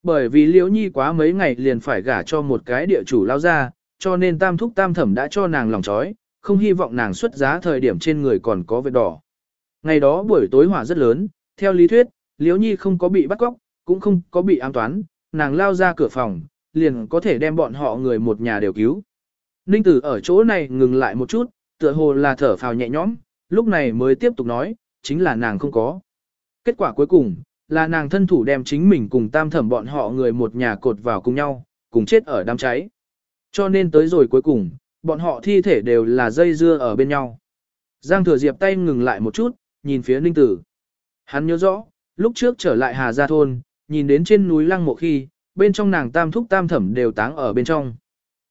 Bởi vì Liễu Nhi quá mấy ngày liền phải gả cho một cái địa chủ lao ra, cho nên tam thúc tam thẩm đã cho nàng lòng chói, không hy vọng nàng xuất giá thời điểm trên người còn có vết đỏ. Ngày đó buổi tối hỏa rất lớn, theo lý thuyết, Liễu Nhi không có bị bắt cóc, cũng không có bị ám toán, nàng lao ra cửa phòng, liền có thể đem bọn họ người một nhà đều cứu. Ninh Tử ở chỗ này ngừng lại một chút, tựa hồ là thở phào nhẹ nhõm, lúc này mới tiếp tục nói, chính là nàng không có. Kết quả cuối cùng, là nàng thân thủ đem chính mình cùng tam thẩm bọn họ người một nhà cột vào cùng nhau, cùng chết ở đám cháy. Cho nên tới rồi cuối cùng, bọn họ thi thể đều là dây dưa ở bên nhau. Giang thừa diệp tay ngừng lại một chút, nhìn phía ninh tử. Hắn nhớ rõ, lúc trước trở lại Hà Gia Thôn, nhìn đến trên núi lăng mộ khi, bên trong nàng tam thúc tam thẩm đều táng ở bên trong.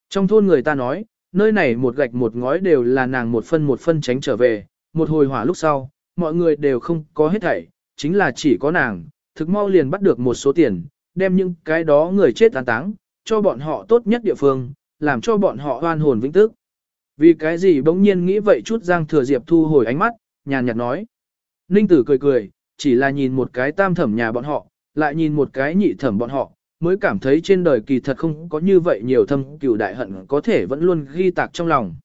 Trong thôn người ta nói, nơi này một gạch một ngói đều là nàng một phân một phân tránh trở về, một hồi hỏa lúc sau, mọi người đều không có hết thảy, chính là chỉ có nàng, thực mau liền bắt được một số tiền, đem những cái đó người chết tán táng, cho bọn họ tốt nhất địa phương, làm cho bọn họ hoan hồn vĩnh tức. Vì cái gì bỗng nhiên nghĩ vậy chút Giang Thừa Diệp thu hồi ánh mắt, nhàn nhạt nói. Ninh Tử cười cười, chỉ là nhìn một cái tam thẩm nhà bọn họ, lại nhìn một cái nhị thẩm bọn họ, mới cảm thấy trên đời kỳ thật không có như vậy nhiều thâm cửu đại hận có thể vẫn luôn ghi tạc trong lòng.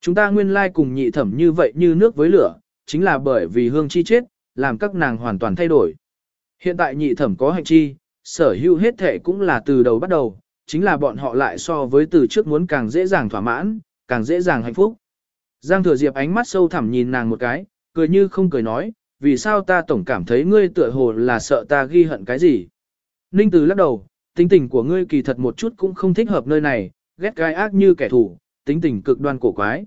Chúng ta nguyên lai cùng nhị thẩm như vậy như nước với lửa, chính là bởi vì hương chi chết, làm các nàng hoàn toàn thay đổi. Hiện tại nhị thẩm có hành chi, sở hữu hết thể cũng là từ đầu bắt đầu, chính là bọn họ lại so với từ trước muốn càng dễ dàng thỏa mãn, càng dễ dàng hạnh phúc. Giang thừa diệp ánh mắt sâu thẳm nhìn nàng một cái, cười như không cười nói, vì sao ta tổng cảm thấy ngươi tựa hồ là sợ ta ghi hận cái gì. Ninh Từ lắc đầu, tính tình của ngươi kỳ thật một chút cũng không thích hợp nơi này, ghét gai ác như kẻ thù, tính tình cực đoan cổ quái.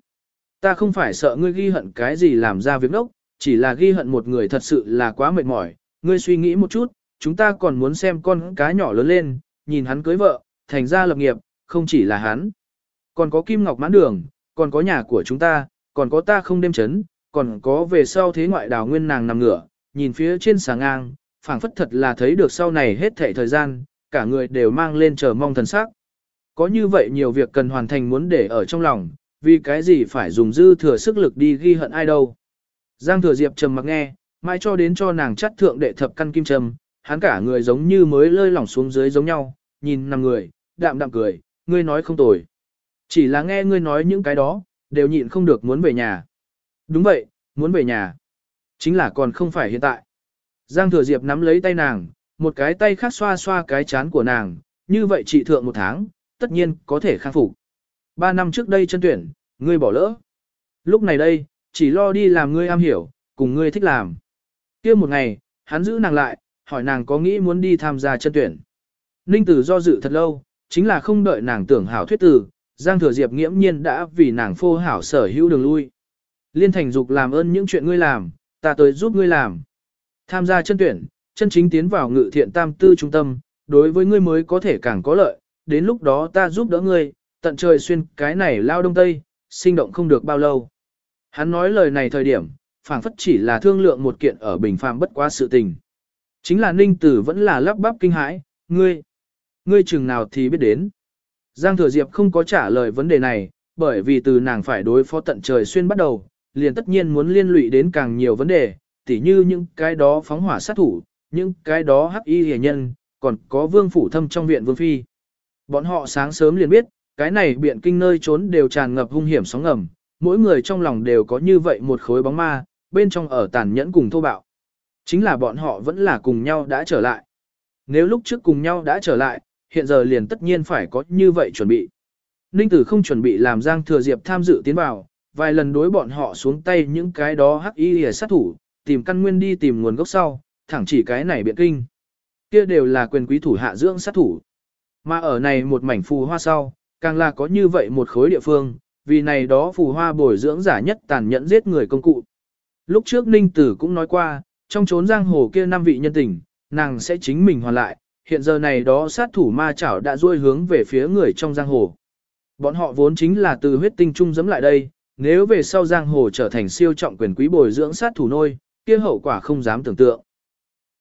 Ta không phải sợ ngươi ghi hận cái gì làm ra việc đốc, chỉ là ghi hận một người thật sự là quá mệt mỏi. Ngươi suy nghĩ một chút, chúng ta còn muốn xem con cá nhỏ lớn lên, nhìn hắn cưới vợ, thành ra lập nghiệp, không chỉ là hắn. Còn có Kim Ngọc mãn đường, còn có nhà của chúng ta, còn có ta không đêm chấn, còn có về sau thế ngoại đào nguyên nàng nằm ngửa, nhìn phía trên sáng ngang, phảng phất thật là thấy được sau này hết thảy thời gian, cả người đều mang lên chờ mong thần sắc. Có như vậy nhiều việc cần hoàn thành muốn để ở trong lòng, vì cái gì phải dùng dư thừa sức lực đi ghi hận ai đâu. Giang thừa diệp trầm mặc nghe, mãi cho đến cho nàng chắt thượng đệ thập căn kim trầm, hắn cả người giống như mới lơi lỏng xuống dưới giống nhau, nhìn nằm người, đạm đạm cười, ngươi nói không tồi. Chỉ là nghe ngươi nói những cái đó, đều nhịn không được muốn về nhà. Đúng vậy, muốn về nhà. Chính là còn không phải hiện tại. Giang thừa diệp nắm lấy tay nàng, một cái tay khác xoa xoa cái chán của nàng, như vậy trị thượng một tháng, tất nhiên có thể khang phục. Ba năm trước đây chân tuyển, ngươi bỏ lỡ. Lúc này đây, chỉ lo đi làm ngươi am hiểu, cùng ngươi thích làm. kia một ngày, hắn giữ nàng lại, hỏi nàng có nghĩ muốn đi tham gia chân tuyển. Ninh tử do dự thật lâu, chính là không đợi nàng tưởng hảo thuyết tử, Giang Thừa Diệp nghiễm nhiên đã vì nàng phô hảo sở hữu đường lui. Liên thành dục làm ơn những chuyện ngươi làm, ta tới giúp ngươi làm. Tham gia chân tuyển, chân chính tiến vào ngự thiện tam tư trung tâm, đối với ngươi mới có thể càng có lợi, đến lúc đó ta giúp đỡ ngươi, tận trời xuyên cái này lao đông tây, sinh động không được bao lâu. Hắn nói lời này thời điểm, phảng phất chỉ là thương lượng một kiện ở bình phàm bất quá sự tình. Chính là ninh tử vẫn là lắp bắp kinh hãi, ngươi, ngươi chừng nào thì biết đến. Giang Thừa Diệp không có trả lời vấn đề này, bởi vì từ nàng phải đối phó tận trời xuyên bắt đầu, liền tất nhiên muốn liên lụy đến càng nhiều vấn đề, tỉ như những cái đó phóng hỏa sát thủ, những cái đó hắc y hề nhân, còn có vương phủ thâm trong viện vương phi. Bọn họ sáng sớm liền biết, cái này biện kinh nơi trốn đều tràn ngập hung hiểm sóng ngầm, mỗi người trong lòng đều có như vậy một khối bóng ma, bên trong ở tàn nhẫn cùng thô bạo. Chính là bọn họ vẫn là cùng nhau đã trở lại. Nếu lúc trước cùng nhau đã trở lại, hiện giờ liền tất nhiên phải có như vậy chuẩn bị. Ninh tử không chuẩn bị làm Giang Thừa Diệp tham dự tiến vào, vài lần đối bọn họ xuống tay những cái đó hắc y hề sát thủ, tìm căn nguyên đi tìm nguồn gốc sau, thẳng chỉ cái này biện kinh. Kia đều là quyền quý thủ hạ dưỡng sát thủ. Mà ở này một mảnh phù hoa sau, càng là có như vậy một khối địa phương, vì này đó phù hoa bồi dưỡng giả nhất tàn nhẫn giết người công cụ. Lúc trước Ninh Tử cũng nói qua, trong chốn giang hồ kia năm vị nhân tình, nàng sẽ chính mình hoàn lại, hiện giờ này đó sát thủ ma chảo đã duỗi hướng về phía người trong giang hồ. Bọn họ vốn chính là từ huyết tinh trung dẫm lại đây, nếu về sau giang hồ trở thành siêu trọng quyền quý bồi dưỡng sát thủ nôi, kia hậu quả không dám tưởng tượng.